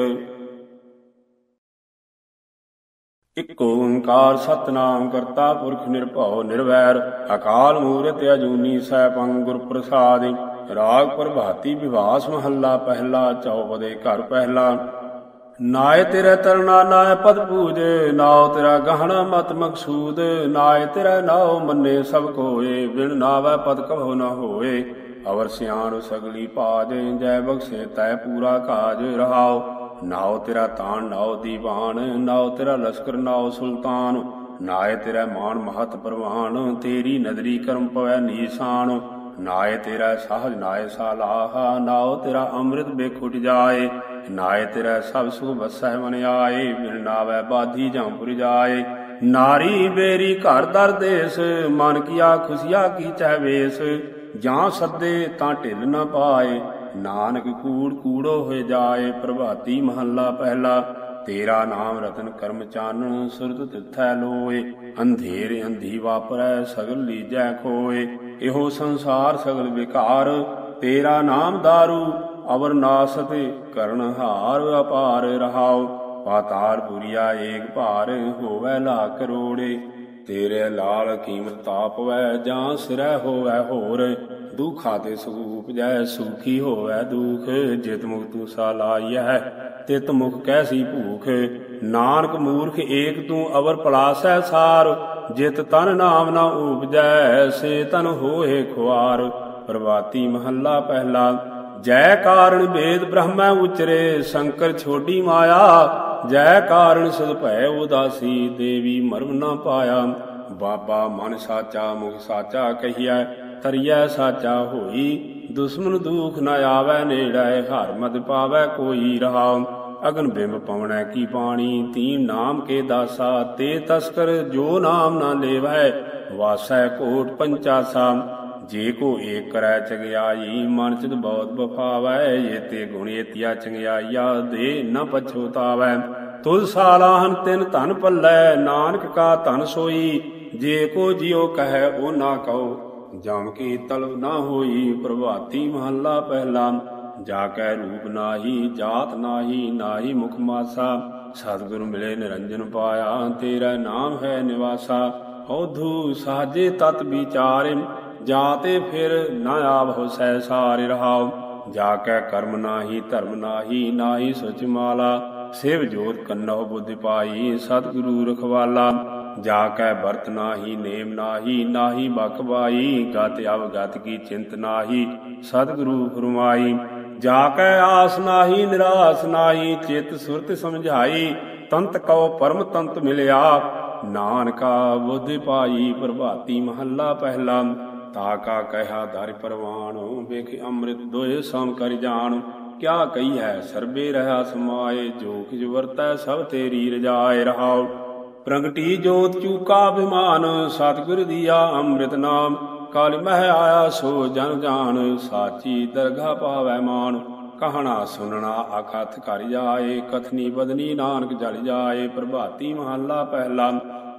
ਇਕ ਓੰਕਾਰ ਸਤਨਾਮ ਕਰਤਾ ਪੁਰਖ ਨਿਰਭਉ ਨਿਰਵੈਰ, ਅਕਾਲ ਮੂਰਤ ਅਜੂਨੀ ਸੈਭੰ ਗੁਰ ਪ੍ਰਸਾਦਿ ਰਾਗ ਪ੍ਰਭਾਤੀ ਵਿਵਾਸ ਮਹੱਲਾ ਪਹਿਲਾ, ਚੌਪਦੇ ਘਰ ਪਹਿਲਾ। ਨਾਏ ਤੇਰੇ ਤਰਨਾ ਨਾਏ ਪਦ ਪੂਜੇ, ਨਾਉ ਤੇਰਾ ਗਹਣਾ ਮਤ ਮਕਸੂਦ, ਨਾਏ ਤੇਰਾ ਨਾਉ ਮੰਨੇ ਸਭ ਕੋਏ, ਬਿਨ ਨਾਵੇ ਪਦ ਕਭੋ ਨਾ ਹੋਏ। ਅਵਰ ਸਿਆਣ ਸਗਲੀ ਪਾਜ, ਜੈ ਬਖਸ਼ੇ ਤੈ ਪੂਰਾ ਕਾਜ ਰਹਾਓ ਨਾਉ ਤੇਰਾ ਤਾਣ, ਨਾਉ ਦੀਵਾਨ, ਨਾਉ ਤੇਰਾ ਲਸ਼ਕਰ, ਨਾਉ ਸੁਲਤਾਨ। ਨਾਏ ਤੇਰਾ ਮਾਨ ਮਹਤ ਪ੍ਰਵਾਨ, ਤੇਰੀ ਨਦਰੀ ਕਰਮ ਪਵੈ ਨੀਸਾਨ। ਨਾਏ ਤੇਰਾ ਸਾਹਜ, ਨਾਏ ਸਾਲਾਹਾ, ਨਾਉ ਤੇਰਾ ਅੰਮ੍ਰਿਤ ਬੇਖੁਟ ਜਾਏ, ਨਾਏ ਤੇਰਾ ਸਭ ਸੁਖ ਵਸੈ ਮਨ ਆਏ, ਬਿਨ ਨਾਵੇ ਬਾਧੀ ਜੰਪੁਰ ਜਾਏ। ਨਾਰੀ ਬੇਰੀ ਘਰ ਦਰ ਦੇਸ, ਮਨ ਕੀਆ ਖੁਸ਼ੀਆ ਕੀ ਚਹਿ ਵੇਸ, ਜਾਂ ਸੱਦੇ ਤਾਂ ਢਿੱਲ ਨਾ ਪਾਏ, ਨਾਨਕ ਕੂੜ ਕੂੜੋ ਹੋਏ ਜਾਏ, ਪ੍ਰਭਾਤੀ ਮਹੱਲਾ ਪਹਿਲਾ, ਤੇਰਾ ਨਾਮ ਰਤਨ ਕਰਮ ਚਾਨਣ, ਸੁਰਤ ਤਿਥੈ ਲੋਏ, ਅੰਧੇਰ ਅੰਧੀ ਵਾਪਰੈ, ਸਗਲ ਲੀਜੈ ਖੋਏ। ਇਹੋ ਸੰਸਾਰ ਸਗਲ ਵਿਕਾਰ, ਤੇਰਾ ਨਾਮ दारू ਅਵਰ ਨਾਸਤੇ ਕਰਨ ਹਾਰ ਅਪਾਰ ਰਹਾਉ ਪਾਤਾਰ ਪੁਰੀਆ ਏਕ ਭਾਰ ਹੋਵੇ ਲਾ ਕਰੋੜੇ ਤੇਰੇ ਲਾਲ ਕੀਮਤ ਤਾਪਵੈ ਜਾਂ ਸਿਰੈ ਹੋਵੈ ਹੋਰ। ਦੁਖਾ ਤੇ ਸੁਖ ਉਪਜੈ ਸੁਖੀ ਹੋਵੈ ਦੁਖ। ਜਿਤ ਮੁਖ ਤੂੰ ਸਾ ਲਾਈਐ, ਤਿਤ ਮੁਖ ਕੈਸੀ ਭੂਖ। ਨਾਨਕ ਮੂਰਖ ਏਕ ਤੂੰ ਅਵਰ ਪਲਾਸੈ ਸਾਰ। ਜਿਤ ਤਨ ਨਾਮ ਨਾ ਉਪਜੈ, ਸੇ ਤਨ ਹੋਏ ਖੁਆਰ। ਪ੍ਰਵਾਤੀ ਮਹੱਲਾ ਪਹਿਲਾ, ਜੈ ਕਾਰਣ ਵੇਦ ਬ੍ਰਹਮੈ ਉਚਰੇ, ਸ਼ੰਕਰ ਛੋਡੀ ਮਾਇਆ। ਜੈ ਕਾਰਣ ਸਦ ਭੈ ਉਦਾਸੀ, ਦੇਵੀ ਮਰਮ ਨਾ ਪਾਇਆ। ਬਾਬਾ ਮਨ ਸਾਚਾ ਮੁਖ ਸਾਚਾ ਕਹੀਐ ਤਰੀਐ ਸਾਚਾ ਹੋਈ, ਦੁਸ਼ਮਨ ਦੁਖ ਨ ਆਵੈ ਨੇੜੈ, ਹਰ ਮਤ ਪਾਵੈ ਕੋਈ ਰਹਾਉ। ਅਗਨ ਬਿੰਬ ਪਵਣੈ ਕੀ ਪਾਣੀ, ਤੀਨ ਨਾਮ ਕੇ ਦਾਸਾ, ਤੇ ਤਸਕਰ ਜੋ ਨਾਮ ਨਾ ਲੇਵੈ, ਵਾਸੈ ਕੋਟ ਪੰਚਾਸਾ। ਜੇ ਕੋ ਏਕ ਕਰੈ ਚੰਗਿਆਈ, ਮਨ ਚਿਤ ਬਹੁਤ ਬਫਾਵੈ ਏਤੇ ਗੁਣ ਏਤੀਆ ਚੰਗਿਆਈਆ, ਦੇ ਨ ਪਛੋਤਾਵੈ ਤੁਲ ਸਾਲਾਹਨ ਤਿਨ ਧਨ ਪੱਲੈ ਨਾਨਕ ਕਾ ਧਨ ਸੋਈ, ਜੇ ਕੋ ਜਿਉ ਕਹੈ ਉਹ ਨਾ ਕਹੋ। ਜਮ ਕੀ ਤਲਬ ਨਾ ਹੋਈ, ਪ੍ਰਭਾਤੀ ਮਹੱਲਾ ਪਹਿਲਾ। ਜਾ ਕੈ ਰੂਪ ਨਾਹੀ, ਜਾਤ ਨਾਹੀ ਨਾਹੀ ਮੁਖ ਮਾਸਾ। ਸਤਿਗੁਰ ਮਿਲੇ ਨਿਰੰਜਨ ਪਾਇਆ, ਤੇਰਾ ਨਾਮ ਹੈ ਨਿਵਾਸਾ। ਔਧੂ ਸਾਜੇ ਤਤ ਵਿਚਾਰਿ, ਜਾਤੇ ਫਿਰ ਨਾ ਆਵਹੁ ਸੈ ਸਾਰੇ ਰਹਾਉ ਜਾ ਕੈ ਕਰਮ ਨਾਹੀ, ਧਰਮ ਨਾਹੀ ਨਾਹੀ ਸੁਚ ਮਾਲਾ। ਸਿਵ ਜੋਤ ਕੰਨਹੁ ਬੁੱਧਿ ਪਾਈ, ਸਤਿਗੁਰੂ ਰਖਵਾਲਾ। ਜਾ ਕੈ ਵਰਤ ਨਾਹੀ, ਨੇਮ ਨਾਹੀ ਨਾਹੀ ਬਕ ਗਤ ਅਵ ਗਤ ਕੀ ਚਿੰਤ ਨਾਹੀ, ਸਤਿਗੁਰੂ ਫਰਮਾਈ, ਜਾ ਕੈ ਆਸ ਨਾਹੀ, ਨਿਰਾਸ ਨਾਹੀ, ਚਿਤ ਸੁਰਤ ਸਮਝਾਈ, ਤੰਤ ਕਉ ਪਰਮ ਤੰਤ ਮਿਲਿਆ, ਨਾਨਕਾ ਬੁੱਧ ਪਾਈ, ਪ੍ਰਭਾਤੀ ਮਹੱਲਾ ਪਹਿਲਾ, ਤਾ ਕਾ ਕਹਿਆ ਦਰ ਪਰਵਾਣ ਵੇਖ ਅੰਮ੍ਰਿਤ ਦੋਏ ਸਮ ਕਰ ਜਾਣ, ਕਿਆ ਕਹੀ ਹੈ ਸਰਬੇ ਰਹਾ ਸਮਾਏ, ਜੋ ਕਿਜ ਵਰਤੈ ਸਭ ਤੇਰੀ ਰਜਾਏ ਰਹਾਓ ਪ੍ਰਗਟੀ ਜੋਤ ਚੂਕਾ ਅਭਿਮਾਨ ਸਤਿਗੁਰ ਦੀਆ ਅੰਮ੍ਰਿਤ ਨਾਮ। ਕਾਲ ਮਹਿ ਆਇਆ ਸੋ ਜਨ ਜਾਣ ਸਾਚੀ ਦਰਗਾ ਪਾਵੈ ਮਾਨ। ਕਹਣਾ ਸੁਨਣਾ ਅਕਥ ਕਰ ਜਾਏ, ਕਥਨੀ ਬਦਨੀ ਨਾਨਕ ਜਲ ਜਾਏ, ਪ੍ਰਭਾਤੀ ਮਹੱਲਾ ਪਹਿਲਾ।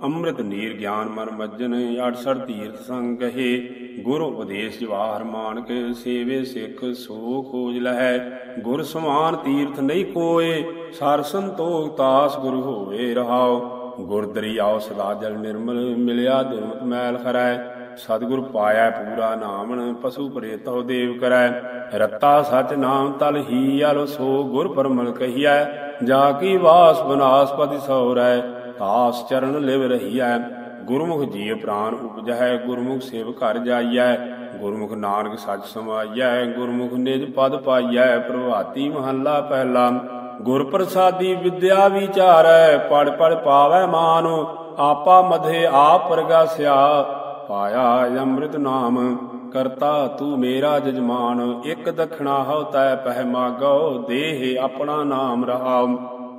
ਅੰਮ੍ਰਿਤ ਨੀਰ ਗਿਆਨ ਮਨ ਮੱਜਨ 68 ਤੀਰਥ ਸੰਗ ਕਹੇ ਗੁਰ ਉਪਦੇਸ਼ ਜਵਾਹਰ ਮਾਨਕ, ਸੇਵੇ ਸਿੱਖ ਸੋ ਖੋਜ ਲਹੈ। ਗੁਰ ਸਮਾਨ ਤੀਰਥ ਨਹੀਂ ਕੋਏ, ਸਰ ਸੰਤੋਖ ਤਾਸ ਗੁਰ ਹੋਵੇ ਰਹਾਓ ਗੁਰ ਦਰਿਆਉ ਸਦਾ ਜਲ ਨਿਰਮਲ ਮਿਲਿਆ, ਦੁਰਮਤ ਮੈਲ ਖਰੈ। ਸਤਿਗੁਰ ਪਾਇਆ ਪੂਰਾ ਨਾਮਨ ਪਸ਼ੂ ਪ੍ਰੇਤੋ ਦੇਵ ਕਰੈ। ਰਤਾ ਸਚ ਨਾਮ ਤਲ ਹੀ ਅਲ, ਸੋ ਗੁਰ ਪਰਮਲ ਕਹੀਐ। ਜਾ ਕੀ ਵਾਸ ਬਨਾਸਪਤੀ ਸੌਰੈ ਤਾਸ ਚਰਨ ਲਿਵ ਰਹੀਐ। ਗੁਰਮੁਖ ਜੀਵ ਪ੍ਰਾਨ ਉਪਜੈ ਗੁਰਮੁਖ ਸੇਵ ਘਰ ਜਾਈਐ। ਗੁਰਮੁਖ ਨਾਨਕ ਸੱਚ ਸਮਾਈਐ, ਗੁਰਮੁਖ ਨਿਜ ਪਦ ਪਾਈਐ। ਪ੍ਰਭਾਤੀ ਮਹੱਲਾ ਪਹਿਲਾ। ਗੁਰ ਪ੍ਰਸਾਦੀ ਵਿਦਿਆ ਵਿਚਾਰੈ ਪੜ ਪੜ ਪਾਵੈ ਮਾਨ, ਆਪਾ ਮਧੇ ਆਪ ਪ੍ਰਗਾਸਿਆ ਪਾਇਆ ਅੰਮ੍ਰਿਤ ਨਾਮ, ਕਰਤਾ ਤੂੰ ਮੇਰਾ ਜਜਮਾਨ, ਇਕ ਦਖਣਾ ਹਉ ਤੈ ਪਹਿ ਮਾਗੋ, ਦੇਹ ਆਪਣਾ ਨਾਮ ਰਹਾਉ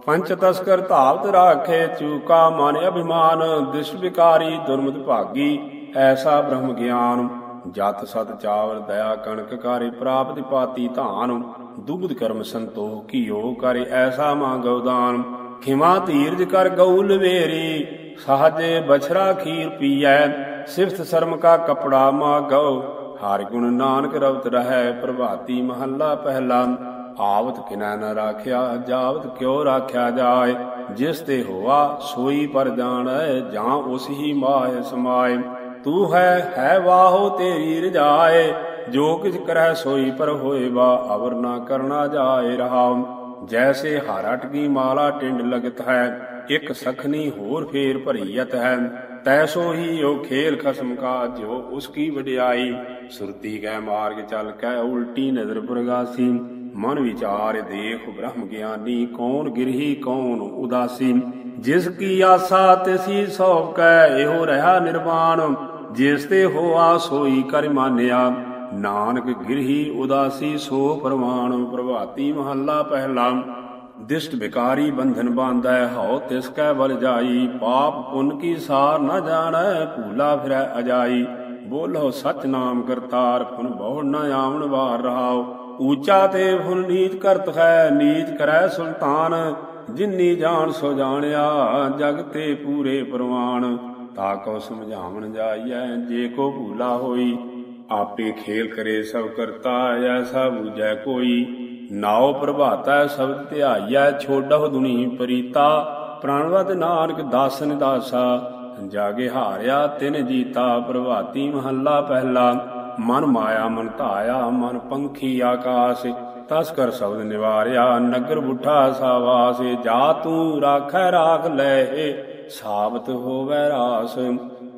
ਪੰਚ ਤਸਕਰ ਧਾਵਤ ਰਾਖੇ, ਚੂਕਾ ਮਨ ਅਭਿਮਾਨ, ਦਿਸ਼ ਵਿਕਾਰੀ ਦੁਰਮਤ ਭਾਗੀ, ਐਸਾ ਬ੍ਰਹਮ ਗਿਆਨ। ਜਤ ਸਤ ਚਾਵਲ ਦਇਆ ਕਣਕ ਕਾਰੇ ਪ੍ਰਾਪਤ ਪਾਤੀ ਧਾਨ ਦੁਬਦ ਕਰਮ ਸੰਤੋਖ ਕੀਓ ਕਰੇ ਐਸਾ ਮੰਗਉ ਦਾਨ ਖਿਮਾ ਧੀਰਜ ਕਰ ਗਉ ਲਵੇਰੀ ਸਹਜੇ ਬਛਰਾ ਖੀਰ ਪੀਐ, ਸਿਫਤ ਸ਼ਰਮ ਕਾ ਕਪੜਾ ਮਾਗਉ। ਹਰ ਗੁਣ ਨਾਨਕ ਰਵਤ ਰਹੈ, ਪ੍ਰਭਾਤੀ ਮਹੱਲਾ ਪਹਿਲਾ। ਆਵਤ ਕਿਨੈ ਨ ਰਾਖਿਆ, ਜਾਵਤ ਕਿਉ ਰਾਖਿਆ ਜਾਏ। ਜਿਸ ਤੇ ਹੋਆ, ਸੋਈ ਪਰ ਜਾਣੈ, ਜਾਂ ਉਸ ਹੀ ਮਾਇ ਸਮਾਏ। ਤੂੰ ਹੈ ਹੈ ਵਾਹੋ ਤੇਰੀ ਰਜਾਏ, ਜੋ ਕਿਛ ਕਰੈ ਸੋਈ ਪਰ ਹੋਏ ਅਵਰ ਨਾ ਕਰਨਾ ਜਾਏ ਰਹਾ ਜੈਸੇ ਹਾਰ ਅਟਕੀ ਮਾਲਾ ਟਿੰਡ ਲਗਤ ਹੈ, ਇਕ ਸਖਨੀ ਹੋਰ ਫੇਰ ਭਰੀਅਤ ਹੈ। ਤੈਸੋ ਹੀ ਉਹ ਖੇਲ ਖਸਮ ਕਾ ਜੋ ਉਸ ਵਡਿਆਈ। ਸੁਰਤੀ ਕੈ ਮਾਰਗ ਚਲ ਕੈ ਉਲਟੀ ਨਜ਼ਰ ਪ੍ਰਗਾਸੀ ਮਨ ਵਿਚਾਰ ਦੇਖ ਬ੍ਰਹਮ ਗਿਆਨੀ, ਕੌਣ ਗਿਰਹੀ, ਕੌਣ ਉਦਾਸੀ। ਜਿਸ ਕੀ ਆਸਾ ਤਿਸੀ ਸੋਭ ਕੈ, ਇਹੋ ਰਹਾ ਨਿਰਵਾਣ। ਜਿਸ ਤੇ ਹੋਆ ਸੋਈ ਕਰ ਮਾਨਿਆ। ਨਾਨਕ ਗਿਰਹੀ ਉਦਾਸੀ ਸੋ ਪ੍ਰਮਾਣ ਪ੍ਰਭਾਤੀ ਮਹੱਲਾ ਪਹਿਲਾ। ਦਿਸ਼ਟ ਵਿਕਾਰੀ ਬੰਧਨ ਬਾਂਧੈ, ਹਉ ਤਿਸ ਕੈ ਬਲ ਜਾਈ। ਪਾਪ ਪੁੰਨ ਕੀ ਸਾਰ ਨ ਜਾਣੈ, ਭੂਲਾ ਫਿਰੈ ਅਜਾਈ। ਬੋਲੋ ਸਚ ਨਾਮ ਕਰਤਾਰ ਫੁਨ ਬਹੁ ਨ ਆਵਣ ਵਾਰ ਰਹਾਉ। ਊਚਾ ਤੇ ਫੁਨ ਨੀਚ ਕਰਤ ਹੈ, ਨੀਚ ਕਰੈ ਸੁਲਤਾਨ। ਜਿਨਨੀ ਜਾਣ ਸੋ ਜਾਣਿਆ, ਜਗ ਤੇ ਪੂਰੇ ਪ੍ਰਵਾਨ। ਤਾ ਕੋ ਸਮਝਾਵਣ ਜਾਈਐ, ਜੇ ਕੋ ਭੂਲਾ ਹੋਈ, ਆਪੇ ਖੇਲ ਕਰੇ ਸਭ ਕਰਤਾ ਐਸਾ ਬੂਝੈ ਕੋਈ। ਨਾਉ ਪ੍ਰਭਾਤਾ ਸ਼ਬਦ ਧਿਆਈਐ, ਛੋਡਹੁ ਦੁਨੀ ਪਰੀਤਾ। ਪ੍ਰਾਣਵਤ ਨਾਨਕ ਦਾਸਨ ਦਾਸਾ ਜਾਗੇ ਹਾਰਿਆ ਤਿਨ ਜੀਤਾ, ਪ੍ਰਭਾਤੀ ਮਹੱਲਾ ਪਹਿਲਾ। ਮਨ ਮਾਇਆ ਮਨ ਧਾਇਆ, ਮਨ ਪੰਖੀ ਆਕਾਸ਼, ਤਸ ਕਰ ਸ਼ਬਦ ਨਿਵਾਰਿਆ, ਨਗਰ ਬੁੱਠਾ ਸਾਵਾਸ, ਜਾ ਤੂੰ ਰਾਖੈ ਰਾਖ ਲੈ ਸਾਬਤ ਹੋਵੇ ਰਾਸ।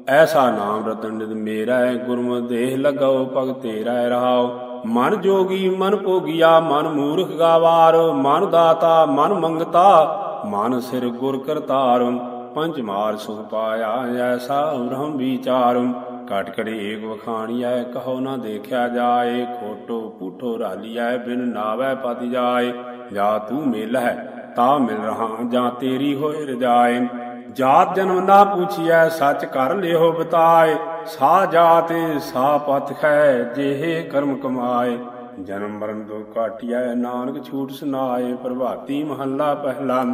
ਐਸਾ ਨਾਮ ਰਤਨ ਨਿਦ ਮੇਰਾ ਗੁਰਮੁ ਦੇਹ ਲਗਾਓ ਭਗ ਤੇਰਾ ਰਹਾਓ। ਮਨ ਜੋਗੀ, ਮਨ ਭੋਗਿਆ, ਮਨ ਮੂਰਖ ਗਾਵਾਰ। ਮਨ ਦਾਤਾ, ਮਨ ਮੰਗਤਾ, ਮਨ ਸਿਰ ਗੁਰ ਕਰਤਾਰ। ਪੰਜ ਮਾਰ ਸੁਖ ਪਾਇਆ ਐਸਾ ਬ੍ਰਹਮ ਵਿਚਾਰ। ਕਟ ਕੜੇ ਏਕ ਵਖਾਣੀਐ, ਕਹੋ ਨਾ ਦੇਖਿਆ ਜਾਏ। ਖੋਟੋ ਪੂਠੋ ਰਾਲੀਐ, ਬਿਨ ਨਾਵੈ ਪਤ ਜਾਏ। ਜਾ ਤੂੰ ਮਿਲ ਹੈ ਤਾ ਮਿਲ ਰਹਾ, ਜਾਂ ਤੇਰੀ ਹੋਏ ਰਜਾਏ। ਜਾਤ ਜਨਮ ਨਾ ਪੁੱਛਿਐ, ਸੱਚ ਕਰ ਲਿਓ ਬਤਾਏ, ਸਾ ਜਾਤ, ਸਾ ਪਥ ਹੈ ਜਿਹੇ ਕਰਮ ਕਮਾਏ। ਜਨਮ ਮਰਨ ਦੋ ਕਾਟਿਐ ਨਾਨਕ ਛੂਟ ਸੁਨਾਏ, ਪ੍ਰਭਾਤੀ ਮਹੱਲਾ ਪਹਿਲਾ।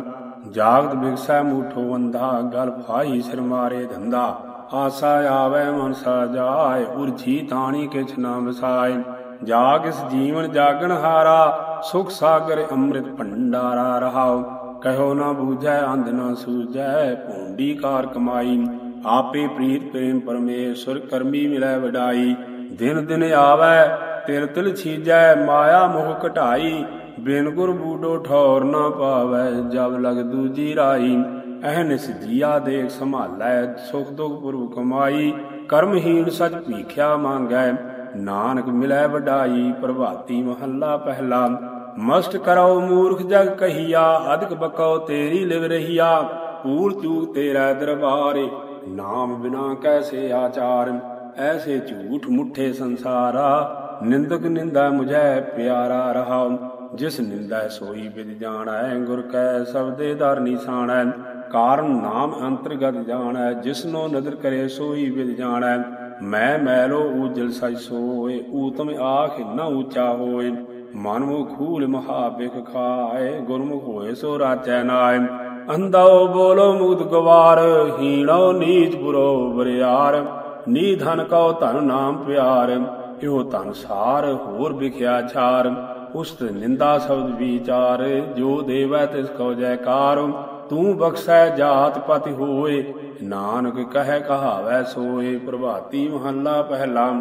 ਜਾਗਤ ਬਿਗਸੈ ਮੂਠੋ ਵੰਦਾ ਗਲ ਫਾਈ ਸਿਰ ਮਾਰੇ ਧੰਦਾ। ਆਸਾ ਆਵੇ ਮਨ ਸਾ ਜਾਏ, ਉਰਜੀ ਤਾਣੀ ਕਿਛ ਨਾ ਵਸਾਏ। ਜਾਗ ਇਸ ਜੀਵਨ ਜਾਗਣ ਹਾਰਾ, ਸੁਖ ਸਾਗਰ ਅੰਮ੍ਰਿਤ ਭੰਡਾਰਾ ਰਹਾਓ ਕਹਿਓ ਨਾ ਬੂਝੈ, ਅੰਧ ਨਾ ਸੂਝੈ, ਭੂੰਡੀ ਕਾਰ ਕਮਾਈ। ਆਪੇ ਪ੍ਰੀਤ ਪ੍ਰੇਮ ਪਰਮੇਸ਼ਰ, ਕਰਮੀ ਮਿਲੈ ਵਡਾਈ। ਦਿਨ ਦਿਨ ਆਵੈ, ਤਿਲ ਤਿਲ ਛੀਜੈ, ਮਾਇਆ ਮੋਹ ਘਟਾਈ। ਬਿਨ ਗੁਰ ਬੂਡੋ ਠੌਰ ਨਾ ਪਾਵੈ, ਜਬ ਲਗ ਦੂਜੀ ਰਾਈ। ਅਹਨਿਸ ਜੀਆ ਦੇਖ ਸੰਭਾਲੈ, ਸੁਖ ਦੁਖ ਪੁਰਬ ਕਮਾਈ। ਕਰਮਹੀਣ ਸਚ ਭੀਖਿਆ ਮੰਗੈ, ਨਾਨਕ ਮਿਲੈ ਵਡਾਈ। ਪ੍ਰਭਾਤੀ ਮਹੱਲਾ ਪਹਿਲਾ। ਮਸਤ ਕਰੋ ਮੂਰਖ ਜਗ ਕਹੀਆ, ਅਧਿਕ ਬਕਉ ਤੇਰੀ ਲਿਵ ਰਹੀਆ, ਪੂਰ ਚੂਕ ਤੇਰਾ ਦਰਬਾਰੇ। ਨਾਮ ਬਿਨਾ ਕੈਸੇ ਆਚਾਰ, ਐਸੇ ਝੂਠ ਮੁੱਠੇ ਸੰਸਾਰਾ। ਨਿੰਦਕ ਨਿੰਦਾ ਮੁਝੈ ਪਿਆਰਾ ਰਹਾ, ਜਿਸ ਨਿੰਦਾ ਸੋਈ ਵਿਦ ਜਾਣੈ, ਗੁਰ ਕੈ ਸਬਦੇ ਦਰ ਨਿਸ਼ਾਨੈ ਕਾਰਨ ਨਾਮ ਅੰਤਰਗਤ ਜਾਣੈ, ਜਿਸਨੋ ਨਦਰ ਕਰੇ ਸੋਈ ਬਿਦ ਜਾਣੈ। ਮੈਂ ਮੈਲੋ ਉਜਲ ਸਜ ਸੋਏ, ਊਤਮ ਆਖ ਨ ਉਚਾ ਹੋਏ। ਮਨ ਖੂਲ ਮਹਾ ਬਿਖ ਖਾਏ, ਗੁਰਮੁਖ ਹੋਏ ਸੋ ਰਾਚੈ ਨਾਇ ਅੰਦਉ ਬੋਲੋ ਮੁਕਤ ਗਵਾਰ, ਹੀਣੋ ਨੀਚ ਬੁਰੋ ਬਰਿਆਰ ਨੀ ਧਨ ਕਉ ਧਨ ਨਾਮ ਪਿਆਰ, ਇਹੋ ਧਨ ਸਾਰ ਹੋਰ ਵਿਖਿਆ ਛਾਰ। ਉਸਤ ਨਿੰਦਾ ਸ਼ਬਦ ਵਿਚਾਰ, ਜੋ ਦੇਵੈ ਤਿਸ ਕਉ ਜੈਕਾਰ। ਤੂੰ ਬਖਸ਼ੈ ਜਾਤ ਪਤਿ ਹੋਏ, ਨਾਨਕ ਕਹੈ ਕਹਾਵੈ ਸੋਏ। ਪ੍ਰਭਾਤੀ ਮਹੱਲਾ ਪਹਿਲਾ।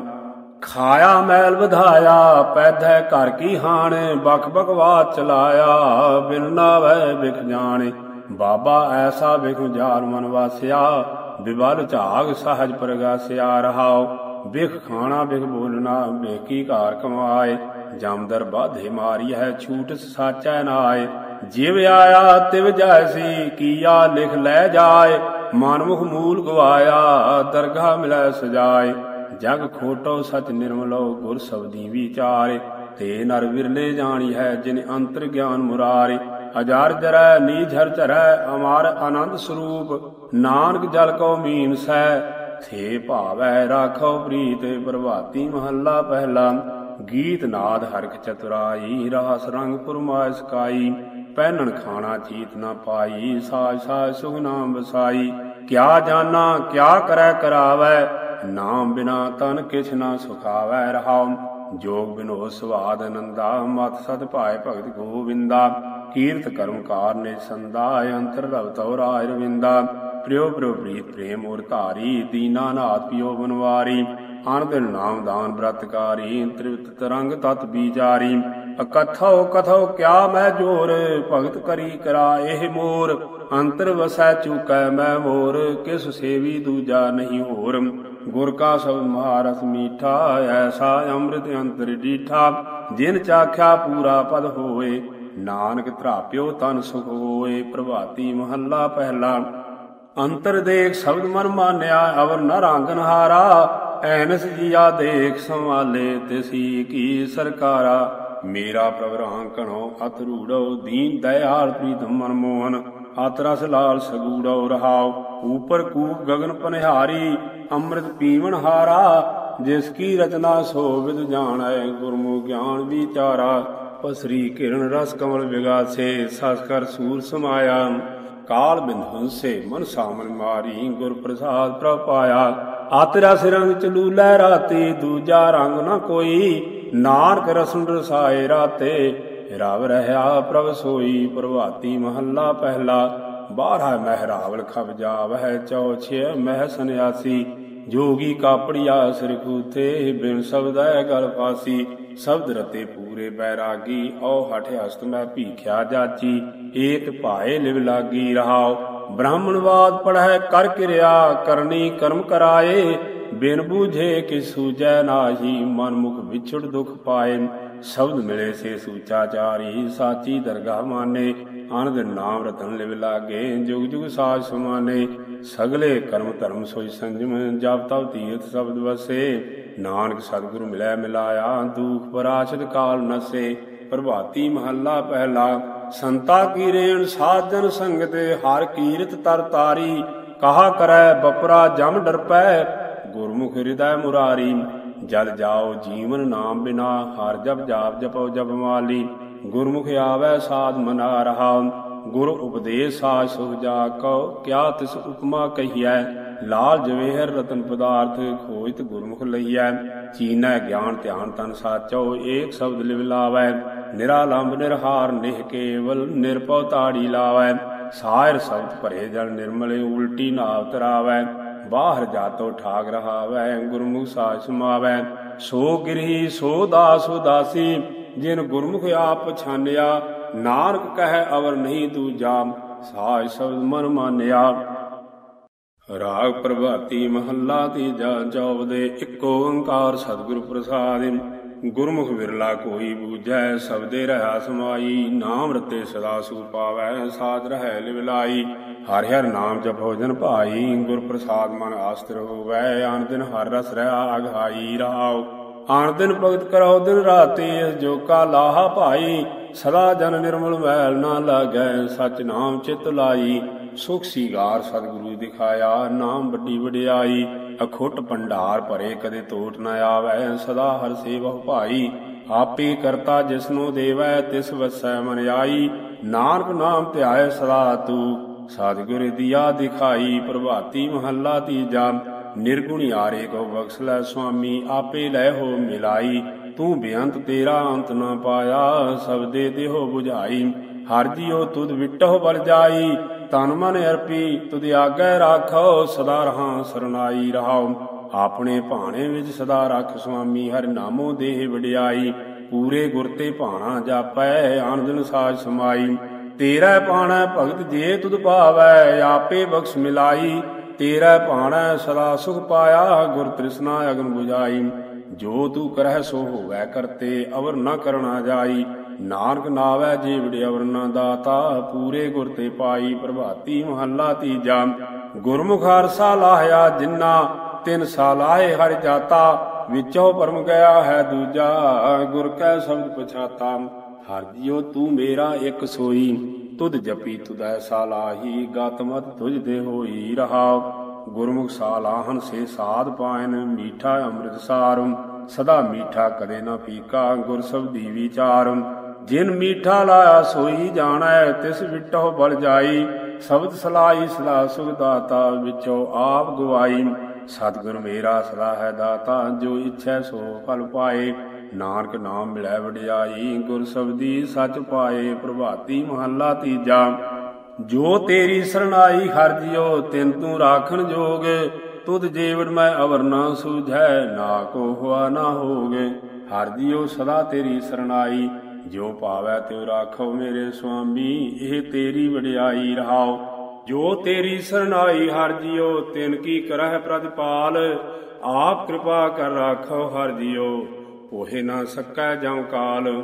ਖਾਇਆ ਮੈਲ ਵਧਾਇਆ, ਪੈਧੈ ਘਰ ਕੀ ਹਾਣ ਬਕ ਬਕਵਾਤ ਚਲਾਇਆ, ਬਿਨ ਵੈ ਵਿਖ ਜਾਣੇ। ਬਾਬਾ ਐਸਾ ਵਿਖ ਜਾਲ ਮਨ ਵਾਸਿਆ ਵਿਵਲ ਝਾਗ ਸਹਜ ਪ੍ਰਗਾਸਿਆ ਰਹਾਓ। ਵਿਖ ਖਾਣਾ ਵਿਖ ਬੋਲਣਾ ਵੇਕੀ ਘਰ ਕਮਾਏ। ਜਮਦਰ ਬਾਧੇ ਮਾਰੀ ਹੈ, ਛੂਟ ਸਾਚੈ ਨਾਏ। ਜਿਵ ਆਇਆ, ਤਿਵ ਜੈਸੀ ਕੀਆ ਲਿਖ ਲੈ ਜਾਏ। ਮਨਮੁਖ ਮੂਲ ਗਵਾਇਆ ਦਰਗਾ ਮਿਲੈ ਸਜਾਏ। ਜਗ ਖੋਟੋ ਸਚ ਨਿਰਮਲੋ ਗੁਰ ਸਬਦੀ ਵਿਚਾਰੇ, ਤੇ ਨਰ ਵਿਰਲੇ ਜਾਣੀ ਹੈ ਜਿਨ ਅੰਤਰ ਗਿਆਨ ਮੁਰਾਰੇ। ਅਜਾਰ ਜਰੈ ਨੀ ਝਰ ਚਰੈ ਅਮਾਰ ਆਨੰਦ ਸਰੂਪ, ਨਾਨਕ ਜਲ ਕੋ ਮੀਨ ਸੈ ਥੇ ਭਾਵੈ ਰਾਖੋ ਪ੍ਰੀਤ, ਪ੍ਰਭਾਤੀ ਮਹੱਲਾ ਪਹਿਲਾ। ਗੀਤ ਨਾਦ ਹਰਖ ਚਤੁਰਾਈ, ਰਸ ਰੰਗ ਪੁਰਮਾਇ ਸਕਾਈ। ਪਹਿਨਣ ਖਾਣਾ ਚੀਤ ਨਾ ਪਾਈ, ਸਾਜ ਸਾਜ ਸੁਖ ਨਾਮ ਵਸਾਈ। ਕਿਆ ਜਾਣਾ ਕਿਆ ਕਰੈ ਕਰਾਵੈ ਨਾਮ ਬਿਨਾ ਤਨ ਕਿਛ ਨਾ ਸੁਖਾਵੈ ਰਹਾਉ। ਜੋਗ ਬਿਨੋ ਸਵਾਦ ਅਨੰਦਾ ਮਤ ਸਤ ਭਾਏ ਭਗਤ ਗੋਵਿੰਦਾ। ਕੀਰਤ ਕਰਮ ਕਾਰਨੇ ਸੰਦਾ ਅੰਤਰ ਰਵ ਤਉ ਰਾਜ ਰਵਿੰਦਾ। ਪ੍ਰਿਯੋ ਪ੍ਰਿਯ ਪ੍ਰੀਤ ਪ੍ਰੇਮ ਔਰ ਧਾਰੀ, ਦੀਨਾ ਨਾਥ ਪਿਓ ਬਨਵਾਰੀ। ਅਨ ਦਿਨ ਨਾਮ ਦਾਨ ਬ੍ਰਤਕਾਰੀ ਤ੍ਰਿਵਤ ਤਰੰਗ ਤਤ ਬੀਜਾਰੀ। ਅਕਥੋ ਕਥੋ ਕਿਆ ਮੈਂ ਜੋਰ, ਭਗਤ ਕਰੀ ਕਰਾ ਇਹ ਮੋਰ। ਅੰਤਰ ਵਸੈ ਚੁਕੈ ਮੈਂ ਮੋਰ, ਕਿਸ ਸੇਵੀ ਦੂਜਾ ਨਹੀਂ ਹੋਰ। ਗੁਰ ਕਾ ਸਬਦ ਮਹਾਰਸ ਮੀਠਾ, ਐਸਾ ਅੰਮ੍ਰਿਤ ਅੰਤਰ ਡੀਠਾ ਜਿਨ ਚਾਖਿਆ ਪੂਰਾ ਪਦ ਹੋਏ, ਨਾਨਕ ਧਰਾਪਿਓ ਤਨ ਸੁਖ ਹੋਏ, ਪ੍ਰਭਾਤੀ ਮਹੱਲਾ ਪਹਿਲਾ। ਅੰਤਰ ਦੇਖ ਸ਼ਬਦ ਮਨ ਮਾਨਿਆ, ਅਵਰ ਨ ਰਾਂਗਨ ਹਾਰਾ ਐਨਸ ਜੀਆ ਦੇਖ ਸੰਵਾਲੇ ਤਿਸੀ ਕੀ ਸਰਕਾਰਾ। ਮੇਰਾ ਪ੍ਰਭ ਰਾਂਕਣੋ ਅਤ ਰੂੜੋ, ਦੀਨ ਦਇਆਲ ਪ੍ਰੀਤਮ ਮਨ ਮੋਹਨ। ਅਤ ਰਸ ਲਾਲ ਸਗੂੜੋ ਰਹਾਉ ਊਪਰ ਕੂਪ ਗਗਨ ਪਨਿਹਾਰੀ, ਅੰਮ੍ਰਿਤ ਪੀਵਨ ਹਾਰਾ। ਜਿਸ ਕੀ ਰਚਨਾ ਸੋ ਵਿਦ ਜਾਣੈ ਗੁਰਮੁ ਗਿਆਨ ਵਿਚਾਰਾ। ਪਸਰੀ ਕਿਰਨ ਰਸ ਕਮਲ ਵਿਗਾਸੇ, ਸਸ ਕਰ ਸੂਰ ਸਮਾਇਆ। ਕਾਲ ਬਿੰਦ ਹੰਸੇ, ਮਨ ਸਾਮਨ ਮਾਰੀ, ਗੁਰ ਪ੍ਰਸਾਦ ਪ੍ਰਭ ਪਾਇਆ। ਅਤ ਰਸ ਰੰਗ ਚਲੂਲੇ ਰਾਤੀ, ਦੂਜਾ ਰੰਗ ਨਾ ਕੋਈ। ਨਾਨਕ ਰਸਨ ਰਸਾਏ ਰਾਤੇ। ਰਵ ਰਹਾ ਪ੍ਰਭ ਸੋਈ ਪ੍ਰਭਾਤੀ ਮਹੱਲਾ ਪਹਿਲਾ। ਬਾਰਹਾ ਮਹਿਰਾਵਲ ਖਬ ਜਾਵਹਿ ਚੌ ਮਹਿ ਸੰਿਆਸੀ ਜੋਗੀ ਕਾਪੜਿਆ ਸਿਰ ਕੂਤੇ ਬਿਨ ਸ਼ਬਦੈ ਗਲ ਪਾਸੀ। ਸ਼ਬਦ ਰਤੇ ਪੂਰੇ ਬੈਰਾਗੀ, ਔ ਹਠ ਹਸਤ ਮੈਂ ਭੀਖਿਆ ਜਾਚੀ। ਏਕ ਭਾਏ ਲਿਵ ਲਾਗੀ ਰਹਾਉ। ਬ੍ਰਾਹਮਣਵਾਦ ਪੜ੍ਹੈ ਕਰ ਕਿਰਿਆ, ਕਰਨੀ ਕਰਮ ਕਰਾਏ। ਬਿਨ ਬੂਝੇ ਕਿ ਸੂਜੈ ਨਾਹੀ, ਮਨ ਮੁਖ ਵਿਛੜ ਦੁਖ ਪਾਏ। ਸ਼ਬਦ ਮਿਲੇ ਸੇ ਸੂਚਾਚਾਰੀ, ਸਾਚੀ ਦਰਗਾਹ ਮਾਨੇ, ਆਨੰਦ ਨਾਮ ਰਤਨ ਲਿਵ ਲਾਗੇ, ਜੁਗ ਜੁਗ ਸਾਜ ਸਮਾਨੇ, ਸਗਲੇ ਕਰਮ ਧਰਮ ਸੋਈ ਸੰਜਮ, ਜਪ ਤਪ ਤੀਰਥ ਸ਼ਬਦ ਵਸੇ, ਨਾਨਕ ਸਤਿਗੁਰੂ ਮਿਲੈ ਮਿਲਾਇਆ, ਦੂਖ ਪਰਾਸ਼ਦ ਕਾਲ ਨਸੇ, ਪ੍ਰਭਾਤੀ ਮਹੱਲਾ ਪਹਿਲਾ, ਸੰਤਾ ਕੀ ਰੇਣ ਸਾਜਨ ਸੰਗਤੇ, ਹਰ ਕੀਰਤ ਤਰ ਤਾਰੀ, ਕਹਾ ਕਰੈ ਬਪਰਾ ਜਮ ਡਰਪੈ, ਗੁਰਮੁਖ ਹਿਰਦੈ ਮੁਰਾਰੀ। ਜਲ ਜਾਓ, ਜੀਵਨ ਨਾਮ ਬਿਨਾ, ਹਰ ਜਪ ਜਾਪ ਜਪੋ ਜਪ ਮਾਲੀ। ਗੁਰਮੁਖ ਆਵੈ ਸਾਧ ਮਨਾ ਰਹਾ, ਗੁਰ ਉਪਦੇਸ਼ ਸਾਜ ਸੁਖ ਜਾ ਕਉ, ਕਿਆ ਤਿਸ ਉਪਮਾ ਕਹੀਐ? ਲਾਲ ਜਵੇਹਰ ਰਤਨ ਪਦਾਰਥ ਖੋਜਤ ਗੁਰਮੁਖ ਲਈਐ। ਚੀਨੈ ਗਿਆਨ ਧਿਆਨ ਤਨ ਸਾਚੋ, ਏਕ ਸ਼ਬਦ ਲਿਵ ਲਾਵੈ। ਨਿਰਾਲੰਬ ਨਿਰਹਾਰ ਨਿਹ ਕੇਵਲ ਨਿਰਪਉ ਤਾੜੀ ਲਾਵੈ। ਸਾਇਰ ਸ਼ਬਦ ਭਰੇ ਜਲ ਨਿਰਮਲੇ, ਉਲਟੀ ਨਾਵ ਤਰਾਵੈ। ਬਾਹਰ ਜਾਤੋ ਠਾਗ ਰਹਾਵੈ ਗੁਰਮੁਖ ਸਾਜ ਸਮਾਵੈ। ਸੋ ਗਿਰਹੀ ਸੋ ਦਾਸ ਉਦਾਸੀ, ਜਿਨ ਗੁਰਮੁਖ ਆਪ ਪਛਾਨਿਆ ਨਾਨਕ ਕਹਿ ਅਵਰ ਨਹੀਂ ਤੂੰ ਜਾਮ ਸਾਜ ਸ਼ਬਦ ਮਨ ਮਾਨਿਆ। ਰਾਗ ਪ੍ਰਭਾਤੀ ਮਹੱਲਾ ਤੀਜਾ ਜੋਬਦੇ ਇੱਕ ਓੰਕਾਰ ਸਤਿਗੁਰ ਪ੍ਰਸਾਦਿ। ਗੁਰਮੁਖ ਵਿਰਲਾ ਕੋਈ ਬੂਝੈ ਸਬਦੇ ਰਹਾ ਸਮਾਈ, ਨਾਮ ਰਤੇ ਸਦਾ ਸੂ ਪਾਵੈ, ਸਾਧ ਰਹਿ ਲਿਵਲਾਈ ਹਰਿ ਹਰਿ ਨਾਮ ਜਪੋ ਜਨ ਭਾਈ, ਗੁਰ ਪ੍ਰਸਾਦ ਮਨ ਆਸਤਿਰ ਹੋਵੈ ਆਨ ਦਿਨ ਹਰ ਰਸ ਰਹਾ ਅਗਾਈ ਰਾਉ ਆਨ ਦਿਨ ਭਗਤ ਕਰੋ ਦਿਨ ਰਾਤੀ, ਇਸ ਜੋ ਲਾਹਾ ਭਾਈ, ਸਦਾ ਜਨ ਨਿਰਮਲ ਮੈਲ ਨਾ ਲਾਗੈ, ਸਚ ਨਾਮ ਚਿਤ ਲਾਈ। ਸੁਖ ਸੀਗਾਰ ਸਤਿਗੁਰੂ ਦਿਖਾਇਆ, ਨਾਮ ਵੱਡੀ ਵਡਿਆਈ, ਅਖੁੱਟ ਭੰਡਾਰ ਭਰੇ ਕਦੇ ਤੋਟ ਨਾ ਆਵੈ, ਸਦਾ ਹਰ ਸੇਵਹੁ ਭਾਈ, ਆਪੇ ਕਰਤਾ ਜਿਸਨੂੰ ਦੇਵੈ, ਤਿਸ ਵਸੈ ਮਨ ਆਈ, ਨਾਨਕ ਨਾਮ ਧਿਆਏ ਸਦਾ ਤੂੰ, ਸਤਿਗੁਰ ਦੀਆ ਦਿਖਾਈ, ਪ੍ਰਭਾਤੀ ਮਹੱਲਾ ਤੀਜਾ, ਨਿਰਗੁਣੀ ਆਰੇ ਕੋ ਬਖਸ਼ ਲੈ ਸੁਆਮੀ, ਆਪੇ ਲੈ ਹੋ ਮਿਲਾਈ, ਤੂੰ ਬੇਅੰਤ ਤੇਰਾ ਅੰਤ ਨਾ ਪਾਇਆ ਸਬਦੇ ਦੇਹੋ 부ਝਾਈ ਹਰ ਜੀਉ ਤੁਧ ਵਿਟਹੁ ਬਲ ਜਾਈ ਤਨ ਮਨ ਅਰਪੀ, ਤੁਧ ਆਗੈ ਰਾਖੋ, ਸਦਾ ਰਹਾ ਸਰਨਾਈ ਰਹਾਉ। ਆਪਣੇ ਭਾਣੇ ਵਿੱਚ ਸਦਾ ਰੱਖ ਸੁਆਮੀ, ਹਰਿ ਨਾਮੋ ਦੇਹ ਵਡਿਆਈ। ਪੂਰੇ ਗੁਰ ਤੇ ਭਾਣਾ ਜਾਪੈ, ਆਨੰਦਨ ਸਾਜ ਸਮਾਈ। ਤੇਰਾ ਪਾਣਾ ਭਗਤ ਜੇ ਤੁਧ ਭਾਵੈ, ਆਪੇ ਬਖਸ਼ ਮਿਲਾਈ। ਤੇਰਾ ਭਾਣਾ ਸਦਾ ਸੁਖ ਪਾਇਆ, ਗੁਰ ਤ੍ਰਿਸ਼ਨਾ ਅਗਨ 부ਝਾਈ ਜੋ ਤੂੰ ਕਰਹਿ ਸੋ ਹੋਵੈ ਕਰਤੇ, ਅਵਰ ਨ ਕਰਣਾ ਜਾਈ। ਨਾਨਕ ਨਾਵੈ ਜੀਵੜੇ ਅਵਰ ਦਾਤਾ, ਪੂਰੇ ਗੁਰ ਤੇ ਪਾਈ ਪ੍ਰਭਾਤੀ ਮਹੱਲਾ ਤੀਜਾ। ਗੁਰਮੁਖ ਹਰਸਾ ਲਾਹਿਆ ਜਿੰਨਾ, ਤਿੰਨ ਸਾਲਾਏ ਹਰ ਜਾਤਾ, ਵਿੱਚੋਂ ਪਰਮ ਗਿਆ ਹੈ ਦੂਜਾ, ਗੁਰ ਕੈ ਸ਼ਬਦ ਪਛਾਤਾ। ਹਰ ਜਿਉ ਤੂੰ ਮੇਰਾ ਇੱਕ ਸੋਈ, ਤੁਧ ਜਪੀ ਤੁਧੈ ਸਾਲਾਹੀ ਗਤ ਮਤ ਤੁਝ ਦੇ ਹੋਈ ਰਹਾ। ਗੁਰਮੁਖ ਸਾਲਾਹਨ ਸੇ ਸਾਧ ਪਾਇਨ, ਮੀਠਾ ਅੰਮ੍ਰਿਤ ਸਾਰੁ ਸਦਾ ਮੀਠਾ ਕਦੇ ਨਾ ਫੀਕਾ, ਗੁਰ ਸਬਦੀ ਵਿਚਾਰ। ਜਿਨ ਮੀਠਾ ਲਾਇਆ ਸੋਈ ਜਾਣੈ, ਤਿਸ ਵਿਟੋ ਬਲ ਜਾਈ। ਸ਼ਬਦ ਸਲਾਈ ਸਦਾ ਸੁਖ ਦਾਤਾ ਵਿੱਚੋਂ ਆਪ ਗਵਾਈ। ਸਤਿਗੁਰ ਮੇਰਾ ਸਦਾ ਹੈ ਦਾਤਾ, ਜੋ ਇੱਛੈ ਸੋ ਫਲ ਪਾਏ। ਨਾਨਕ ਨਾਮ ਮਿਲੈ ਵਡਿਆਈ, ਗੁਰ ਸਬਦੀ ਸੱਚ ਪਾਏ। ਪ੍ਰਭਾਤੀ ਮਹੱਲਾ ਤੀਜਾ, ਜੋ ਤੇਰੀ ਸਰਣਾਈ ਹਰ ਜਿਉ, ਤਿਨ ਤੂੰ ਰਾਖਣ ਜੋਗ। ਤੁਧ ਜੀਵਨ ਮੈਂ ਅਵਰ ਨਾ ਸੂਝੈ, ਨਾ ਕੋ ਹੋਆ ਨਾ ਹੋਗੇ। ਹਰ ਜਿਉ ਸਦਾ ਤੇਰੀ ਸਰਣਾਈ। ਜੋ ਪਾਵੈ ਤਿਉ ਰਾਖੋ ਮੇਰੇ ਸੁਆਮੀ, ਇਹ ਤੇਰੀ ਵਡਿਆਈ ਰਹਾਓ। ਜੋ ਤੇਰੀ ਸਰਣਾਈ ਹਰ ਜਿਉ ਤਿਨ ਕੀ ਕਰਹਿ ਪ੍ਰਤਿਪਾਲ, ਆਪ ਕਿਰਪਾ ਕਰ ਰਾਖੋ ਹਰ ਜਿਉ ਉਹੇ ਨਾ ਸਕੈ ਜਉ ਕਾਲ,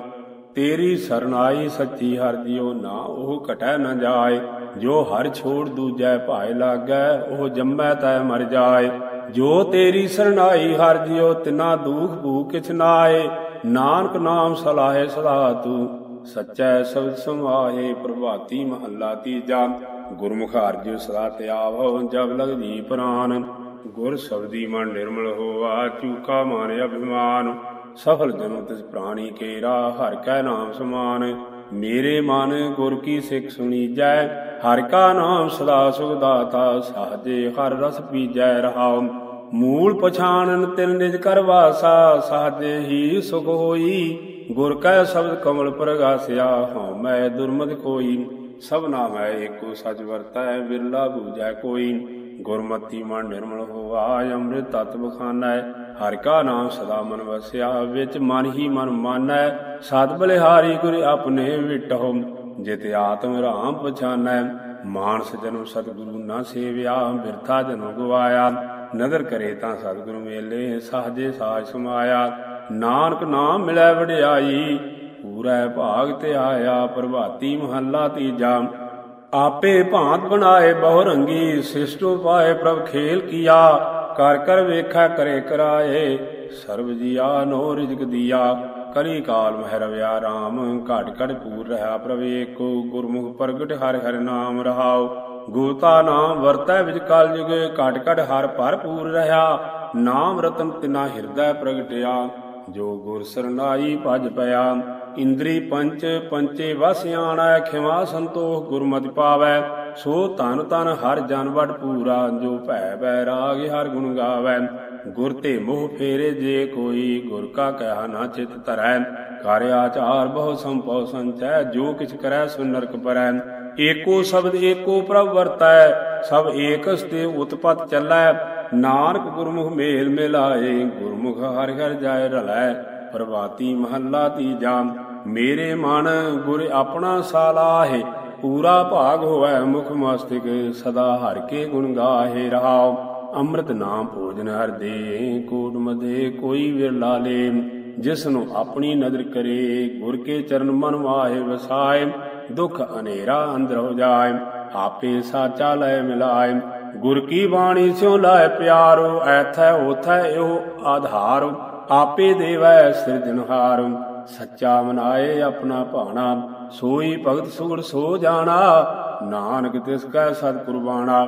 ਤੇਰੀ ਸਰਨਾਈ ਸੱਚੀ ਹਰ ਜਿਉ ਨਾ ਉਹ ਘਟੈ ਨਾ ਜਾਏ। ਜੋ ਹਰ ਛੋੜ ਦੂਜੈ ਭਾਇ ਲਾਗੈ, ਉਹ ਜੰਮੈ ਤੈ ਮਰ ਜਾਏ। ਜੋ ਤੇਰੀ ਸਰਨਾਈ ਹਰ ਜਿਉ ਤਿਨਾ ਦੁਖ ਭੂ ਕਿਛ ਨਾਏ। ਨਾਨਕ ਨਾਮ ਸਲਾਹੇ ਸਦਾ ਤੂੰ, ਸਚੈ ਸਬਦ ਸਮਾਹੇ ਪ੍ਰਭਾਤੀ ਮਹੱਲਾ ਤੀਜਾ ਗੁਰਮੁਖ ਅਰਜੁ ਸਦਾ ਧਿਆਵੋ ਜਬ ਲਗਦੀ ਪ੍ਰਾਨ। ਗੁਰ ਸਬਦੀ ਮਨ ਨਿਰਮਲ ਹੋਆ, ਚੂਕਾ ਮਾਨ ਅਭਿਮਾਨ। ਸਫਲ ਜਨੁ ਤਿਸ ਪ੍ਰਾਣੀ ਕੇਰਾ, ਹਰ ਕੈ ਨਾਮ ਸਮਾਨ। ਮੇਰੇ ਮਨ ਗੁਰ ਕੀ ਸਿੱਖ ਸੁਣੀਜੈ, ਹਰ ਕਾ ਨਾਮ ਸਦਾ ਸੁਖ ਦਾਤਾ, ਸਾਜੇ ਹਰ ਰਸ ਪੀਜੈ ਰਹਾਉ। ਮੂਲ ਪਛਾਨਨ ਤਿਨ ਨਿਜ ਕਰ ਵਾਸਾ ਸਾਜੇ ਹੀ ਸੁਖ ਹੋਈ। ਗੁਰ ਕੈ ਸ਼ਬਦ ਕਮਲ ਪ੍ਰਗਾਸਿਆ, ਹਉ ਮੈਂ ਦੁਰਮਤ ਕੋਈ ਸਭ ਨਾਮ ਏਕੋ ਸਚ ਵਰਤੈ ਬਿਰਲਾ ਬੂਝੈ ਕੋਈ। ਗੁਰਮਤੀ ਮਨ ਨਿਰਮਲ ਹੋਆ, ਅੰਮ੍ਰਿਤ ਤਤ ਬਖਾਨੈ। ਹਰਿ ਕਾ ਨਾਮ ਸਦਾ ਮਨ ਵਸਿਆ, ਵਿੱਚ ਮਨ ਹੀ ਮਨ ਮਾਨੈ। ਸਤ ਬਲਿਹਾਰੀ ਗੁਰ ਆਪਣੇ ਵਿਟਹੁ, ਜਿਤ ਆਤਮ ਰਾਮ ਪਛਾਨੈ। ਮਾਨਸ ਜਨਮ ਸਤਿਗੁਰੂ ਨਾ ਸੇਵਿਆ, ਬਿਰਥਾ ਜਨਮ ਗਵਾਇਆ। ਨਦਰ ਕਰੇ ਤਾਂ ਸਤਿਗੁਰੂ ਮੇਲੇ ਸਾਜੇ ਸਾਜ ਸਮਾਇਆ। ਨਾਨਕ ਨਾਮ ਮਿਲੈ ਵਡਿਆਈ, ਪੂਰੈ ਭਾਗ ਤੇ ਆਇਆ ਪ੍ਰਭਾਤੀ ਮਹੱਲਾ ਤੀਜਾ। ਆਪੇ ਭਾਂਤ ਬਣਾਏ ਬਹੁ ਰੰਗੀ ਸਿਸ਼ਟੋ ਪਾਏ ਪ੍ਰਭ ਖੇਲ ਕੀਆ। ਕਰ ਕਰ ਵੇਖੈ, ਕਰੇ ਕਰਾਏ, ਸਰਬ ਜੀਆ ਨੋ ਰਿਜਕ ਦੀਆ। ਕਲੀ ਕਾਲ ਮਹਿ ਰਵਿਆ RAM ਘਟ ਘਟ ਪੂਰ ਰਹਾ ਪ੍ਰਭ ਏਕੋ ਗੁਰਮੁਖ ਪ੍ਰਗਟ ਹਰਿ ਹਰਿ ਨਾਮ ਰਹਾਓ ਗੋਤਾ ਨਾਮ ਵਰਤੈ ਵਿਚ ਕਲ ਜੁਗ, ਘਟ ਘਟ ਹਰ ਭਰਪੂਰ ਰਹਾ। ਨਾਮ ਰਤਨ ਤਿਨਾ ਹਿਰਦੈ ਪ੍ਰਗਟਿਆ, ਜੋ ਗੁਰ ਸਰਨਾਈ ਭਜ ਪਿਆ। ਇੰਦਰੀ ਪੰਚ, ਪੰਚੇ ਵਸ ਆਣੈ, ਖਿਮਾ ਸੰਤੋਖ ਗੁਰਮਤਿ ਪਾਵੈ। ਸੋ ਤਨ ਤਨ ਹਰ ਜਨ ਵਟ ਪੂਰਾ, ਜੋ ਭੈ ਬੈ ਰਾਗ ਹਰ ਗੁਣ ਗਾਵੈ। ਗੁਰ ਤੇ ਮੋਹ ਫੇਰੇ ਜੇ ਕੋਈ, ਗੁਰ ਕਾ ਕਹਿਆ ਨਾ ਚਿਤ ਧਰੈ। ਕਰ ਆਚਾਰ ਬਹੁ ਸੰਪਉ ਸੰਚੈ, ਜੋ ਕਿਛ ਕਰੈ ਸੋ ਨਰਕ ਪਰੈ। ਏਕੋ ਸ਼ਬਦ ਏਕੋ ਪ੍ਰਭ ਵਰਤੈ, ਸਭ ਏਕਸ ਤੇ ਉਤਪਤ ਚੱਲੈ। ਨਾਨਕ ਗੁਰਮੁਖ ਮੇਲ ਮਿਲਾਏ, ਗੁਰਮੁਖ ਹਰਿ ਹਰਿ ਜਾਏ ਰਲੈ। ਪ੍ਰਭਾਤੀ ਮਹੱਲਾ ਤੀਜਾ ਮੇਰੇ ਮਨ ਗੁਰ ਆਪਣਾ ਸਾਲਾਹੇ ਪੂਰਾ ਭਾਗ ਹੋਵੇ ਮੁਖ ਮਸਤਿਕ, ਸਦਾ ਹਰ ਕੇ ਗੁਣ ਗਾਹੇ ਰਹਾਓ ਅੰਮ੍ਰਿਤ ਨਾਮ ਭੋਜਨ ਹਰ ਦੇ ਕੋਟ ਮਦੇ ਕੋਈ ਵਿਰਲਾ ਲੇ। ਜਿਸ ਨੂੰ ਆਪਣੀ ਨਦਰ ਕਰੇ, ਗੁਰ ਕੇ ਚਰਨ ਮਨ ਵਾਹੇ ਵਸਾਏ। ਦੁਖ ਹਨੇਰਾ ਅੰਦਰ ਹੋ ਜਾਏ, ਆਪੇ ਸਾਚਾ ਲੈ ਮਿਲਾਏ। ਗੁਰ ਕੀ ਬਾਣੀ ਸਿਉ ਲਾਇ ਪਿਆਰੋ, ਐਥੈ ਉਥੈ ਇਹੋ ਆਧਾਰ। ਆਪੇ ਦੇਵੈ ਸਿਰਜਨਹਾਰ ਸੱਚਾ ਮਨਾਏ ਆਪਣਾ ਭਾਣਾ। ਸੋਈ ਭਗਤ ਸੁਗੜ ਸੋ ਜਾਣਾ, ਨਾਨਕ ਤਿਸ ਕੈ ਸਤ ਕੁਰਬਾਨਾ